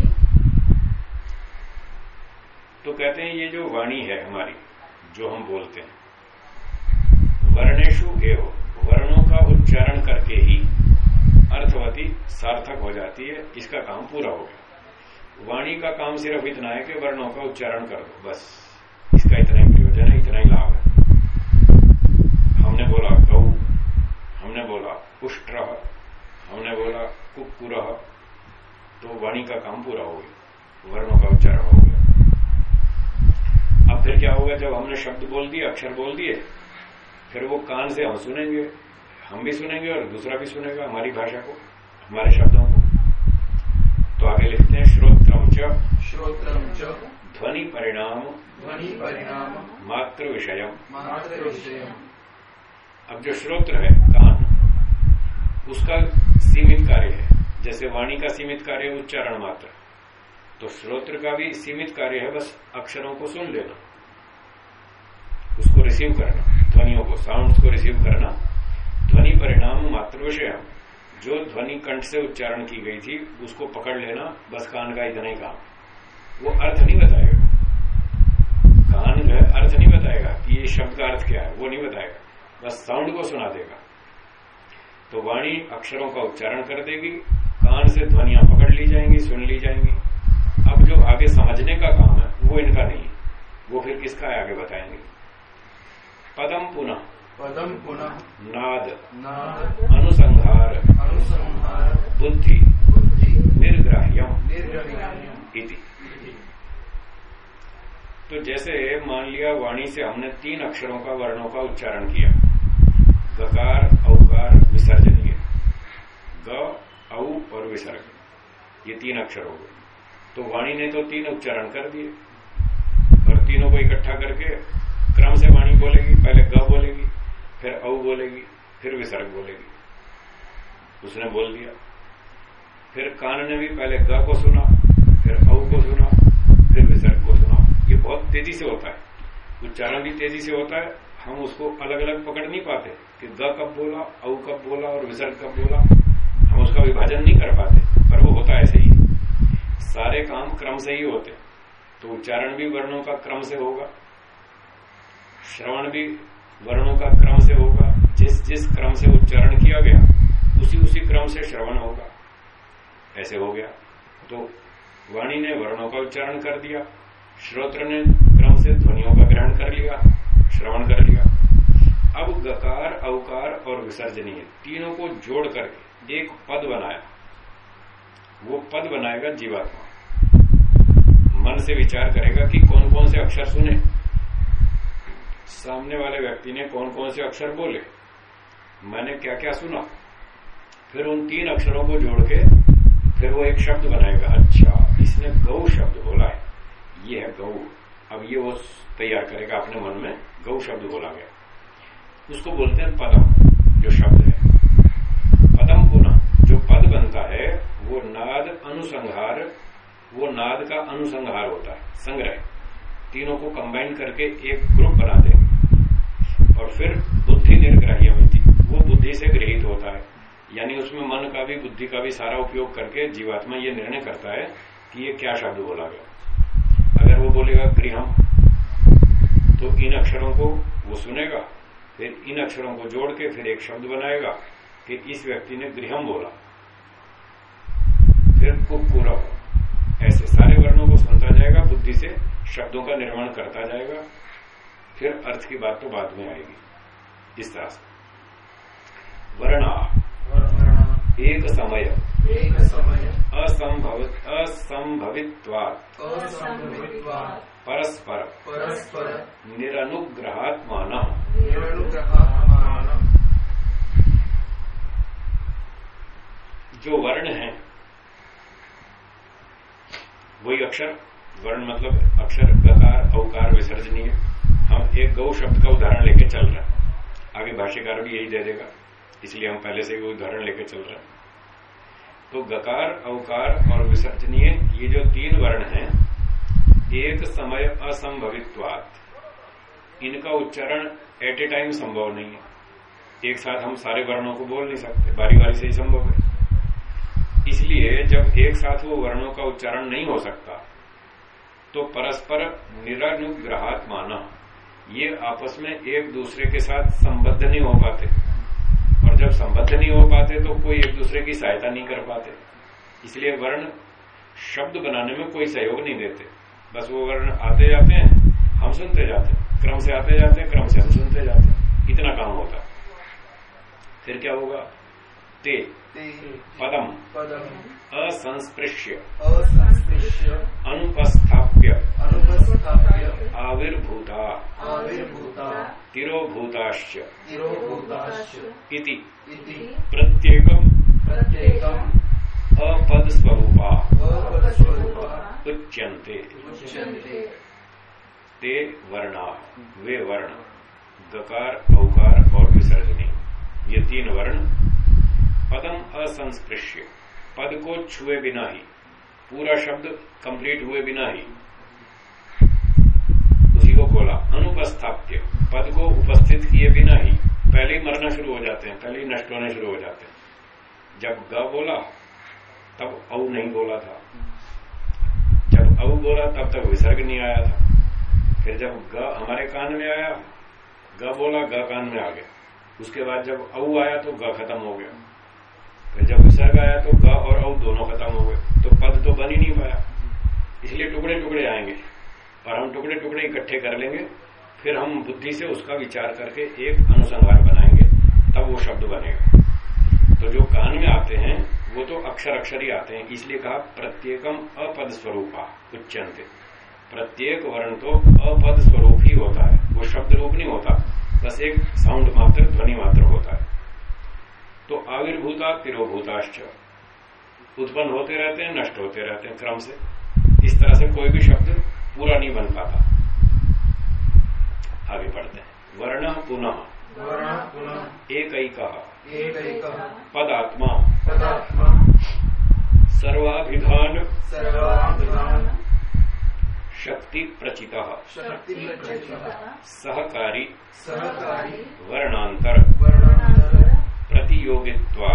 तो कहते हैं ये जो वाणी है हमारी जो हम बोलते हैं वर्णेशु एव। वर्णों का उच्चारण करके ही अर्थवती सार्थक हो जाती है, इसका काम पूरा हो गया। वाणी का काम सिर्फ़ इतना है कि वर्णों का उच्चारण कर दो, बस। इसका इतना ही प्रयोजन है, इतना ही लाभ है। हमने बोला गौ, हमने बोला पुष्ट, हमने बोला कुकुर तो वाणी का काम पूरा हो गया, वर्णों का उच्चारण हो गया। अब फिर क्या होगा, जब हमने शब्द बोल दिए, अक्षर बोल दिए फिर वो कान से हम सुनेंगे हम भी सुनेंगे और दूसरा भी सुनेगा हमारी भाषा को हमारे शब्दों को। तो आगे लिखते हैं श्रोत्रम च श्रोत्रम च ध्वनि परिणाम ध्वनि परिणाम मात्र विषय मात्र विषय अब जो श्रोत्र है कान उसका सीमित कार्य है। जैसे वाणी का सीमित कार्य है उच्चारण मात्र। तो श्रोत्र का भी सीमित कार्य है बस अक्षरों को सुन लेना उसको रिसीव करना। ध्वनियों को साउंड को रिसीव करना, ध्वनि परिणाम मात्र विषय जो ध्वनि कंठ से उच्चारण की गई थी, उसको पकड़ लेना, बस कान का इतना ही काम। वो अर्थ नहीं बताएगा। कान जो है अर्थ नहीं बताएगा कि ये शब्द का अर्थ क्या है, वो नहीं बताएगा। बस साउंड को सुना देगा। तो वाणी अक्षरों का उच्चारण कर देगी, कान से ध्वनियाँ पकड़ ली जाएँगी, सुन ली जाएँगी। अब जो आगे समझने का काम है, वो इनका नहीं है। वो फिर किसका है, आगे बताएँगे। पदम पुनः। पदम पुनः। नाद। नाद। अनुसंहार। अनुसंहार। बुद्धि। बुद्धि। निर्ग्राह्यम। इति। तो जैसे मान लिया वाणी से हमने तीन अक्षरों का वर्णों का उच्चारण किया। गकार औकार विसर्जनीय। ग औ और विसर्ग। ये तीन अक्षर हो गए। तो वाणी ने तो तीन उच्चारण कर दिए। और तीनों को इकट्ठा करके क्रम से वाणी बोलेगी, पहले ग बोलेगी, फिर औ बोलेगी, फिर विसर्ग बोलेगी। उसने बोल दिया। फिर कान ने भी पहले ग को सुना, फिर औ को सुना, फिर विसर्ग को सुना। ये बहुत तेज़ी से होता है। उच्चारण भी तेज़ी से होता है। हम उसको अलग अलग पकड़ नहीं पाते कि ग कब बोला, औ कब बोला और विसर्ग कब बोला। हम उसका विभाजन नहीं कर पाते, पर वो होता ऐसे ही। सारे काम क्रम से ही होते। तो उच्चारण भी वर्णों का क्रम से होगा। श्रवण भी वर्णों का क्रम से होगा। जिस जिस क्रम से उच्चारण किया गया, उसी उसी क्रम से श्रवण होगा। ऐसे हो गया। तो वाणी ने वर्णों का उच्चारण कर दिया, श्रोत्र ने क्रम से ध्वनियों का ग्रहण कर लिया, श्रवण कर लिया। अब गकार, अवकार और विसर्जनीय तीनों को जोड़ करके एक पद बनाया। वो पद बनाएगा जीवात्मा। मन से विचार करेगा कि कौन कौन से अक्षर सुने। सामने वाले व्यक्ति ने कौन कौन से अक्षर बोले? मैंने क्या क्या सुना? फिर उन तीन अक्षरों को जोड़ के फिर वो एक शब्द बनाएगा। अच्छा इसने गौ शब्द बोला है। ये है गौ अब ये वो तैयार करेगा, अपने मन में गौ शब्द बोला गया। उसको बोलते हैं पदम, जो शब्द है। पदम पुनः जो पद बनता है, वो नाद अनुसंहार, वो नाद का अनुसंहार होता है, संग्रह। तीनों को कंबाइन करके एक ग्रुप बना देंगे और फिर बुद्धि निर्ग्राह्यमिति वो बुद्धि से गृहित होता है। यानी उसमें मन का भी, बुद्धि का भी सारा उपयोग करके जीवात्मा ये निर्णय करता है कि ये क्या शब्द बोला गया। अगर वो बोलेगा गृहम तो इन अक्षरों को वो सुनेगा, फिर इन अक्षरों को जोड़ के फिर एक शब्द बनाएगा कि इस व्यक्ति ने गृहम बोला। फिर कुकुरव ऐसे सारे वर्णों को सुनता जाएगा, बुद्धि से शब्दों का निर्माण करता जाएगा। फिर अर्थ की बात तो बाद में आएगी इस तरह से। वर्णा एक समय। एक समय। असंभवित असंभवित्वात्। असंभवित्वात्। परस्पर। परस्पर। निरनुग्रहात्मान। निरनुग्रहात्मानम् जो वर्ण है वही अक्षर। वर्ण मतलब अक्षर गकार अवकार विसर्जनीय। हम एक गौ शब्द का उदाहरण लेके चल रहे हैं। आगे भाष्यकार भी यही दे देगा। इसलिए हम पहले से उदाहरण लेके चल रहे हैं। तो गकार, अवकार और विसर्जनीय, ये जो तीन वर्ण हैं, एक समय असंभवित्वात। इनका उच्चारण एट ए टाइम संभव नहीं है। एक साथ हम सारे वर्णों को बोल नहीं सकते। बारी बारी से ही संभव है। इसलिए जब एक साथ वो वर्णों का उच्चारण नहीं हो सकता तो परस्पर निरानुग्रहात माना ये आपस में एक दूसरे के साथ संबद्ध नहीं हो पाते। और जब संबद्ध नहीं हो पाते तो कोई एक दूसरे की सहायता नहीं कर पाते। इसलिए वर्ण शब्द बनाने में कोई सहयोग नहीं देते। बस वो वर्ण आते जाते हैं, हम सुनते जाते हैं। क्रम से आते जाते हैं, क्रम से हम सुनते जाते हैं। इतना काम होता। फिर क्या होगा? ते। पदम। असंस्पृश्य। असंस्पृश्य। अनुपस्थाप्य। अनुपस्थाप्य। आविर्भूता। आविर्भूता। तिरोभूताश्च। तिरोभूताश्च। इति। इति। प्रत्येकम। अपदस्वरूपा। उच्यन्ते। उच्यन्ते। ते वर्णा। वे वर्ण। गकार औकार और विसर्जनी। ये तीन वर्ण पदम असंस्पृश्य। पद को छुए बिना ही। पूरा शब्द कंप्लीट हुए बिना ही। उसी को खोला। अनुपस्थाप्य। पद को उपस्थित किए बिना ही। पहले ही मरना शुरू हो जाते हैं। पहले ही नष्ट होने शुरू हो जाते हैं। जब ग बोला, तब औ नहीं बोला था। जब औ बोला, तब तक विसर्ग नहीं आया था। फिर जब ग हमारे कान में आया, ग बोला, ग कान में आ गया। उसके बाद जब औ आया तो ग खत्म हो गया। जब विसर्ग आया तो ग और औ दोनों खत्म हो गए। तो पद तो बन ही नहीं पाया। इसलिए टुकड़े टुकड़े आएँगे। और हम टुकड़े टुकड़े इकट्ठे कर लेंगे। फिर हम बुद्धि से उसका विचार करके एक अनुसंधान बनाएँगे। तब वो शब्द बनेगा। तो जो कान में आते हैं, वो तो अक्षर अक्षर ही आते हैं। इसलिए कहा, प्रत्येकम अपद स्वरूपा उच्चंत प्रत्येक वर्ण तो अपद स्वरूप ही होता है। वो शब्द रूप नहीं होता। बस एक साउंड मात्र, ध्वनि मात्र होता है। तो आविर्भूता तिरोभूताश्च। उत्पन्न होते रहते हैं नष्ट होते रहते हैं क्रम से। इस तरह से कोई भी शब्द पूरा नहीं बन पाता। आगे बढ़ते हैं। वर्ण पुनः। एक ही पदात्मा। पदात्मा। सर्वाभिधान। सर्वाभिधान। शक्ति प्रचित सहकारी। सहकारी। वर्णांतर वर्णांतर प्रतियोगित्वा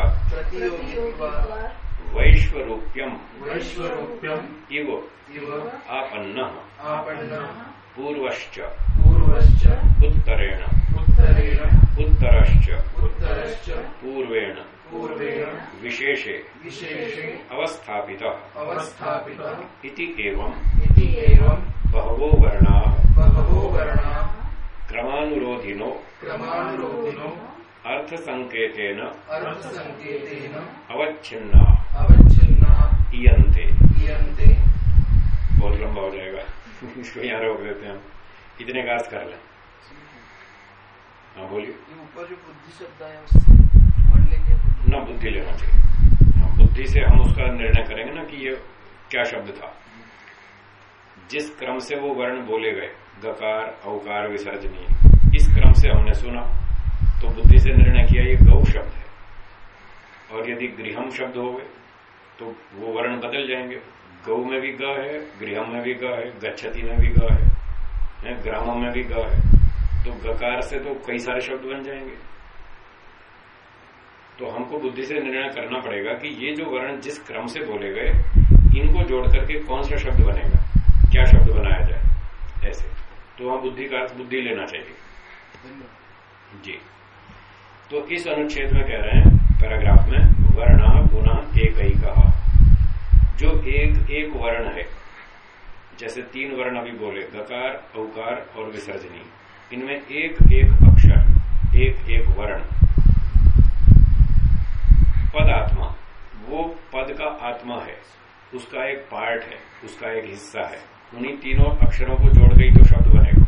वैश्वरूप्यम वैश्वरूप्यम इव आपन्न। आपन्न। पूर्वश्च। पूर्वश्च। उत्तरेण। उत्तरेण। उत्तरश्च। उत्तरश्च। पूर्वेण। पूर्वेण। विशेषे। विशेषे। अवस्थापितः। अवस्थापितः। इति एवं इति एवं बहवो वर्णाः। बहवो वर्णाः। क्रमानुरोधिनो। क्रमानुरोधिनो। अर्थसङ्केतेन अर्थसङ्केतेन अवच्छिन्ना अवच्छिन्नाः इयन्ते। इयन्ते। बहुत लंबा हो जाएगा। इसको यहाँ रोक देते हैं हम। इतने का अर्थ कर लें। हाँ बोलिए। ये ऊपर जो बुद्धि शब्द आया उससे? ना बुद्धि लेना चाहिए। हाँ, बुद्धि से हम उसका निर्णय करेंगे ना कि ये क्या शब्द था। जिस क्रम से वो वर्ण बोले गए गकार औकार विसर्जनीय इस क्रम से हमने सुना। तो बुद्धि से निर्णय किया ये गौ शब्द है। और यदि गृहम शब्द हो गए तो वो वर्ण बदल जाएँगे। गौ में भी ग है गृहम में भी ग है गच्छति में भी ग है, ग्रामम में भी ग है। तो गकार से तो कई सारे शब्द बन जाएँगे। तो हमको बुद्धि से निर्णय करना पड़ेगा कि ये जो वर्ण जिस क्रम से बोले गए इनको जोड़ करके कौन सा शब्द बनेगा? क्या शब्द बनाया जाए? ऐसे। तो वहाँ बुद्धि का बुद्धि लेना चाहिए। जी। तो इस अनुच्छेद में कह रहे हैं? पैराग्राफ में, वर्ण पुनः एक ही कहा जो एक एक वर्ण है, जैसे तीन वर्ण अभी बोले, गकार औकार और विसर्जनी। इनमें एक एक अक्षर, एक एक वर्ण। पद आत्मा वो पद का आत्मा है, उसका एक पार्ट है, उसका एक हिस्सा है। उन्हीं तीनों अक्षरों को जोड़ गई तो शब्द बनेगा।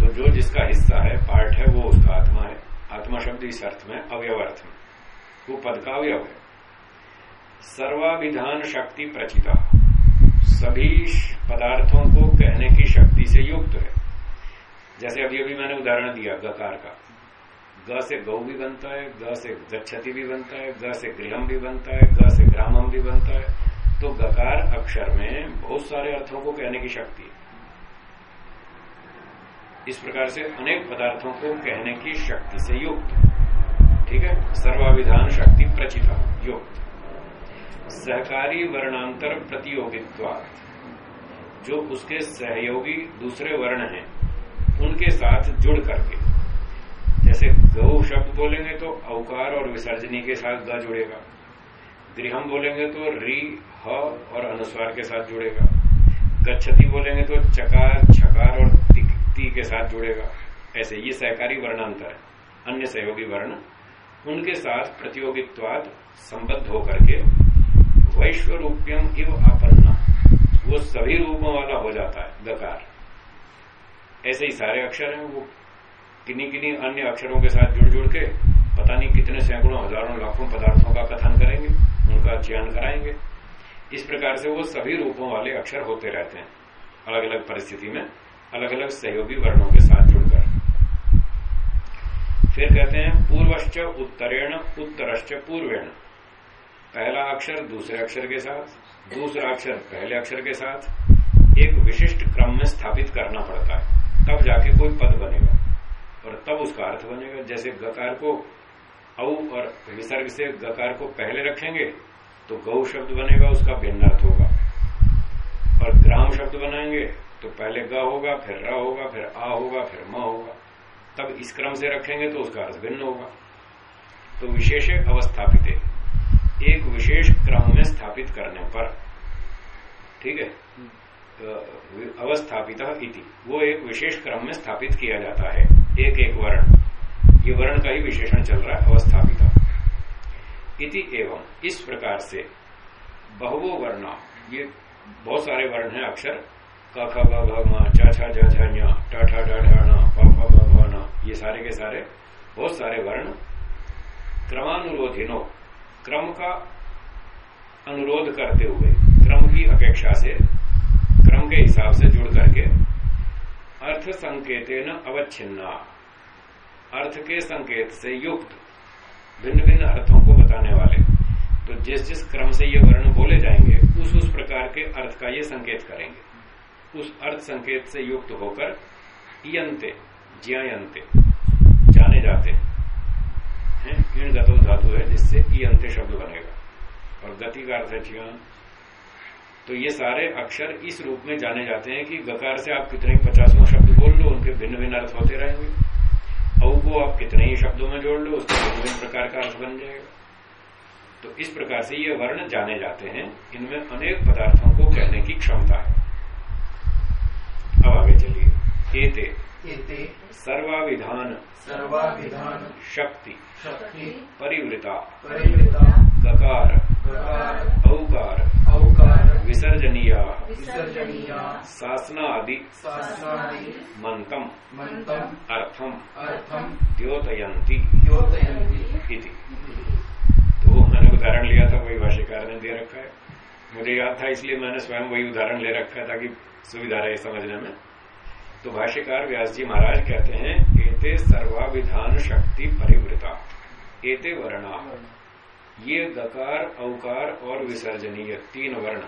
तो जो जिसका हिस्सा है पार्ट है, वो उसका आत्मा है। आत्मा शब्द इस अर्थ में अवयव अर्थ में वो पद का अवयव है सर्वाभिधान शक्ति प्रचिता सभी पदार्थों को कहने की शक्ति से युक्त है। जैसे अभी अभी मैंने उदाहरण दिया गकार का। ग से गौ भी बनता है, ग से गच्छति भी बनता है, ग से गृहम भी बनता है, ग से ग्रामम भी बनता है। तो गकार अक्षर में बहुत सारे अर्थों को कहने की शक्ति है। इस प्रकार से अनेक पदार्थों को कहने की शक्ति से युक्त। ठीक है? सर्वाविधान शक्ति प्रचिता युक्त। सहकारी वर्णांतर प्रतियोगित्वा। जो उसके सहयोगी दूसरे वर्ण हैं, उनके साथ जुड़ करके। जैसे गौ शब्द बोलेंगे तो अवकार और विसर्जनी के साथ ग जुड़ेगा। गृहम बोलेंगे तो री, ह और अनुस्वार के साथ जुड़ेगा। गच्छति बोलेंगे तो चकार, छकार और ति, ती के साथ जुड़ेगा। ऐसे ये सहकारी वर्णांतर है। अन्य सहयोगी वर्ण उनके साथ प्रतियोगित्वाद संबद्ध होकर के वैश्व रूप्यम इव आपन्ना वो सभी रूपों वाला हो जाता है गकार ऐसे ही सारे अक्षर हैं वो। किन्हीं किन्हीं अन्य अक्षरों के साथ जुड़ जुड़ के पता नहीं कितने सैकड़ों हज़ारों लाखों पदार्थों का कथन करेंगे उनका चयन कराएँगे। इस प्रकार से वो सभी रूपों वाले अक्षर होते रहते हैं। अलग अलग परिस्थिति में अलग अलग सहयोगी वर्णों के साथ जुड़कर। फिर कहते हैं, पूर्वश्च उत्तरेण, उत्तरश्च पूर्वेण। पहला अक्षर दूसरे अक्षर के साथ, दूसरा अक्षर पहले अक्षर के साथ। एक विशिष्ट क्रम में स्थापित करना पड़ता है। तब जाके कोई पद बनेगा। और तब उसका अर्थ बनेगा। जैसे गकार को औ और विसर्ग से गकार को पहले रखेंगे तो गौ शब्द बनेगा, उसका भिन्न अर्थ होगा। और ग्राम शब्द बनाएँगे तो पहले ग होगा, फिर र होगा, फिर आ होगा, फिर म होगा। तब इस क्रम से रखेंगे तो उसका अर्थ भिन्न होगा। तो विशेष अवस्थापित एक विशेष क्रम में स्थापित करने पर, ठीक है? अवस्थापित इति। वो एक विशेष क्रम में स्थापित किया जाता है। एक एक वर्ण। ये वर्ण का ही विशेषण चल रहा है, अवस्थापित। इति एवं। इस प्रकार से बहुवो वर्ण। ये बहुत सारे वर्ण हैं अक्षर। क ख ग घ म च छ ज झ ञ ट ठ ड ढ ण प फ ब भ न। ये सारे के सारे, बहुत सारे वर्ण क्रमानुरोधिनो, क्रम का अनुरोध करते हुए, क्रम की अपेक्षा से, क्रम के हिसाब से जुड़ करके, अर्थ संकेत न अवच्छिन्ना, अर्थ के संकेत से युक्त भिन्न भिन्न अर्थों को बताने वाले। तो जिस जिस क्रम से ये वर्ण बोले जाएँगे, उस उस प्रकार के अर्थ का ये संकेत करेंगे। उस अर्थ संकेत से युक्त होकर इयंते ज्यायंते जाने जाते हैं। इन गतो धातु है जिससे इयंते शब्द बनेगा। और गति का अर्थ है ज्ञान। तो ये सारे अक्षर इस रूप में जाने जाते हैं कि गकार से आप कितने पचासों शब्द बोल लो, उनके भिन्न भिन्न अर्थ होते रहेंगे। औ को आप कितने ही शब्दों में जोड़ लो, उसके भिन्न भिन्न प्रकार का अर्थ बन जाएगा। तो इस प्रकार से ये वर्ण जाने जाते हैं। इनमें अनेक पदार्थों को कहने की क्षमता है। एते। एते। सर्वाविधान। सर्वाविधान। शक्ति। शक्ति। परिवृता। परिवृता। गकार। गकार। औकार। औकार। विसर्जनीय। विसर्जनीया। शासना आदि शासनादि। मंतम मंतम अर्थम। अर्थम। द्योतयंती द्योतयन्ति। इति। तो मैंने उदाहरण लिया था वही भाष्यकार ने दे रखा है। मुझे याद था इसलिए मैंने स्वयं वही उदाहरण ले रखा है ताकि सुविधा रहे समझने में। तो भाष्यकार व्यास जी महाराज कहते हैं, एते सर्वाविधान शक्ति परिवृता, एते वर्णा। ये दकार औकार और विसर्जनीय तीन वर्ण।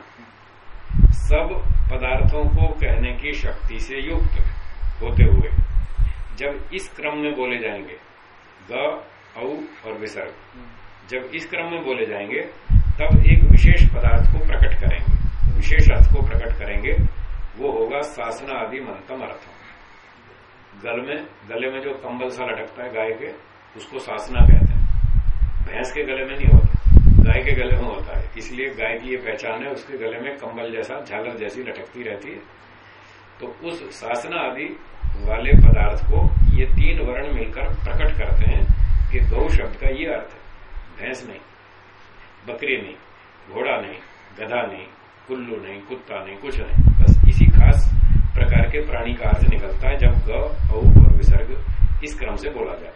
सब पदार्थों को कहने की शक्ति से युक्त होते हुए, जब इस क्रम में बोले जाएँगे, ग, औ और विसर्ग। जब इस क्रम में बोले जाएँगे, तब एक विशेष पदार्थ को प्रकट करेंगे, विशेष अर्थ को प्रकट करेंगे वो होगा शासना आदि मंतम अर्थ गल में, गले में जो कंबल सा लटकता है गाय के, उसको शासना कहते हैं। भैंस के गले में नहीं होता। गाय के गले में होता है। इसलिए गाय की ये पहचान है, उसके गले में कंबल जैसा, झालर जैसी लटकती रहती है। तो उस शासना आदि वाले पदार्थ को ये तीन वर्ण मिलकर प्रकट करते हैं कि गौ शब्द का ये अर्थ है। भैंस नहीं, बकरी नहीं, घोड़ा नहीं, गधा नहीं, कुल्लू नहीं, कुत्ता नहीं, कुछ नहीं, बस खास प्रकार के प्राणी का अर्थ निकलता है जब ग और विसर्ग इस क्रम से बोला जाए।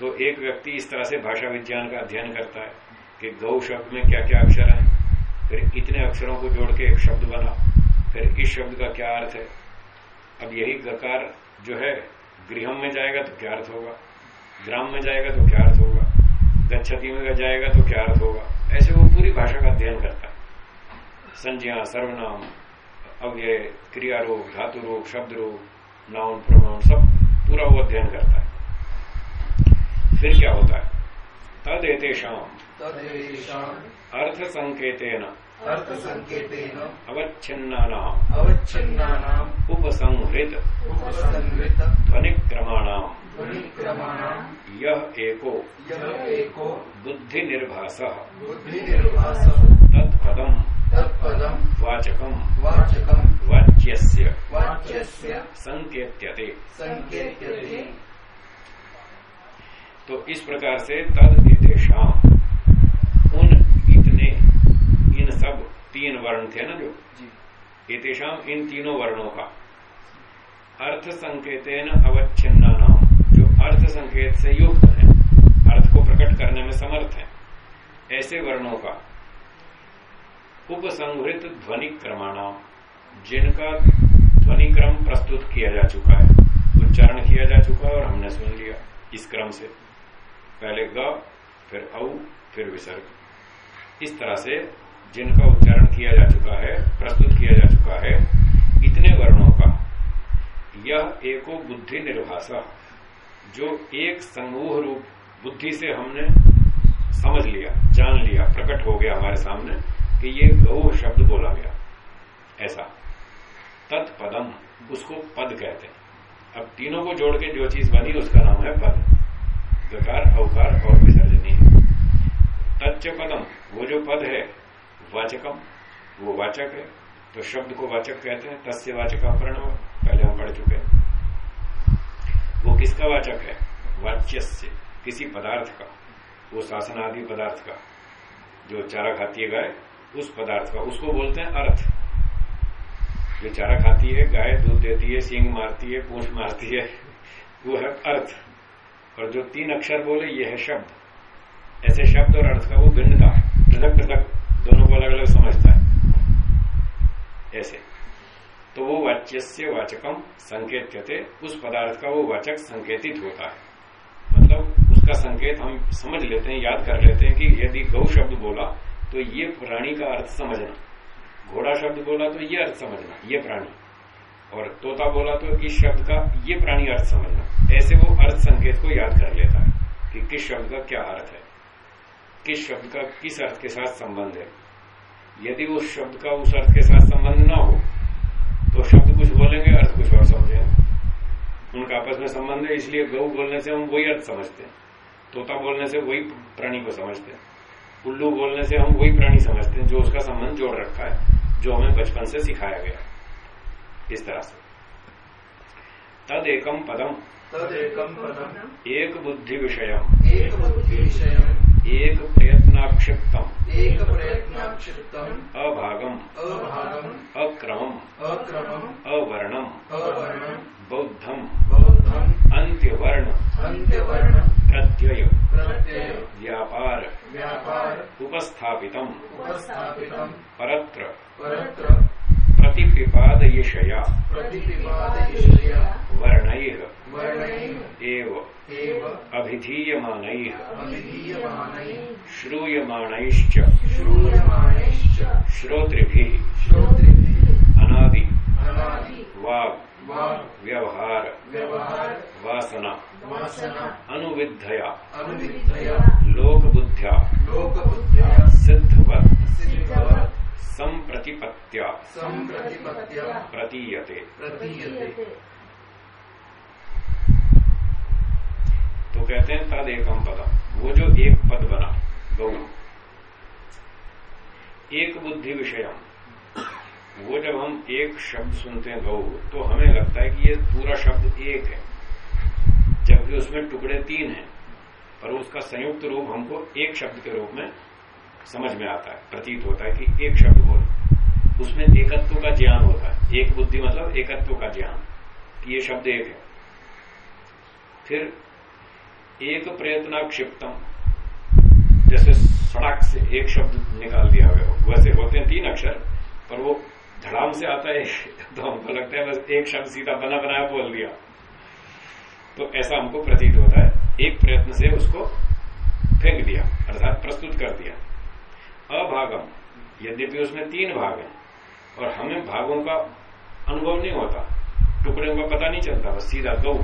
तो एक व्यक्ति इस तरह से भाषा विज्ञान का अध्ययन करता है कि गौ शब्द में क्या क्या अक्षर हैं, फिर इतने अक्षरों को जोड़ के एक शब्द बना, फिर इस शब्द का क्या अर्थ है। अब यही गकार जो है, गृहम में जाएगा तो क्या अर्थ होगा, ग्राम में जाएगा तो क्या अर्थ होगा, गच्छति में जाएगा तो क्या अर्थ होगा, ऐसे वो पूरी भाषा का अध्ययन करता है। संज्ञा, सर्वनाम अव्यय क्रिया रूप धातु रूप शब्द रूप नाउन प्रोनाउन सब पूरा वो अध्ययन करता है। फिर क्या होता है? तद एतेषाम अर्थ संकेतेन अर्थ संकेतेन अवच्छिन्नानाम अवच्छिन्नानाम् उपसंहृत। उपसंहृत। ध्वनिक्रमाणाम ध्वनिक्रमाणाम् यह एको। यः एको। बुद्धि निर्भास बुद्धिनिर्भासः। तत्पदम। तत्पदम् वाचकम वाचकम् वाच्यस्य वाच्यस्य संकेत्यते। संकेत्यते। तो इस प्रकार से तद निर्देशाम उन इतने इन सब तीन वर्ण थे ना जो? जी। इतेशाम इन तीनों वर्णों का। अर्थ संकेतेन अवच्छिन्ना नाम जो अर्थ संकेत से युक्त है अर्थ को प्रकट करने में समर्थ है ऐसे वर्णों का। उपसंहृत ध्वनि क्रमाणाम जिनका ध्वनि क्रम प्रस्तुत किया जा चुका है, उच्चारण किया जा चुका है और हमने सुन लिया इस क्रम से। पहले ग, फिर औ, फिर विसर्ग। इस तरह से जिनका उच्चारण किया जा चुका है, प्रस्तुत किया जा चुका है, इतने वर्णों का। यह एको बुद्धि निर्भाषा, जो एक समूह रूप बुद्धि से हमने समझ लिया, जान लिया, प्रकट हो गया हमारे सामने। कि ये गौ शब्द बोला गया। ऐसा। तत्पदम, उसको पद कहते हैं। अब तीनों को जोड़ के जो चीज़ बनी, उसका नाम है पद। गकार अवकार और विसर्जनीय तच्च पदम वो जो पद है, वाचकम, वो वाचक है। तो शब्द को वाचक कहते हैं। तस्य वाचक प्रणव पहले हम पढ़ चुके हैं। वो किसका वाचक है? वाच्य किसी पदार्थ का। वो शासन आदि पदार्थ का, जो चारा खाती है गाय। उस पदार्थ का, उसको बोलते हैं अर्थ। जो चारा खाती है, गाय दूध देती है, सिंग मारती है, पूछ मारती है, वो है अर्थ। और जो तीन अक्षर बोले, ये है शब्द। ऐसे शब्द और अर्थ का वो भिन्नता पृथक पृथक, दोनों को अलग अलग समझता है। ऐसे। तो वो वाच्य वाचकम संकेत्यते, उस पदार्थ का वो वाचक संकेतित होता है। मतलब उसका संकेत हम समझ लेते हैं, याद कर लेते हैं कि यदि गौ शब्द बोला तो ये प्राणी का अर्थ समझना। घोड़ा शब्द बोला तो ये अर्थ समझना, ये प्राणी। और तोता बोला तो इस शब्द का, ये प्राणी अर्थ समझना। ऐसे वो अर्थ संकेत को याद कर लेता है कि किस शब्द का क्या अर्थ है। किस शब्द का किस अर्थ के साथ संबंध है। यदि उस शब्द का उस अर्थ के साथ संबंध ना हो तो शब्द कुछ बोलेंगे, अर्थ कुछ और समझेंगे। उनका आपस में संबंध है, इसलिए गौ बोलने से हम वही अर्थ समझते हैं। तोता बोलने से वही प्राणी को समझते हैं। उल्लू बोलने से हम वही प्राणी समझते हैं जो उसका संबंध जोड़ रखा है जो हमें बचपन से सिखाया गया इस तरह से। तद एकम पदम। तद एकम पदम। एक बुद्धि विषय एक बुद्धि विषय एक प्रयत्नाक्षिप्तम। एक प्रयत्नाक्षिप्तम। अभागम। अभागम। अक्रमम। अक्रमम। अवर्णम। अवर्णम। बौद्धम। बौद्धम। अंत्यवर्ण अंत्यवर्ण प्रत्यय। प्रत्यय। व्यापार। उपस्थापितम। परत्र। प्रतिपिपादयिषया। प्रतिपिपादयिषया। वर्णैः। वर्णैः। एव। एव। अभिधीयमानैः। श्रूयमाणैश्च। श्रोतृभिः। अनादि। वाग् व्यवहार। व्यवहार। वासना। अनुविद्यया लोकबुद्ध्या। लोकबुद्ध्या। सिद्धवत्। प्रतीयते। प्रतीयते। तो कहते हैं तद एकम पदम वो जो एक पद बना गौ एक बुद्धि विषयम। वो जब हम एक शब्द सुनते हैं गौ तो हमें लगता है कि ये पूरा शब्द एक है। जबकि उसमें टुकड़े तीन हैं, पर उसका संयुक्त रूप हमको एक शब्द के रूप में समझ में आता है, प्रतीत होता है कि एक शब्द बोल। उसमें एकत्व का ज्ञान होता है। एक बुद्धि मतलब एकत्व का ज्ञान, कि ये शब्द एक है। फिर एक प्रयत्नाक्षिप्तम, जैसे सड़क से एक शब्द निकाल दिया हुआ वैसे होते हैं तीन अक्षर, पर वो धड़ाम से आता है तो हमको लगता है बस एक शब्द सीधा बना बनाया बोल दिया। तो ऐसा हमको प्रतीत होता है। एक प्रयत्न से उसको फेंक दिया, अर्थात प्रस्तुत कर दिया। अभागम, यद्यपि उसमें तीन भाग हैं, और हमें भागों का अनुभव नहीं होता। टुकड़े का पता नहीं चलता, बस सीधा गौ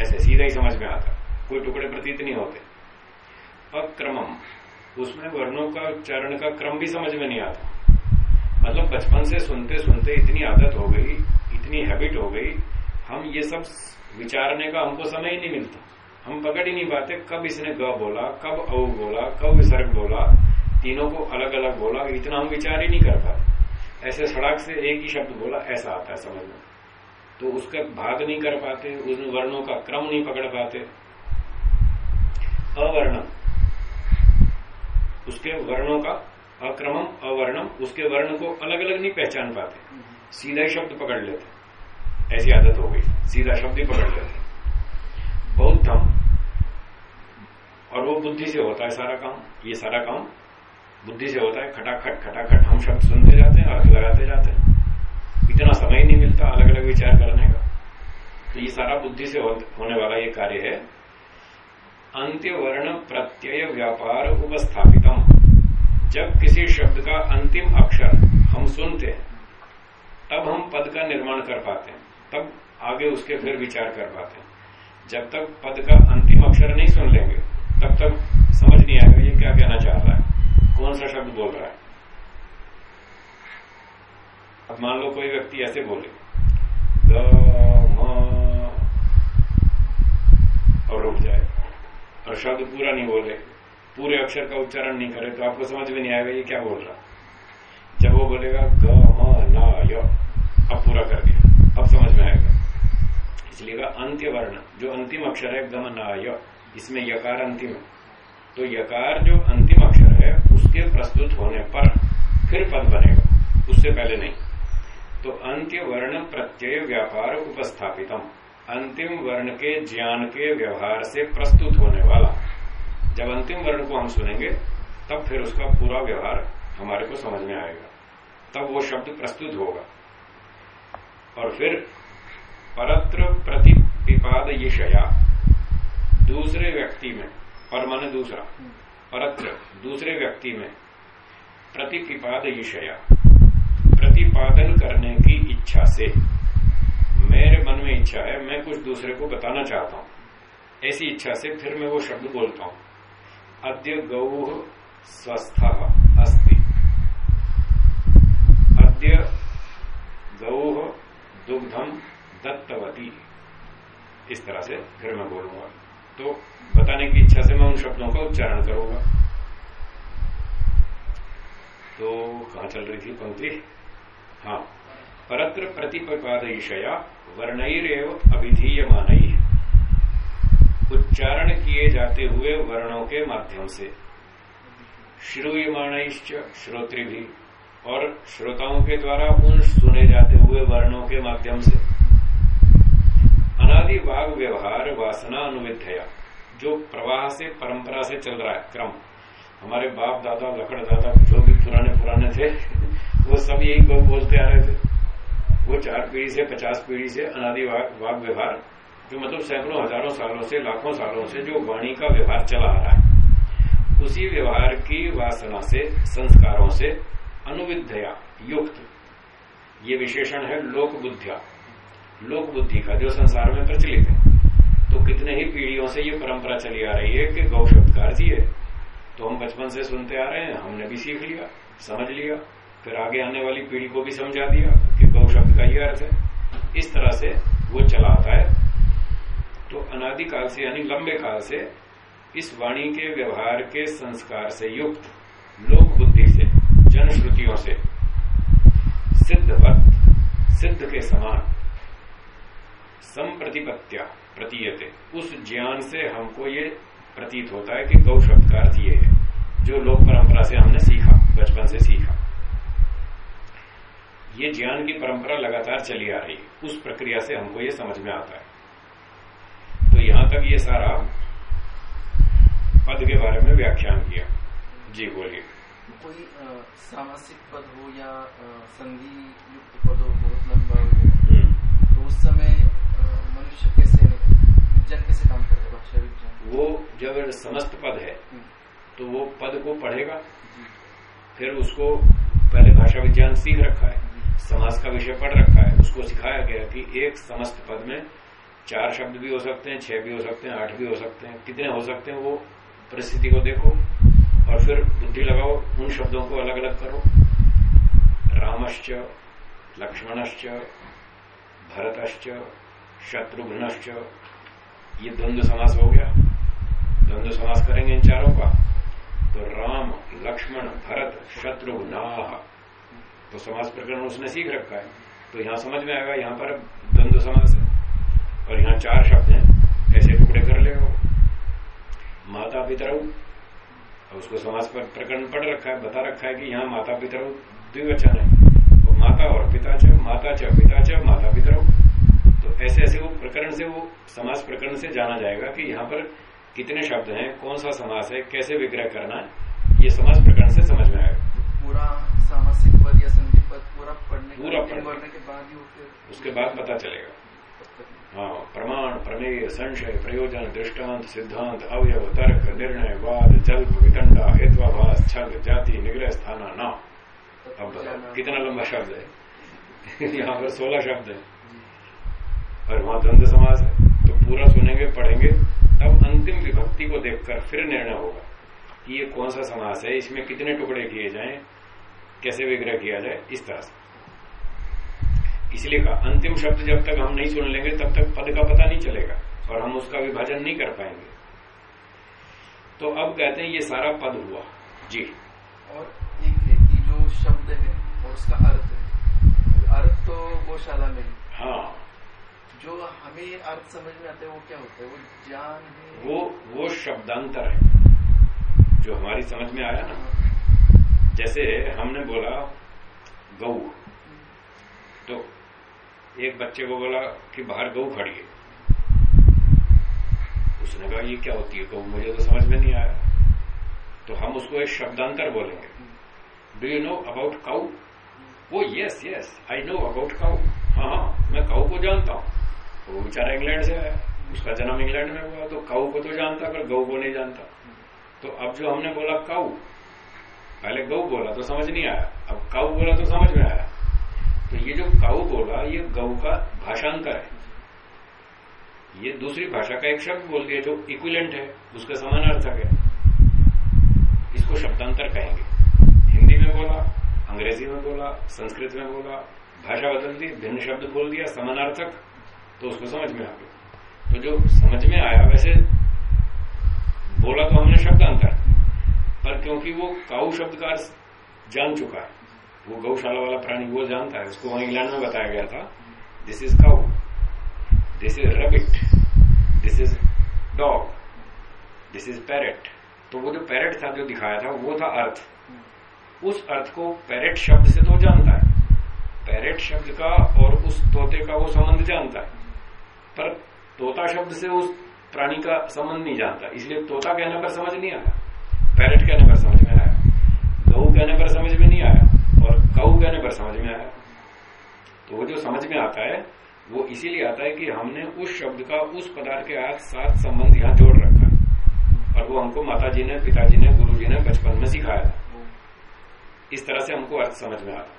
ऐसे सीधा ही समझ में आता। कोई टुकड़े प्रतीत नहीं होते। अक्रमम, उसमें वर्णों का उच्चारण का क्रम भी समझ में नहीं आता। मतलब बचपन से सुनते सुनते इतनी आदत हो गई, इतनी हैबिट हो गई, हम ये सब विचारने का हमको समय ही नहीं मिलता। हम पकड़ ही नहीं पाते कब इसने ग बोला, कब औ बोला, कब विसर्ग बोला, तीनों को अलग अलग बोला, इतना हम विचार ही नहीं कर पाते। ऐसे सड़क से एक ही शब्द बोला, ऐसा आता है समझ में। तो उसका भाग नहीं कर पाते, उन वर्णों का क्रम नहीं पकड़ पाते। अवर्ण, उसके वर्णों का अक्रमम अवर्णम उसके वर्ण को अलग अलग नहीं पहचान पाते। सीधा ही शब्द पकड़ लेते। ऐसी आदत हो गई। सीधा शब्द ही पकड़ लेते। बौद्धम, और वो बुद्धि से होता है सारा काम। ये सारा काम बुद्धि से होता है। खटाखट खटाखट हम शब्द सुनते जाते हैं, अर्थ लगाते जाते हैं। इतना समय नहीं मिलता अलग अलग विचार करने का। तो ये सारा बुद्धि से होने वाला ये कार्य है। अंत्य वर्ण प्रत्यय व्यापार उपस्थापितम। जब किसी शब्द का अंतिम अक्षर हम सुनते हैं, तब हम पद का निर्माण कर पाते हैं, तब आगे उसके फिर विचार कर पाते हैं। जब तक पद का अंतिम अक्षर नहीं सुन लेंगे, तब तक समझ नहीं आएगा ये क्या कहना चाह रहा है, कौन सा शब्द बोल रहा है। अब मान लो कोई व्यक्ति ऐसे बोले और रुक जाए, और शब्द पूरा नहीं बोले पूरे अक्षर का उच्चारण नहीं करे तो आपको समझ में नहीं आएगा ये क्या बोल रहा जब वो बोलेगा, ग, म, न, य, अब पूरा कर दिया। अब समझ में आएगा। इसलिए अंत्य वर्ण जो अंतिम अक्षर है गम न, य, इसमें यकार अंतिम है। तो यकार जो अंतिम अक्षर है, उसके प्रस्तुत होने पर फिर पद बनेगा, उससे पहले नहीं। तो अंत्य वर्ण प्रत्यय व्यापार उपस्थापितम, अंतिम वर्ण के ज्ञान के व्यवहार से प्रस्तुत होने वाला। जब अंतिम वर्ण को हम सुनेंगे, तब फिर उसका पूरा व्यवहार हमारे को समझ में आएगा। तब वो शब्द प्रस्तुत होगा। और फिर परत्र प्रतिपिपाद यशया दूसरे व्यक्ति में पर मन दूसरा, परत्र, दूसरे व्यक्ति में प्रतिपिपाद यशया प्रतिपादन करने की इच्छा से, मेरे मन में इच्छा है, मैं कुछ दूसरे को बताना चाहता हूँ। ऐसी इच्छा से फिर मैं वो शब्द बोलता हूँ। अद्य गौ स्वस्थ अस्ति। अद्य गौ दुग्धम दत्तवती। इस तरह से फिर मैं बोलूँगा। तो बताने की इच्छा से मैं उन शब्दों का उच्चारण करूँगा। तो कहा चल रही थी पंक्ति? हाँ। परत्र प्रतिपादयिषया वर्णैरेव अभिधीयमान। उच्चारण किए जाते हुए वर्णों के माध्यम से। श्रूयमाण श्रोत्री भी और श्रोताओं के द्वारा उन सुने जाते हुए वर्णों के माध्यम से। अनादि वाग व्यवहार वासना अनुविधया जो प्रवाह से परंपरा से चल रहा है, क्रम। हमारे बाप दादा लकड़ दादा, जो भी पुराने पुराने थे, वो सब यही बोलते आ रहे थे। वो चार पीढ़ी से पचास पीढ़ी से अनादि वाग व्यवहार जो मतलब सैकड़ों, हज़ारों सालों से, लाखों सालों से जो वाणी का व्यवहार चला आ रहा है, उसी व्यवहार की वासना से, संस्कारों से अनुविधया युक्त। ये विशेषण है लोक बुद्धिया। लोक बुद्धि का जो संसार में प्रचलित है तो कितने ही पीढ़ियों से ये परंपरा चली आ रही है कि गौ शब्द का अर्थ है तो हम बचपन से सुनते आ रहे हैं, हमने भी सीख लिया, समझ लिया, फिर आगे आने वाली पीढ़ी को भी समझा दिया कि गौ शब्द का ये अर्थ है। इस तरह से वो चला आता है तो अनादिकाल से यानी लंबे काल से इस वाणी के व्यवहार के संस्कार से युक्त लोक बुद्धि से, जनश्रुतियों से सिद्धवत सिद्ध के समान संप्रतिपत्या प्रतीयते। उस ज्ञान से हमको ये प्रतीत होता है कि गौ शब्द का अर्थ ये है, जो लोक परंपरा से हमने सीखा, बचपन से सीखा। ये ज्ञान की परंपरा लगातार चली आ रही है। उस प्रक्रिया से हमको ये समझ में आता है। तक ये सारा पद के बारे में व्याख्यान किया। जी बोलिए। कोई सामासिक पद हो या संधि युक्त पद हो बहुत लंबा हो तो उस समय मनुष्य कैसे विज्ञान कैसे काम करेगा भाषा विज्ञान? वो जब समस्त पद है तो वो पद को पढ़ेगा। फिर उसको पहले भाषा विज्ञान सीख रखा है समाज का विषय पढ़ रखा है उसको सिखाया गया कि एक समस्त पद में चार शब्द भी हो सकते हैं, छह भी हो सकते हैं, आठ भी हो सकते हैं, कितने हो सकते हैं वो परिस्थिति को देखो और फिर बुद्धि लगाओ, उन शब्दों को अलग अलग करो। रामश्च, लक्ष्मणश्च, भरतश्च, शत्रुघ्नश्च, ये द्वंद्व समास हो गया। द्वंद्व समास करेंगे इन चारों का। तो राम, लक्ष्मण, भरत, शत्रुघ्न तो समाज प्रकरण उसने सीख रखा है। तो यहाँ समझ में आएगा, यहाँ पर द्वंद्व समास है। और यहाँ चार शब्द हैं। ऐसे टुकड़े कर ले माता पितरऊ उसको समाज पर प्रकरण पढ़ रखा है बता रखा है कि यहाँ माता पितरऊ द्विवचन है। तो माता और पिता च माता च पिता च माता पितरऊ तो ऐसे ऐसे वो प्रकरण से वो समाज प्रकरण से जाना जाएगा कि यहाँ पर कितने शब्द हैं कौन सा समास है कैसे विग्रह करना है ये समाज प्रकरण से समझ में आएगा। पूरा सामासिक पद या संधि पद पूरा पढ़ने पूरा पढ़ने के बाद ही उसके बाद पता चलेगा। प्रमाण, प्रमेय, संशय, प्रयोजन, दृष्टांत, सिद्धांत, अवयव, तर्क, निर्णय, वाद, जल्प, वितंडा हेत्वाभास छग जाति, निग्रह स्थाना, न। अब कितना लंबा शब्द है? यहाँ पर सोलह शब्द है। और वहाँ द्वंद्व समाज है। तो पूरा सुनेंगे, पढ़ेंगे, तब अंतिम विभक्ति को देखकर फिर निर्णय होगा कि ये कौन सा समास है, इसमें कितने टुकड़े किए जाएँ, कैसे विग्रह किया जाए, इस तरह से। इसलिए कहा अंतिम शब्द जब तक हम नहीं सुन लेंगे तब तक पद का पता नहीं चलेगा और हम उसका विभाजन नहीं कर पाएँगे। तो अब कहते हैं ये सारा पद हुआ। जी। और एक है कि जो शब्द है और उसका अर्थ है। अर्थ तो गौशाला में हाँ। जो हमें अर्थ समझ में आता है वो क्या होता है? वो ज्ञान है। वो वो शब्दांतर है। जो हमारी समझ में आया ना। जैसे हमने बोला गऊ। तो एक बच्चे को बोला कि बाहर गऊ खड़ी है। उसने कहा, ये क्या होती है? गऊ मुझे तो समझ में नहीं आया। तो हम उसको एक शब्दांतर बोलेंगे। Do you know about cow वो yes yes I know about cow हाँ हाँ मैं काउ को जानता हूँ। वो बेचारा इंग्लैंड से आया। उसका जन्म इंग्लैंड में हुआ तो काउ को तो जानता, पर गऊ को नहीं जानता। तो अब जो हमने बोला काउ पहले गऊ बोला तो समझ नहीं आया। अब काउ बोला तो समझ में आया। तो ये जो काउ बोला, ये गऊ का भाषांतर है। ये दूसरी भाषा का एक शब्द बोल दिया जो इक्विलेंट है, उसका समानार्थक है। इसको शब्दांतर कहेंगे। हिंदी में बोला, अंग्रेज़ी में बोला, संस्कृत में बोला, भाषा बदल दी, भिन्न शब्द बोल दिया, समानार्थक तो उसको समझ में आ गया। तो जो समझ में आया, वैसे बोला तो हमने शब्दांतर, पर क्योंकि वो काऊ शब्द का अर्थ जान चुका है वो गौशाला वाला प्राणी वो जानता है, उसको वहाँ इंग्लैंड में बताया गया था this is cow this is rabbit this is dog this is parrot तो वो जो पैरेट था, जो दिखाया था, वो था अर्थ उस अर्थ को पैरेट शब्द से तो जानता है। पैरेट शब्द का और उस तोते का वो संबंध जानता है। पर तोता शब्द से उस प्राणी का संबंध नहीं जानता। इसलिए तोता कहने पर समझ नहीं आया। पैरेट कहने पर समझ में आया। गऊ कहने पर समझ में नहीं आया। और कऊ कहने पर समझ में आया? तो वो जो समझ में आता है वो इसीलिए आता है कि हमने उस शब्द का उस पदार्थ के साथ संबंध यहाँ जोड़ रखा है। और वो हमको माता जी ने पिताजी ने गुरु जी ने बचपन में सिखाया। इस तरह से हमको अर्थ समझ में आता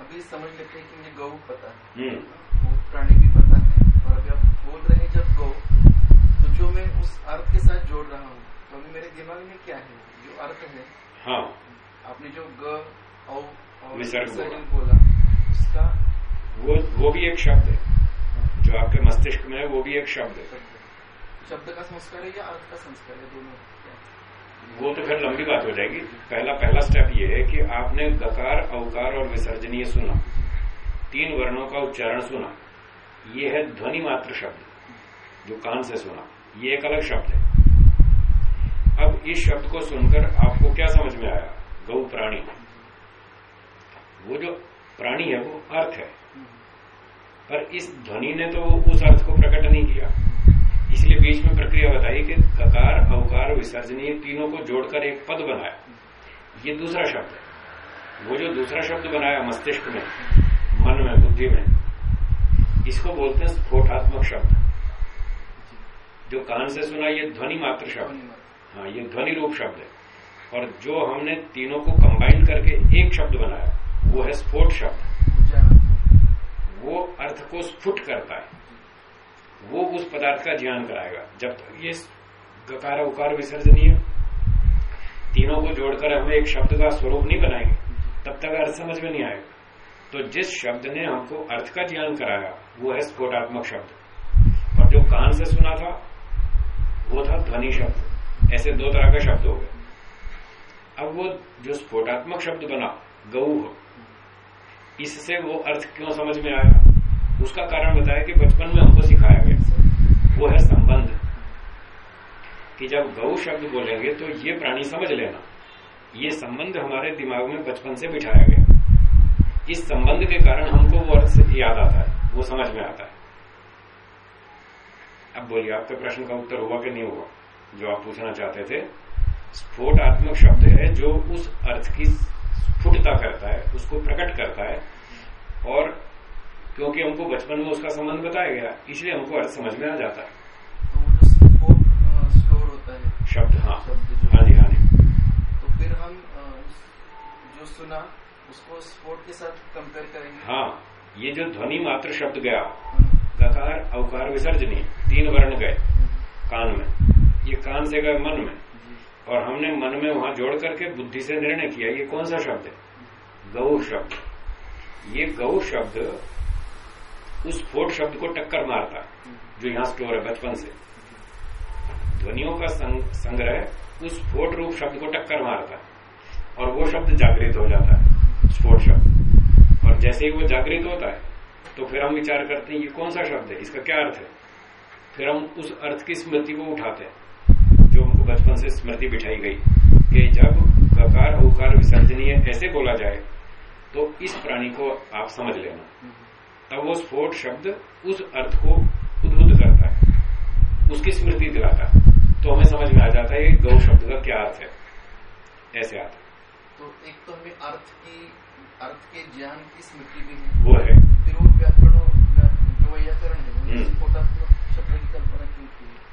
अभी समझ लेते हैं कि मुझे गौ पता है। हम्म। प्राणी भी पता है। और अभी आप बोल रहे हैं जब गौ तो जो मैं उस अर्थ के साथ जोड़ रहा हूँ तो अभी मेरे दिमाग में क्या है? जो अर्थ है। हाँ। आपने जो ग विसर्ग विसर्जन बोला। उसका वो वो भी एक शब्द है। जो आपके मस्तिष्क में है वो भी एक शब्द है। शब्द शब्द का संस्कार है या अर्थ का संस्कार है? दोनों। वो तो फिर लंबी बात हो जाएगी। पहला पहला स्टेप ये है कि आपने गकार अवकार और विसर्जनीय सुना। तीन वर्णों का उच्चारण सुना। ये है ध्वनि मात्र शब्द जो कान से सुना। ये एक अलग शब्द है। अब इस शब्द को सुनकर आपको क्या समझ में आया? गौ प्राणी। वो जो प्राणी है, वो अर्थ है। पर इस ध्वनि ने तो उस अर्थ को प्रकट नहीं किया। इसलिए बीच में प्रक्रिया बताई कि ककार, अवकार, विसर्जनीय तीनों को जोड़कर एक पद बनाया। ये दूसरा शब्द है। वो जो दूसरा शब्द बनाया मस्तिष्क में, मन में, बुद्धि में, इसको बोलते हैं स्फोटात्मक शब्द। जो कान से सुना ये ध्वनि मात्र शब्द हाँ। ये ध्वनि रूप शब्द है। और जो हमने तीनों को कंबाइन करके एक शब्द बनाया वो है स्फोट शब्द वो अर्थ को स्फुट करता है। वो उस पदार्थ का ज्ञान कराएगा। जब तक ये गकार उकार विसर्जनीय तीनों को जोड़कर हम एक शब्द का स्वरूप नहीं बनाएँगे तब तक अर्थ समझ में नहीं आएगा। तो जिस शब्द ने हमको अर्थ का ज्ञान कराया वो है स्फोटात्मक शब्द। और जो कान से सुना था वो था ध्वनि शब्द। ऐसे दो तरह का शब्द हो गए। अब वो जो स्फोटात्मक शब्द बना गऊ इससे वो अर्थ क्यों समझ में आया? उसका कारण बताया कि बचपन में हमको सिखाया गया। वो है संबंध। कि जब गौ शब्द बोलेंगे तो ये प्राणी समझ लेना। ये संबंध हमारे दिमाग में बचपन से बिठाया गया। इस संबंध के कारण हमको वो अर्थ याद आता है। वो समझ में आता है। अब बोलिए, आपके प्रश्न का उत्तर हुआ कि नहीं हुआ? जो आप पूछना चाहते थे, स्फोटात्मक शब्द है जो उस अर्थ की स्फुटता करता है उसको प्रकट करता है। और क्योंकि हमको बचपन में उसका संबंध बताया गया इसलिए हमको अर्थ समझ में आ जाता है। तो है। शब्द हाँ। हाँ। जी हाँ जी। तो फिर हम जो सुना उसको स्फोट के साथ कंपेयर करेंगे। हाँ ये जो ध्वनि मात्र शब्द गया हम्म, गकार अवकार विसर्जनी तीन वर्ण गए हम्म, कान में। ये कान से गए मन में। और हमने मन में वहाँ जोड़ करके बुद्धि से निर्णय किया ये कौन सा शब्द है? गौ शब्द। ये गौ शब्द उस फोट शब्द को टक्कर मारता है जो यहाँ स्टोर है बचपन से। ध्वनियों का संग, संग्रह उस स्फोट रूप शब्द को टक्कर मारता है और वो शब्द जागृत हो जाता है स्फोट शब्द। और जैसे ही वो जागृत होता है तो फिर हम विचार करते हैं ये कौन सा शब्द है? इसका क्या अर्थ है? फिर हम उस अर्थ की स्मृति को उठाते हैं। बचपन से स्मृति बिठाई गई कि जब गकार उकार विसर्जनीय ऐसे बोला जाए तो इस प्राणी को आप समझ लेना। तब वो स्फोट शब्द उस अर्थ को उद्बुद्ध करता है उसकी स्मृति दिलाता है। तो हमें समझ में आ जाता है गौ शब्द का क्या अर्थ है। ऐसे आता है। तो एक तो हमें अर्थ की अर्थ के ज्ञान की स्मृति भी है। वो है। फिर वो व्याकरणों व्या- जो व्याकरण है हम्म। वो शब्द की कल्पना क्यों की है?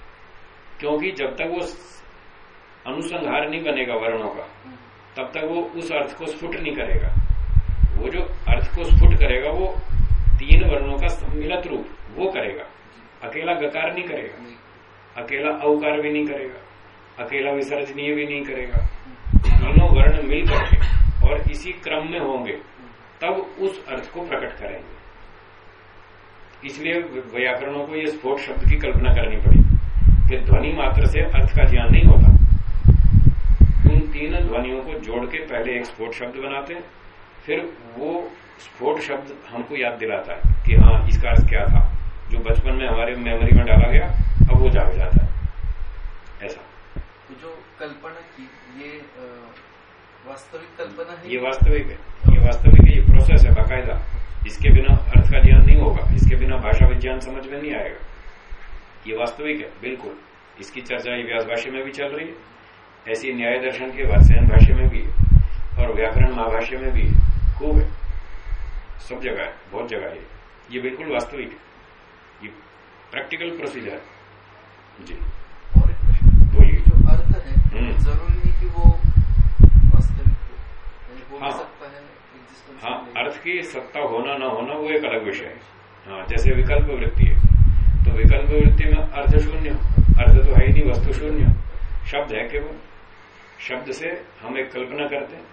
क्योंकि जब तक वो अनुसंहार नहीं बनेगा वर्णों का। तब तक वो उस अर्थ को स्फुट नहीं करेगा। वो जो अर्थ को स्फुट करेगा, वो तीन वर्णों का सम्मिलित रूप, वो करेगा। अकेला गकार नहीं करेगा। अकेला अवकार भी नहीं करेगा। अकेला विसर्जनीय भी नहीं करेगा। तीनों वर्ण मिल करके और इसी क्रम में होंगे, तब उस अर्थ को प्रकट करेंगे। इसलिए व्याकरणों को यह स्फोट शब्द की कल्पना करनी पड़ी। कि ध्वनि मात्र से अर्थ का ज्ञान नहीं होता। तीन ध्वनियों को जोड़ के पहले एक स्फोट शब्द बनाते हैं फिर वो स्फोट शब्द हमको याद दिलाता है कि हाँ इसका अर्थ क्या था। जो बचपन में हमारे मेमोरी में डाला गया अब वो जाग जाता है। ऐसा। जो कल्पना की ये वास्तविक कल्पना है? ये वास्तविक है। ये वास्तविक है ये प्रोसेस है बाकायदा। इसके बिना अर्थ का ज्ञान नहीं होगा। इसके बिना भाषा विज्ञान समझ में नहीं आएगा। ये वास्तविक है बिल्कुल। इसकी चर्चा ये व्यास भाषा में भी चल रही है। ऐसी न्याय दर्शन के वात्स्यन भाषा में भी है और व्याकरण महाभाष्य में भी है। खूब है। सब जगह है बहुत जगह है। ये बिल्कुल वास्तविक है। ये प्रैक्टिकल प्रोसीजर है। जी। और एक प्रश्न बोलिए। जो अर्थ है हम्म। ज़रूरी नहीं कि वो वास्तविक हो। हाँ। सकता है हाँ अर्थ की सत्ता होना ना होना वो एक अलग विषय है। हाँ जैसे विकल्प वृत्ति है। तो विकल्प वृत्ति में अर्थ शून्य अर्थ तो है ही नहीं वस्तु शून्य शब्द है केवल। शब्द से हम एक कल्पना करते हैं।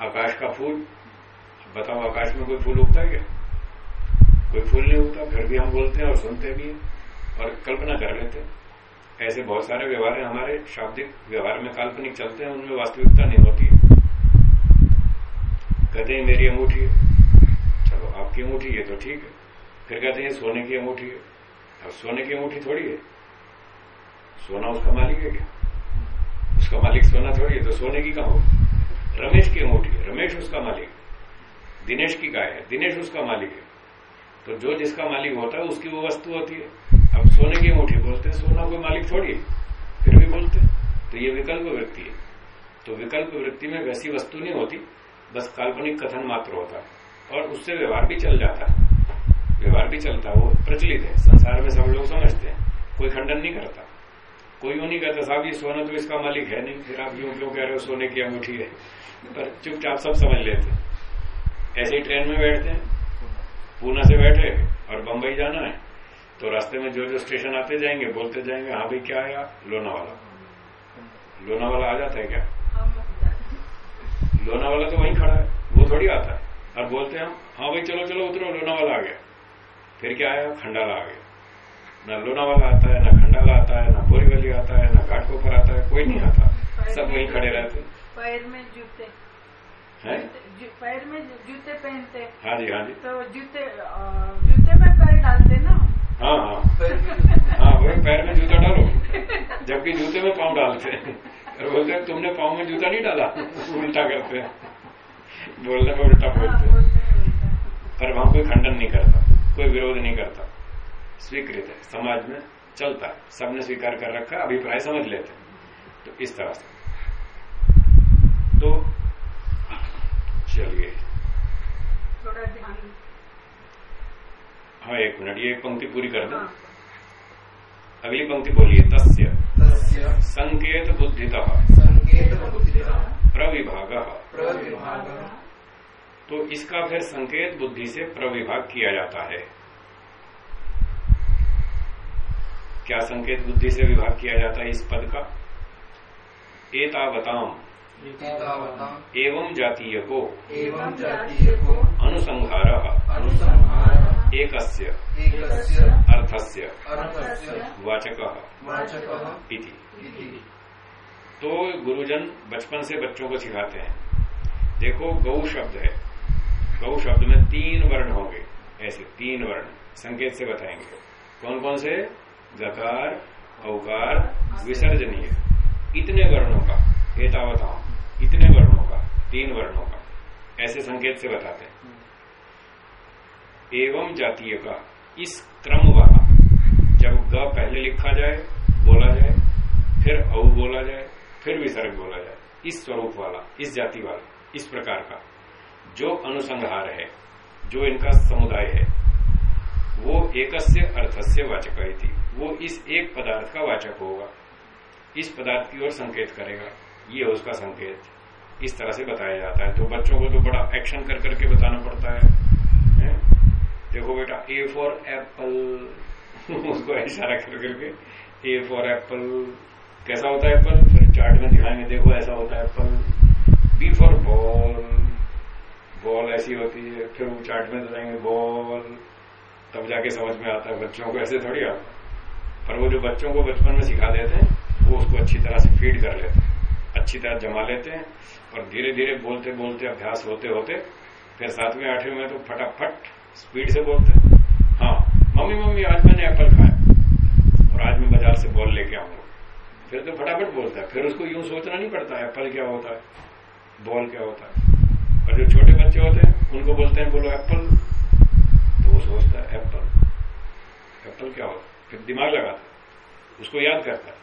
आकाश का फूल, बताओ आकाश में कोई फूल उगता है क्या? कोई फूल नहीं उगता, फिर भी हम बोलते हैं और सुनते भी हैं और कल्पना कर लेते हैं। ऐसे बहुत सारे व्यवहार हैं हमारे, शाब्दिक व्यवहार में काल्पनिक चलते हैं, उनमें वास्तविकता नहीं होती है। कहते हैं, मेरी अंगूठी है। चलो, आपकी अंगूठी है तो ठीक है। फिर कहते हैं सोने की अंगूठी है। अब सोने की अंगूठी थोड़ी है। सोना उसका मालिक है क्या? उसका मालिक सोना है तो सोने की कहा रमेश की अंगूठी है, रमेश उसका मालिक दिनेश की गाय है, दिनेश उसका मालिक है। तो जो जिसका मालिक होता है, उसकी वो वस्तु होती है। अब सोने की अंगूठी बोलते हैं, सोना कोई मालिक है, फिर भी बोलते हैं। तो ये विकल्प वृत्ति है। तो विकल्प वृत्ति में वैसी वस्तु नहीं होती, बस काल्पनिक कथन मात्र होता है। और उससे व्यवहार भी चल जाता है। व्यवहार भी चलता है, वो प्रचलित है। संसार में सब लोग समझते हैं, कोई खंडन नहीं करता। कोई वो नहीं कहता, साहब ये सोना तो इसका मालिक है नहीं। फिर आप यूँ क्यों कह रहे हो, सोने की अंगूठी है? पर चुपचाप सब समझ लेते हैं। ऐसे ही ट्रेन में बैठते हैं। पूना से बैठे और बंबई जाना है तो रास्ते में जो जो स्टेशन आते जाएँगे, बोलते जाएँगे हाँ भाई, क्या आया लोनावाला। लोनावाला आ जाता है क्या? लोनावाला तो वहीं खड़ा है। वो थोड़ी आता है। और बोलते हैं हम हाँ भाई, चलो चलो, उतरो, लोनावाला आ गया। फिर क्या आया? खंडाला आ गया। ना लोनावाला आता है ना खंडाला आता है ना बोरीवली आता है ना घाटकोपर आता है कोई नहीं आता। सब वहीं खड़े रहते पैर में जूते। हैं? पैर में जूते पहनते। हाँ जी हाँ जी। तो जूते जूते में पैर डालते ना? हाँ हाँ। हाँ वही पैर में जूता डालो। जबकि जूते में पाँव डालते हैं। और बोलते हैं तुमने पाँव में जूता नहीं डाला? उल्टा करते हैं। बोलने में उल्टा बोलते हैं। पर वहाँ कोई खंडन नहीं करता कोई विरोध नहीं करता। स्वीकृत है। समाज में चलता है। सबने स्वीकार कर रखा है, अभिप्राय समझ लेते हैं। तो इस तरह से। तो चलिए। हाँ एक मिनट ये एक पंक्ति पूरी कर दो। हाँ। अगली पंक्ति बोलिए तस्य। तस्य। संकेत बुद्धिता। संकेत प्रविभाग। प्रविभागः। तो इसका फिर संकेत बुद्धि से प्रविभाग किया जाता है। क्या संकेत बुद्धि से विभाग किया जाता है इस पद का? एतावताम। एवं जातीय को एवं जातीय को अनुसंहार। अनुसंहारः। एकस्य। एकस्य। अर्थस्य। अर्थस्य। वाचक। वाचकः। इति। इति। तो गुरुजन बचपन से बच्चों को सिखाते हैं। देखो गौ शब्द है। गौ शब्द में तीन वर्ण होंगे। ऐसे तीन वर्ण। संकेत से बताएँगे। कौन कौन से? गकार औकार विसर्जनीय। इतने वर्णों का एतावता इतने वर्णों का, तीन वर्णों का, ऐसे संकेत से बताते हैं। एवं जातीय का, इस क्रम वाला, जब ग पहले लिखा जाए, बोला जाए, फिर औ बोला जाए, फिर विसर्ग बोला जाए, इस स्वरूप वाला, इस जाति वाला, इस प्रकार का, जो अनुसंहार है, जो इनका समुदाय है, वो एकस्य अर्थस्य वाचक थी वो इस एक पदार्थ का वाचक होगा। इस पदार्थ की ओर संकेत करेगा। ये उसका संकेत इस तरह से बताया जाता है। तो बच्चों को तो बड़ा एक्शन कर करके बताना पड़ता है? देखो बेटा ए फॉर एप्पल उसको इशारा कर करके ए फॉर एप्पल कैसा होता है एप्पल फिर चार्ट में दिखाएँगे, देखो ऐसा होता है apple B for ball ball ऐसी होती है। फिर वो चार्ट में बताएँगे बॉल तब जाके समझ में आता है बच्चों को ऐसे थोड़ी आता पर वो जो बच्चों को बचपन में सिखा देते हैं, वो उसको अच्छी तरह से फ़ीड कर लेते हैं, अच्छी तरह जमा लेते हैं और धीरे धीरे बोलते बोलते अभ्यास होते होते फिर सातवें, आठवें में तो फटाफट स्पीड से बोलते हैं। हाँ मम्मी मम्मी, आज मैंने एप्पल खाया और आज मैं बाज़ार से बॉल लेके आऊँगा। फिर तो फटाफट बोलता है, फिर उसको यूँ सोचना नहीं पड़ता एप्पल क्या होता है बॉल क्या होता है। और जो छोटे बच्चे होते हैं, उनको बोलते हैं, बोलो एप्पल तो वो सोचता है एप्पल एप्पल क्या होता है? फिर दिमाग लगाता है उसको याद करता है।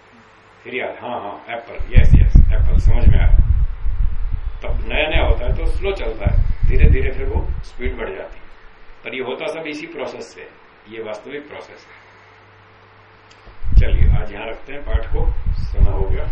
फिर याद हाँ हाँ एप्पल यस यस एप्पल समझ में आया। तब नया नया होता है तो स्लो चलता है। धीरे धीरे फिर वो स्पीड बढ़ जाती है। पर ये होता सब इसी प्रोसेस से, ये वास्तविक प्रोसेस है। चलिए, आज यहाँ रखते हैं, पाठ को। समय हो गया।